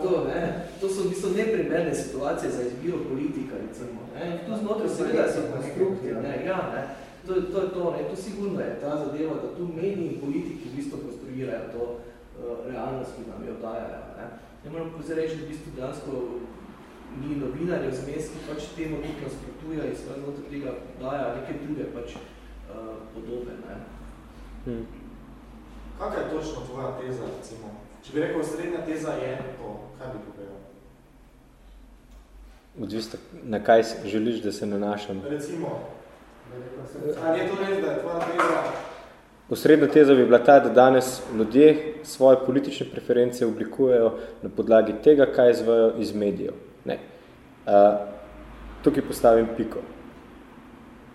to, ne, to so v bistvu neprimerne situacije za izbiro politika, recimo. Ne. Tu znotraj seveda so konstrukti, ne, ja, ne. To, to je to, ne, to sigurno je ta zadeva, da tu mediji in politiki v bistvu konstruirajo to uh, realnost, ki nam jo dajajo. Ne. Ne moram pa reči, da v bistvu dansko ni novinarjev zmes, ki pač temu nekaj nasprotuje in svoje znotraj tega daja neke druge pač uh, podobe. Ne. Hmm. Kakaj je točno tvoja teza, recimo? Če bi rekel, srednja teza je to, kaj bi povedal? Odvisno, na kaj želiš, da se nanašam? Recimo, Ali je to res, da je tvoja teza, Osredna teza bi bila ta, da danes ljudje svoje politične preference oblikujejo na podlagi tega, kaj izvajo iz medijev. Ne. Uh, tukaj postavim piko.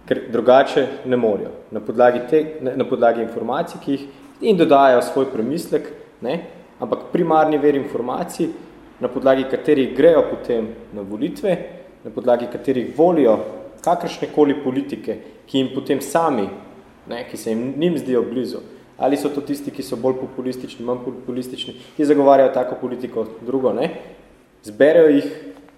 Ker drugače ne morajo. Na podlagi, te, na podlagi informacij, ki jih in dodajajo svoj premislek, ne, ampak primarni ver informacij, na podlagi katerih grejo potem na volitve, na podlagi katerih volijo kakršne koli politike, ki jim potem sami ne, ki se jim njim zdijo blizu. Ali so to tisti, ki so bolj populistični, manj populistični, ki zagovarjajo tako politiko, drugo, ne? Zberejo jih,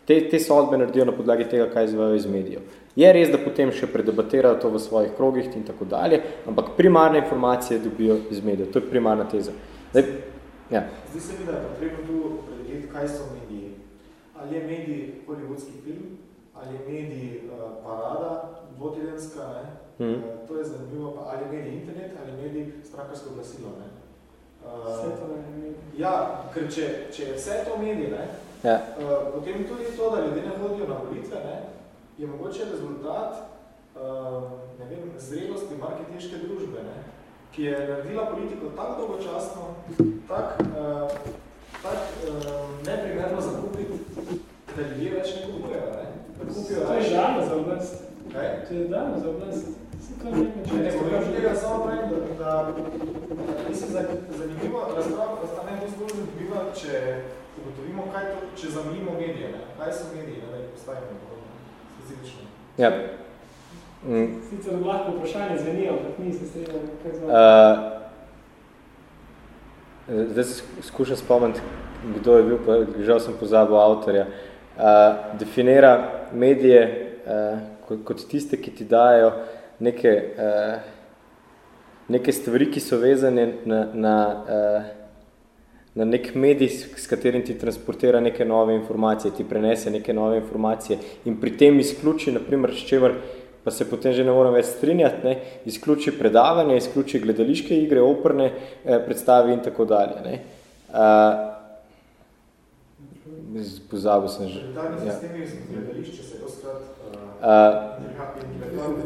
te, te sodbe naredijo na podlagi tega, kaj izvajo iz medijev. Je res, da potem še predebatirajo to v svojih krogih in tako dalje, ampak primarne informacije dobijo iz medijev. To je primarna teza. Zdaj, ja. Zdi se mi, da je potrebno tu opredeliti, kaj so mediji. Ali je medij hollywoodski film, ali medij uh, parada, dvotedenska, ne? Mm. To je zanimivo, pa ali medij internet, ali medij strankarsko glasilo. Ne? Uh, vse to medij. Ja, ker če, če je vse to medij, ne, ja. potem tudi to, da ljudje ne hodijo na volitve, ne, je mogoče rezultat ne vem, zrelosti marketinške družbe, ne, ki je naredila politiko tako dolgočasno, tak, tak neprimerno zakupiti, da ljudje več ne kupujejo. Ne. Kupijo to je žalno za oblast. Kaj? To je dano za oblast. Ne, govorim tega samo pravim, da, da mislim, da zanimivo razpravo, da sta ne bo zelo zanimiva, če ugotovimo, kaj to, če zamljimo medije, ne? kaj so mediji, ne, da jih postavimo specifično. Ja. Mm. Sicer lahko vprašanje zvenijo, ampak nisem sredno, kaj zvali. Uh, zdaj se skušam spomniti, kdo je bil, žal sem pozabil avtorja. Uh, definira medije uh, kot, kot tiste, ki ti dajo neke, uh, neke stvari, ki so vezane na, na, uh, na nek medij, s katerim ti transportira neke nove informacije, ti prenese neke nove informacije in pri tem izključi, naprimer, s čemer pa se potem že ne moram več strinjati, ne, izključi predavanje, izključi gledališke igre, oprne eh, predstavi in tako dalje. Ne. Uh, pozabil sem že. Ja. doskrat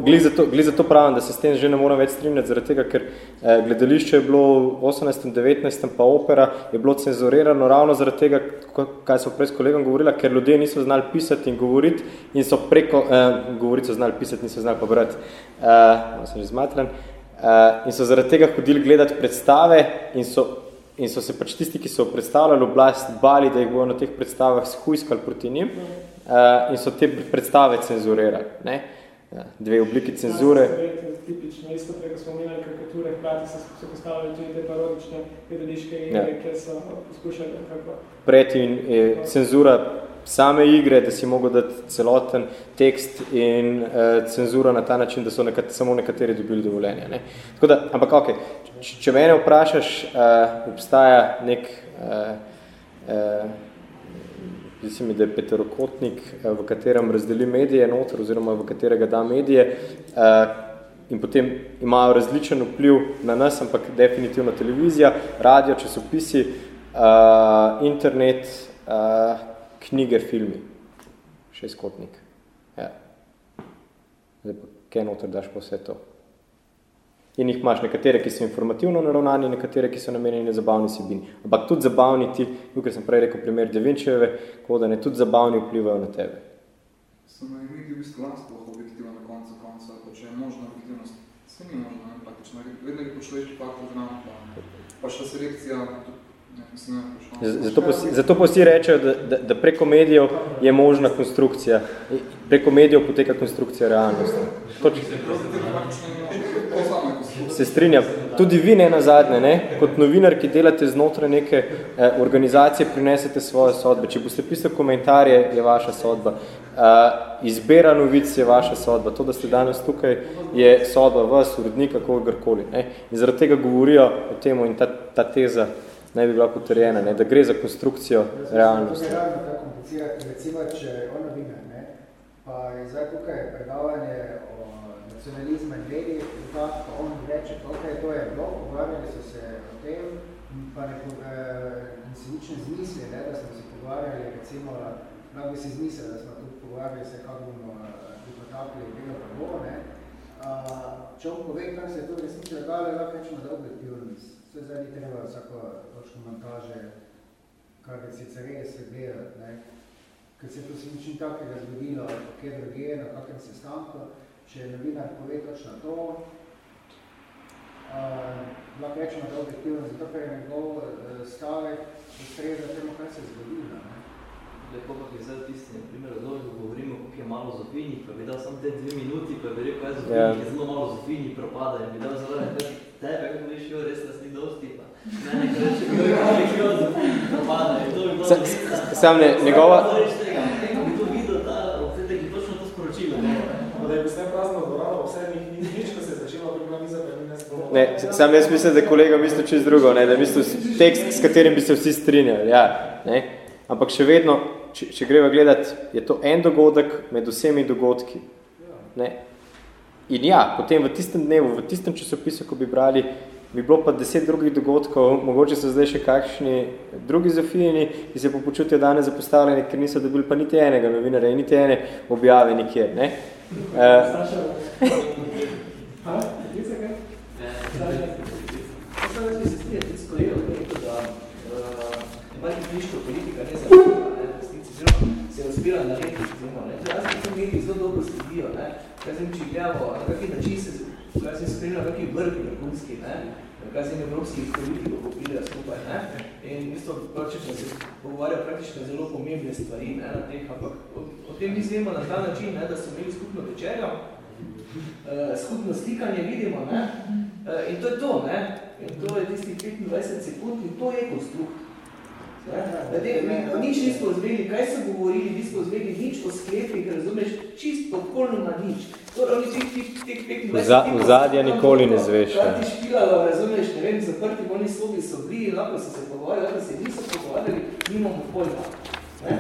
Gli za, to, pravim, da se s tem že ne moram več strinjati, zaradi tega, ker eh, gledališče je bilo v 18. 19. pa opera je bilo cenzurirano ravno zaradi tega, kaj so prej s kolegom govorila, ker ljudje niso znali pisati in govoriti in so preko, eh, govoriti so znali pisati, niso znali pa brati, eh, sem že zmatran, eh, in so zaradi tega hodili gledati predstave in so, in so se pač tisti, ki so predstavljali oblast, bali, da jih bojo na teh predstavah shujskali proti njim, uh, in so te predstave cenzurirali. Ne? Ja, dve obliki cenzure. Tipično, isto preko smo imeli karikature, hkrati so se postavili tudi te parodične gledališke igre, ja. kjer so poskušali kako. Pred in je cenzura same igre, da si mogel dati celoten tekst in uh, cenzura na ta način, da so nekat, samo nekateri dobili dovoljenje. Ne? Tako da, ampak ok, če, če mene vprašaš, uh, obstaja nek uh, uh, Zdi mi, da je peterokotnik, eh, v katerem razdeli medije noter, oziroma v katerega da medije eh, in potem imajo različen vpliv na nas, ampak definitivno televizija, radio, časopisi, eh, internet, knjige, filmi. Šestkotnik. Ja. Zdaj pa, kaj noter daš po vse to? in jih imaš nekatere, ki so informativno naravnani, nekatere, ki so namenjeni zabavni sebini. Ampak tudi zabavni ti, ker sem prej rekel primer Devinčeve, kodane, tudi zabavni vplivajo na tebe. So na imeti v bistvu lahko objektiva na koncu konca, pa če je možno objektivnost, se ni možno, ne, praktično, vedno je po človeški faktor znam, pa, pa še selekcija, Zato pa, zato pa vsi rečejo, da, da, da preko medijev je možna konstrukcija. Preko medijev poteka konstrukcija realnosti. Točno se strinjam. Tudi vi ne nazadnje, ne? kot novinar, ki delate znotraj neke eh, organizacije, prinesete svoje sodbe. Če boste pisali komentarje, je vaša sodba. Eh, izbera novic je vaša sodba. To, da ste danes tukaj, je sodba vas, urednika, kogarkoli. Ne? In zaradi tega govorijo o temu in ta, ta teza naj bi bila potrjena, ne? da gre za konstrukcijo realnosti. Recimo, če on novinar, ne? pa je zdaj tukaj predavanje nacionalizma in veri, pa on reče, ok, to je bilo, pogovarjali so se o tem, pa ne, eh, se nič ne zmisli, ne, da smo se pogovarjali, recimo, da bi si zmislili, da smo tudi pogovarjali se, kako bomo pripotapili tega pravo, ne, če on pove, kar se je to resnici dogajalo, lahko rečemo, da objektivnost. Vse zdaj ni treba vsako točno montaže, kar je sicer res gledati, ne. Ker se to se nič takega zgodilo, kje druge, na kakrem sestanku, če je novinar pove točno to, uh, lahko rečemo, da objektivno, zato ker je njegov uh, stavek ustreza temu, kar se je zgodilo. Ne. Lepo pa je zdaj tisti, na primer, ko govorimo, koliko je malo Zofini, pa bi dal samo te dve minuti, pa bi rekel, kaj Zofini, Ja. yeah. je zelo malo Zofini propada in bi dal sam ne- njegova- ne. Sam jaz mislim, da kolega mislil čez drugo, ne, da s- tekst, s katerim bi se vsi strinjali. Ja, ne. Ampak še vedno, če, če greva gledati, je to en dogodek med vsemi dogodki. Ne. In ja, potem v tistem dnevu, v tistem časopisu, ko bi brali, bi bilo pa deset drugih dogodkov, mogoče so zdaj še kakšni drugi zofijini, ki se pa počutijo danes zapostavljeni, ker niso dobili pa niti enega novinarja in niti ene objave nikjer. Ne. Uh, Samo jaz bi se strinjal tudi s kolegom, ki je rekel, da uh, marketinška politika ne zanima, ne, v resnici, oziroma se je uspela narediti, oziroma, ne. Jaz mislim, mediji zelo dobro sledijo, ne. Kaj sem, če gledamo, na kakšen način se, kaj sem spremljal, kakšni vrhi vrhunski, ne, kaj sem evropskih politikov popiljal skupaj, ne. In isto, praktično se pogovarjajo praktično zelo pomembne stvari, ne, na teh, ampak o, o tem mi zvemo na ta način, ne, da so imeli skupno večerjo, uh, skupno slikanje vidimo, ne, uh, in to je to, ne, in to je tistih 25 sekund in to je konstrukt. Te, mi, nič nismo izvedeli, kaj so govorili, nismo izvedeli nič o sklepih, razumeš, čist popolnoma nič. Torej, oni tih, tih, tih 25 Za- tipov ozadja so nikoli ne zveš, Kaj ja. ti špilalo, razumeš, ne vem, zaprti v oni sobi so bili, lahko so se pogovarjali, lahko se niso pogovarjali, nimamo pojma. Ne?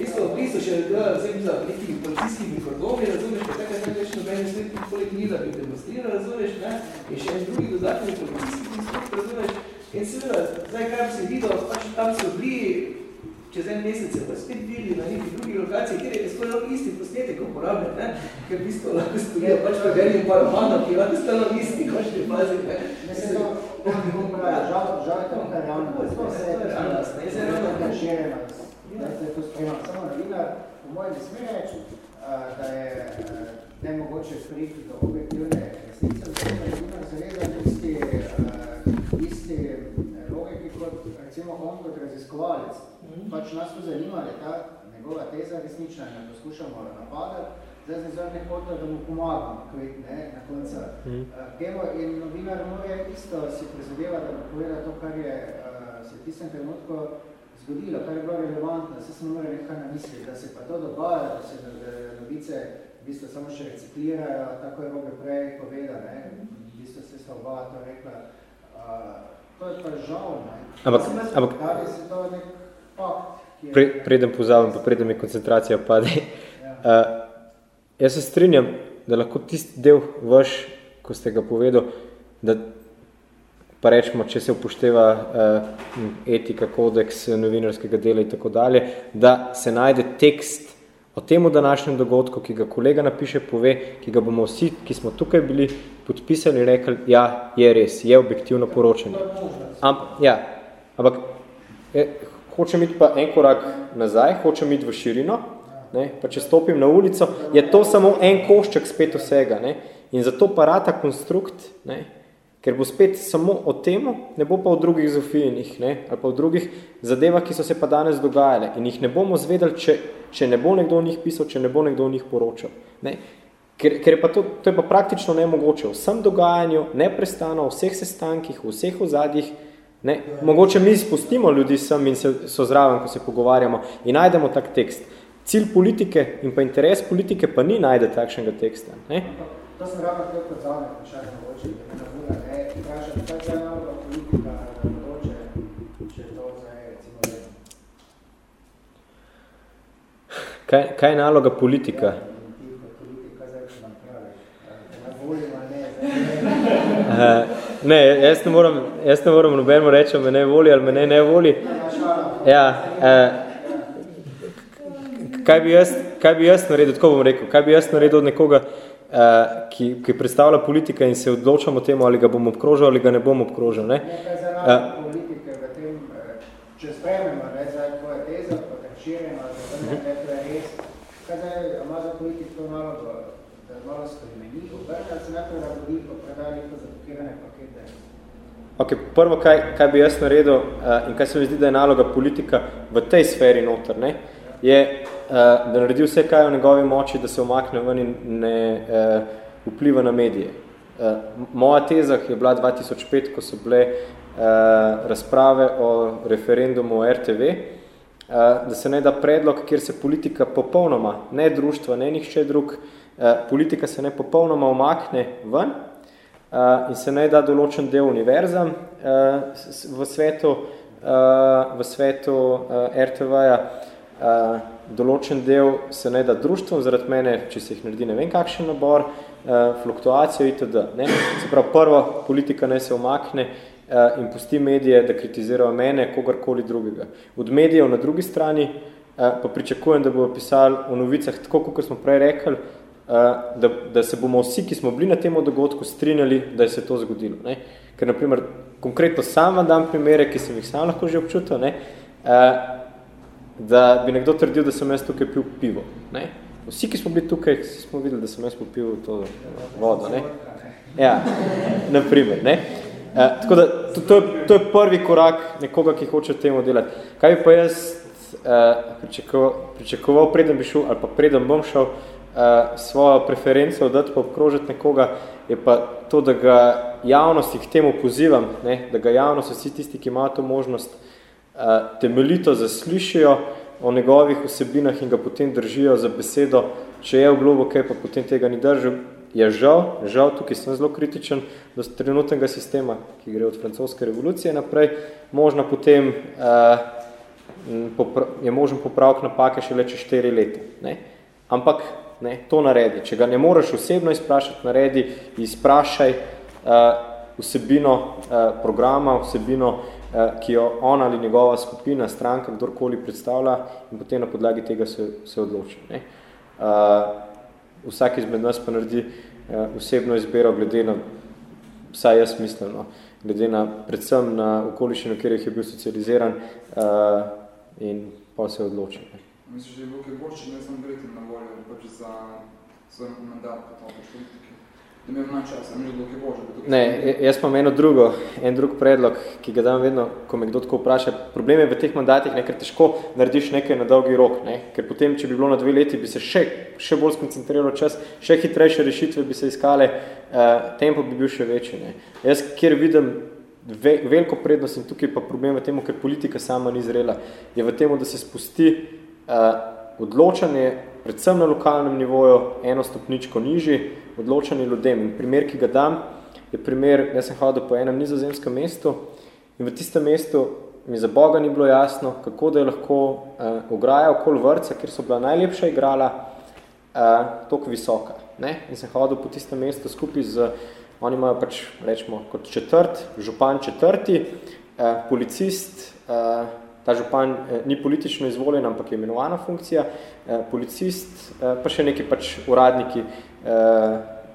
Isto, v bistvu še vsem za nekimi policijskimi kordomi, razumeš, pa takrat ne več noben svet, poleg ni, da bi demonstriral, razumeš, ne? In še en drugi dodatni policijski svet, razumeš? In seveda, zdaj bi se videl, pač tam so bili, čez en mesec se pa spet videli na neki drugi lokaciji, kjer je skoraj lahko isti posnetek uporabljati, ne? Ker v bistvu lahko stojijo pač pa veljim paramanov, ki lahko stano isti, končni fazi, ne? Mislim, to, to bi bom pravil, žal, žal je to kar javno, To je to, vse to je realnost, ne, zdaj ravno- to je širjenost. Zdaj to spremam. Samo novinar, po mojem ne sme reči, a, da je a, nemogoče priti do objektivne resnice, zato je novinar zavezan isti, a, isti logiki kot recimo on kot raziskovalec. Pač nas to zanima, da je ta njegova teza resnična in jo poskušamo napadati, zdaj zdaj ne hotel, da mu pomagamo, kvit, ne, na koncu. Mhm. uh, temu in novinar mora isto si prizadeva, da bo povedal to, kar je uh, se v tistem trenutku zgodilo, kar je bilo relevantno, se se mora nekaj namisliti, da se pa to dogaja, da se novice v bistvu samo še reciklirajo, tako je Robe prej povedal, ne, v bistvu se sta oba to rekla, uh, to je pa žal, ne. Ampak- Mislim, ampak- je... Pre, preden pozavim, pa preden mi koncentracija pade. Uh, jaz se strinjam, da lahko tisti del vaš, ko ste ga povedal, da pa rečemo, če se upošteva uh, etika, kodeks novinarskega dela in tako dalje, da se najde tekst o temu današnjem dogodku, ki ga kolega napiše, pove, ki ga bomo vsi, ki smo tukaj bili, podpisali in rekli, ja, je res, je objektivno poročanje. Amp, ja, ampak je, hočem iti pa en korak nazaj, hočem iti v širino, ne, pa če stopim na ulico, je to samo en košček spet vsega. Ne, in zato pa rata konstrukt, ne, ker bo spet samo o temu, ne bo pa o drugih zofijinih, ne, ali pa o drugih zadevah, ki so se pa danes dogajale in jih ne bomo zvedeli, če, če ne bo nekdo o njih pisal, če ne bo nekdo o njih poročal. Ne. Ker, ker je pa to, to je pa praktično nemogoče. V vsem dogajanju, neprestano, v vseh sestankih, v vseh ozadjih, ne, mogoče mi spustimo ljudi sem in se, so zraven, ko se pogovarjamo in najdemo tak tekst. Cilj politike in pa interes politike pa ni najde takšnega teksta. Ne? To sem ravno htio kot zavne vprašanje, mogoče, da me nabura, ne, vprašam, kaj je naloga politika na področje, če to zdaj, recimo, ne, Kaj, kaj je naloga politika? da ne jaz ne moram, jaz ne moram nobenemu reči, me ne voli ali me ne, ne voli. Ja, uh, kaj, bi jaz, kaj bi jaz naredil, tako bom rekel, kaj bi jaz naredil od nekoga, ki, ki predstavlja politika in se odločamo temu, ali ga bom obkrožil ali ga ne bom obkrožil. Ne? Nekaj za nalogo uh, politike v tem, če sprememo, ne, zdaj tvoja teza, pa tak širjeno, da ne, je res, kaj zdaj ima za politik to nalogo, da malo spremeni, obrka se najprej rabodi, pa predali pa zapakirane pakete. Ok, prvo, kaj, kaj bi jaz naredil uh, in kaj se mi zdi, da je naloga politika v tej sferi noter, ne, je, uh, da naredi vse, kaj v njegovi moči, da se omakne ven in ne uh, vpliva na medije. Uh, moja teza je bila 2005, ko so bile uh, razprave o referendumu o RTV, uh, da se ne da predlog, kjer se politika popolnoma, ne društva, ne nihče drug, uh, politika se ne popolnoma omakne ven, uh, in se naj da določen del univerzam uh, v svetu, uh, v svetu RTV-ja, uh, določen del se naj da društvom, zaradi mene, če se jih naredi ne vem kakšen nabor, uh, fluktuacijo itd. Ne? Se pravi, prvo, politika naj se omakne uh, in pusti medije, da kritizirajo mene, kogarkoli drugega. Od medijev na drugi strani pa pričakujem, da bodo pisali o novicah, tako kot smo prej rekli, da, da se bomo vsi, ki smo bili na tem dogodku, strinjali, da je se to zgodilo. Ne? Ker, naprimer, konkretno sam vam dam primere, ki sem jih sam lahko že občutil, ne? Da bi nekdo trdil, da sem jaz tukaj pil pivo. Ne? Vsi, ki smo bili tukaj, smo videli, da sem jaz popil to vodo. Ne? Ja, naprimer. Ne? Uh, tako da, to, to, je, to je prvi korak nekoga, ki hoče temu delati. Kaj bi pa jaz uh, pričakoval, pričakoval, preden bi šel, ali pa preden bom šel, uh, svojo preferenco oddati pa obkrožiti nekoga, je pa to, da ga javnost, k temu pozivam, ne, da ga javnost, vsi tisti, ki imajo to možnost, uh, temeljito zaslišijo o njegovih vsebinah in ga potem držijo za besedo, če je globo kaj, pa potem tega ni držal, je žal, žal, tukaj sem zelo kritičen do trenutnega sistema, ki gre od francoske revolucije naprej, možno potem uh, je možen popravk napake še le čez 4 leta. Ne? Ampak ne, to naredi. Če ga ne moreš osebno izprašati, naredi, izprašaj uh, vsebino uh, programa, vsebino, uh, ki jo ona ali njegova skupina, stranka, kdorkoli predstavlja in potem na podlagi tega se, se odloči. Ne. Uh, vsak izmed nas pa naredi uh, osebno izbero glede na, vsaj jaz mislim, no, glede na predvsem na okoliščino, kjer je bil socializiran uh, in pa se odloči. Ne. Misliš, da je bilo kaj boljše, ne sem breti na voljo, pač za svoj mandat po tom politiki? Da imel manj časa, bilo kaj boljše? Ne, jaz imam eno drugo, en drug predlog, ki ga dam vedno, ko me kdo tako vpraša. Problem je v teh mandatih, ne, ker težko narediš nekaj na dolgi rok, ne, ker potem, če bi bilo na dve leti, bi se še, še bolj skoncentriralo čas, še hitrejše rešitve bi se iskale, uh, tempo bi bil še večji. Ne. Jaz, kjer vidim ve, veliko prednost in tukaj pa problem v tem, ker politika sama ni zrela, je v tem, da se spusti uh, odločanje, predvsem na lokalnem nivoju, eno stopničko nižji, odločanje ljudem. In primer, ki ga dam, je primer, jaz sem hodil po enem nizozemskem mestu in v tistem mestu mi za Boga ni bilo jasno, kako da je lahko uh, ograja okoli vrca, kjer so bila najlepša igrala, uh, toliko visoka. Ne? In sem hodil po tistem mestu skupaj z, oni imajo pač, rečemo, kot četrt, župan četrti, uh, policist, uh, ta župan eh, ni politično izvoljen, ampak je imenovana funkcija, eh, policist, eh, pa še neki pač uradniki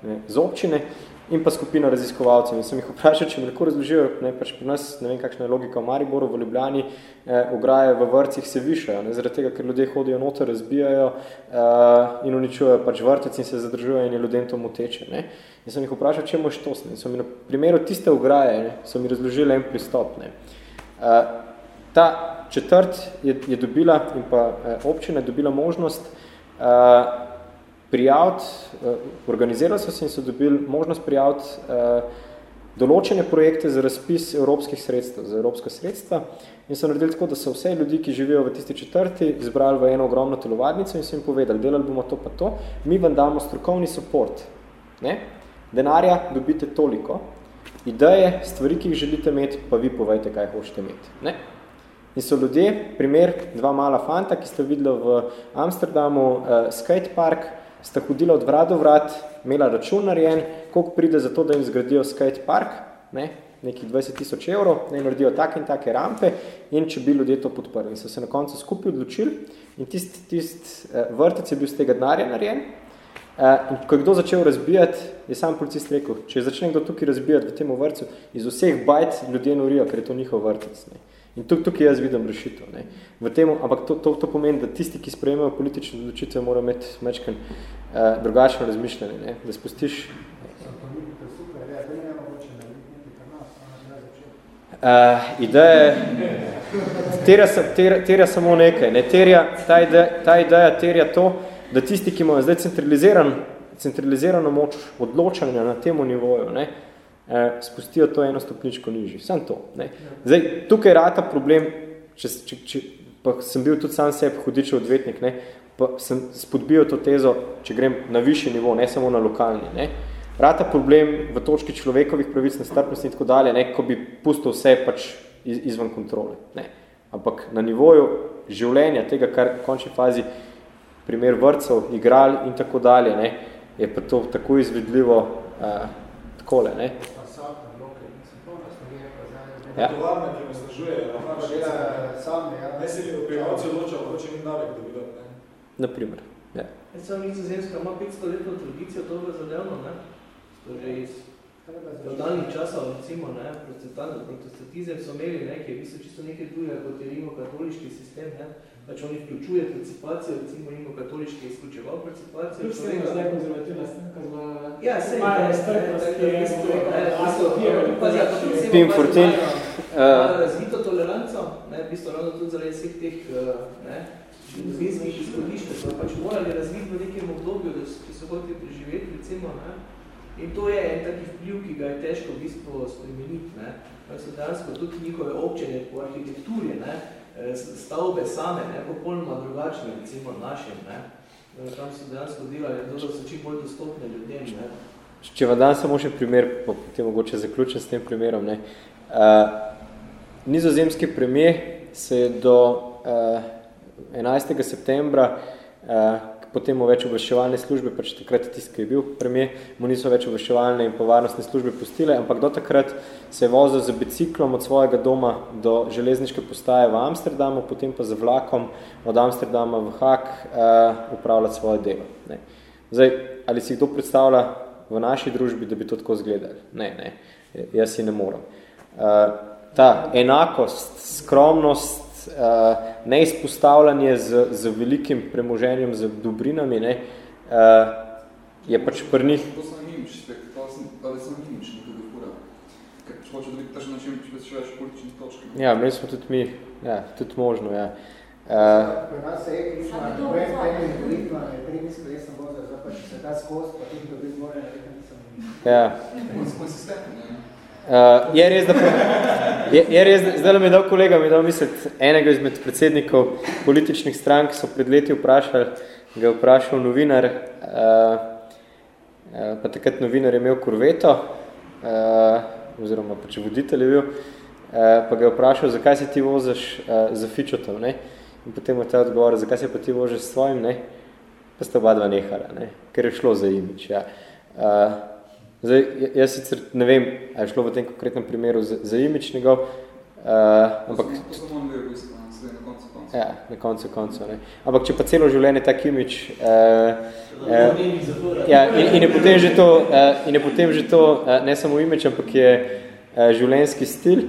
ne, z občine in pa skupina raziskovalcev. In sem jih vprašal, če mi lahko razložijo, ne, pač pri nas, ne vem kakšna je logika v Mariboru, v Ljubljani, eh, ograje v vrcih se višajo, ne, zaradi tega, ker ljudje hodijo noter, razbijajo eh, in uničujejo pač vrtec in se zadržujejo in je ljudem to moteče. Ne. In sem jih vprašal, če moš to. In so mi na primeru tiste ograje, ne, so mi razložili en pristop. Ne. Eh, ta četrt je, je dobila in pa eh, občina je dobila možnost eh, prijaviti, eh, organizirali so se in so dobili možnost prijaviti eh, določene projekte za razpis evropskih sredstev, za evropska sredstva in so naredili tako, da so vse ljudi, ki živijo v tisti četrti, izbrali v eno ogromno telovadnico in so jim povedali, delali bomo to pa to, mi vam damo strokovni support. Ne? Denarja dobite toliko, ideje, stvari, ki jih želite imeti, pa vi povejte, kaj hočete imeti. Ne? In so ljudje, primer, dva mala fanta, ki ste videli v Amsterdamu, uh, skatepark, sta hodila od vrat do vrat, imela račun narejen, koliko pride za to, da jim zgradijo skatepark, ne, nekih 20 tisoč evrov, ne naredijo take in take rampe in če bi ljudje to podprli. In so se na koncu skupaj odločili in tist, tist uh, vrtec je bil z tega denarja narejen Uh, in ko je kdo začel razbijati, je sam policist rekel, če začne kdo tukaj razbijati v tem vrcu, iz vseh bajt ljudje norijo, ker je to njihov vrtec. Ne. In tukaj, tukaj jaz vidim rešitev. Ne. V tem, ampak to, to, to pomeni, da tisti, ki sprejemajo politične odločitve, morajo imeti mečken uh, drugačno razmišljanje, ne. da spustiš Uh, ideje, terja, terja, terja samo nekaj, ne, terja, ta, ideja, ta ideja terja to, da tisti, ki imajo zdaj centraliziran, centralizirano moč odločanja na tem nivoju, ne, eh, spustijo to eno stopničko nižji. Sam to. Ne. Zdaj, tukaj rata problem, če, če, če, pa sem bil tudi sam sebi hudičev odvetnik, ne, pa sem spodbijal to tezo, če grem na višji nivo, ne samo na lokalni. Ne. Rata problem v točki človekovih pravic, nestrpnosti in tako dalje, ne, ko bi pustil vse pač iz, izven kontrole. Ne. Ampak na nivoju življenja, tega, kar v končni fazi primer vrtcev, igral in tako dalje, ne, je pa to tako izvedljivo uh, takole. Ne. Ja. Tovarna, ki me zdržuje, ne se li opiravci odloča, pa če ni davek dobiti. Naprimer, ja. Sam Nizozemska ima 500 letno tradicijo toga zadevno, ne? Torej iz feudalnih časov, recimo, ne, protestantizem so imeli, ne, ki je v bistvu čisto nekaj drugega, kot je rimokatoliški sistem, ne, pač oni vključuje participacijo, recimo rimokatoliški je izključeval participacijo. Kljub se ima zdaj konzervativna stranka, zelo ja, se imajo strpnost, ki je Pim Fortin. Razvito toleranco, ne, v bistvu ravno tudi zaradi vseh teh, ne, zveznih izhodišče, so pač morali razviti v nekem obdobju, da so, ki so hoteli preživeti, recimo, ne, In to je en taki vpliv, ki ga je težko v bistvu spremeniti. Ne. So dejansko tudi njihove občine po arhitekturi, ne, stavbe same, ne, popolnoma drugačne, recimo našim. Ne. Tam so dejansko delali, da so čim bolj dostopne ljudem. Ne. Če vam dan samo še primer, pa potem mogoče zaključen s tem primerom. Ne. Uh, nizozemski premijer se je do uh, 11. septembra uh, potem mu več obveščevalne službe, pač takrat tist, ki je bil premijer, mu niso več obveščevalne in povarnostne službe pustile, ampak do takrat se je vozil z biciklom od svojega doma do železniške postaje v Amsterdamu, potem pa z vlakom od Amsterdama v Hak uh, upravljati svoje delo. Ne. Zdaj, ali si kdo predstavlja v naši družbi, da bi to tako zgledali? Ne, ne, jaz si ne moram. Uh, ta enakost, skromnost, neizpostavljanje z, z velikim premoženjem, z dobrinami, ne, uh, je pač pri njih... To so nimični aspekti, to so nimični tudi fura. Ker če hoče dobiti tažen način, če še več političnih točk. Ja, mi smo tudi mi, ja, tudi možno, ja. Uh, Pri nas se je dvojem temeljnih politima, je tri misli, jaz sem vozil, zdaj pa če se ta skost, pa tudi dobi zmore, nekaj nisem Ja. Konsistentno, ja. Uh, je res, da je, je res, zdaj mi je dal kolega, mi je dal misliti, enega izmed predsednikov političnih strank so pred leti vprašali, ga je vprašal novinar, uh, pa takrat novinar je imel kurveto, uh, oziroma pač voditelj je bil, uh, pa ga je vprašal, zakaj se ti voziš uh, za fičotov, ne? In potem je ta odgovor, zakaj se pa ti voziš s svojim, ne? Pa sta oba dva nehala, ne? Ker je šlo za imič, ja. Uh, Zdaj, jaz sicer ne vem, ali je šlo v tem konkretnem primeru za, za imič njegov, uh, ampak... To samo on v bistvu, na koncu koncu. Ja, na koncu koncu, ne. Ampak če pa celo življenje tak imič... Uh, uh, ja, in, in, je potem že to, uh, in je potem že to uh, ne samo imič, ampak je uh, življenjski stil,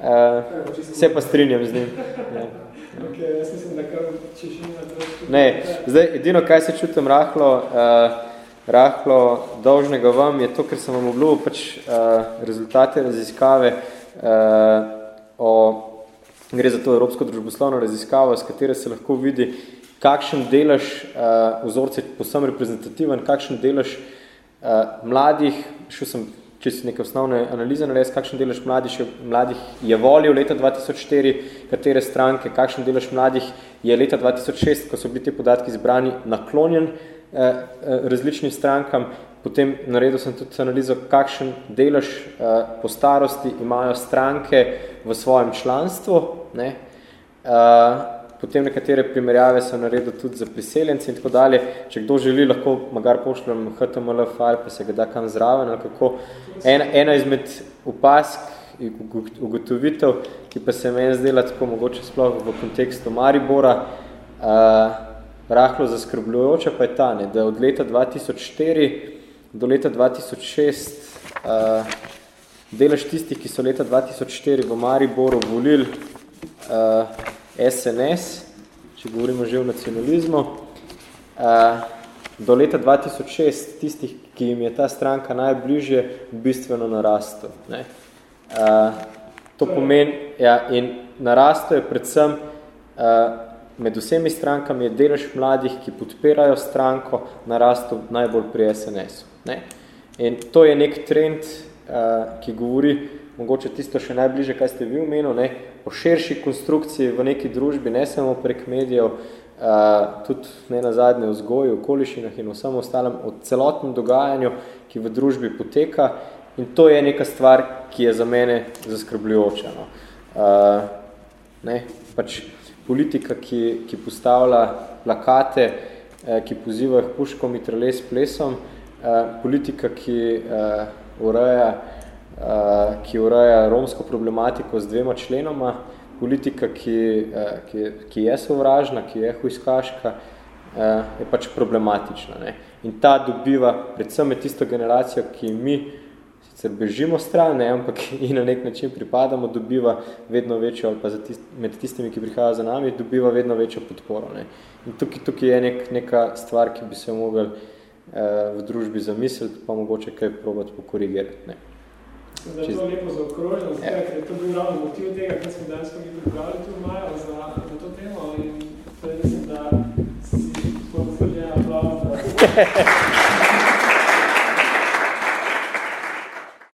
uh, se pa strinjam z njim. Ja. Okay, jaz mislim, da kar češina to... Ne, zdaj, edino, kaj se čutim rahlo, uh, rahlo dolžnega vam, je to, ker sem vam obljubil pač, uh, rezultate raziskave uh, o, gre za to Evropsko družboslovno raziskavo, s katere se lahko vidi, kakšen delež uh, vzorce posem reprezentativen, kakšen delež uh, mladih, šel sem čisto neke osnovne analize narediti, kakšen delež mladih, mladih je volil leta 2004, katere stranke, kakšen delež mladih je leta 2006, ko so bili te podatki zbrani, naklonjen Eh, eh, različnim strankam, potem naredil sem tudi analizo, kakšen delež eh, po starosti imajo stranke v svojem članstvu, ne? potem nekatere primerjave sem naredil tudi za priseljenci in tako dalje. Če kdo želi, lahko magar pošljem HTML file, pa se ga da kam zraven, kako. Ena, ena izmed upask ugotovitev, ki pa se meni zdela tako mogoče sploh v kontekstu Maribora, uh, rahlo zaskrbljujoča, pa je ta, ne, da od leta 2004 do leta 2006 uh, delež tistih, ki so leta 2004 v Mariboru volili uh, SNS, če govorimo že o nacionalizmu, uh, do leta 2006 tistih, ki jim je ta stranka najbližje, bistveno narastel. Ne. Uh, to pomeni, ja, in narastel je predvsem uh, med vsemi strankami je delež mladih, ki podpirajo stranko, narastel najbolj pri SNS-u. In to je nek trend, uh, ki govori, mogoče tisto še najbliže, kaj ste vi omenil, ne, o širši konstrukciji v neki družbi, ne samo prek medijev, uh, tudi ne na zadnje vzgoji, okolišinah in vsem ostalem, o celotnem dogajanju, ki v družbi poteka. In to je neka stvar, ki je za mene zaskrbljujoča. No. Uh, ne, pač politika, ki, ki postavlja plakate, eh, ki pozivajo k puškom mitrale s plesom, eh, politika, ki eh, ureja, eh, ki ureja romsko problematiko z dvema členoma, politika, ki, eh, ki, ki je sovražna, ki je hujskaška, eh, je pač problematična. Ne? In ta dobiva, predvsem tisto generacijo, ki mi sicer bežimo stran, ne, ampak in na nek način pripadamo, dobiva vedno večjo, ali pa za tist, med tistimi, ki prihajajo za nami, dobiva vedno večjo podporo. Ne. In tukaj, tukaj je nek, neka stvar, ki bi se mogli eh, v družbi zamisliti, pa mogoče kaj probati pokorigirati. Ne. Da je to lepo za okrožnost, ja. ker je to bil ravno motiv tega, kar smo danes tudi pripravili tu Majo za, za to temo in mislim, da si gospod Zdržena aplauz.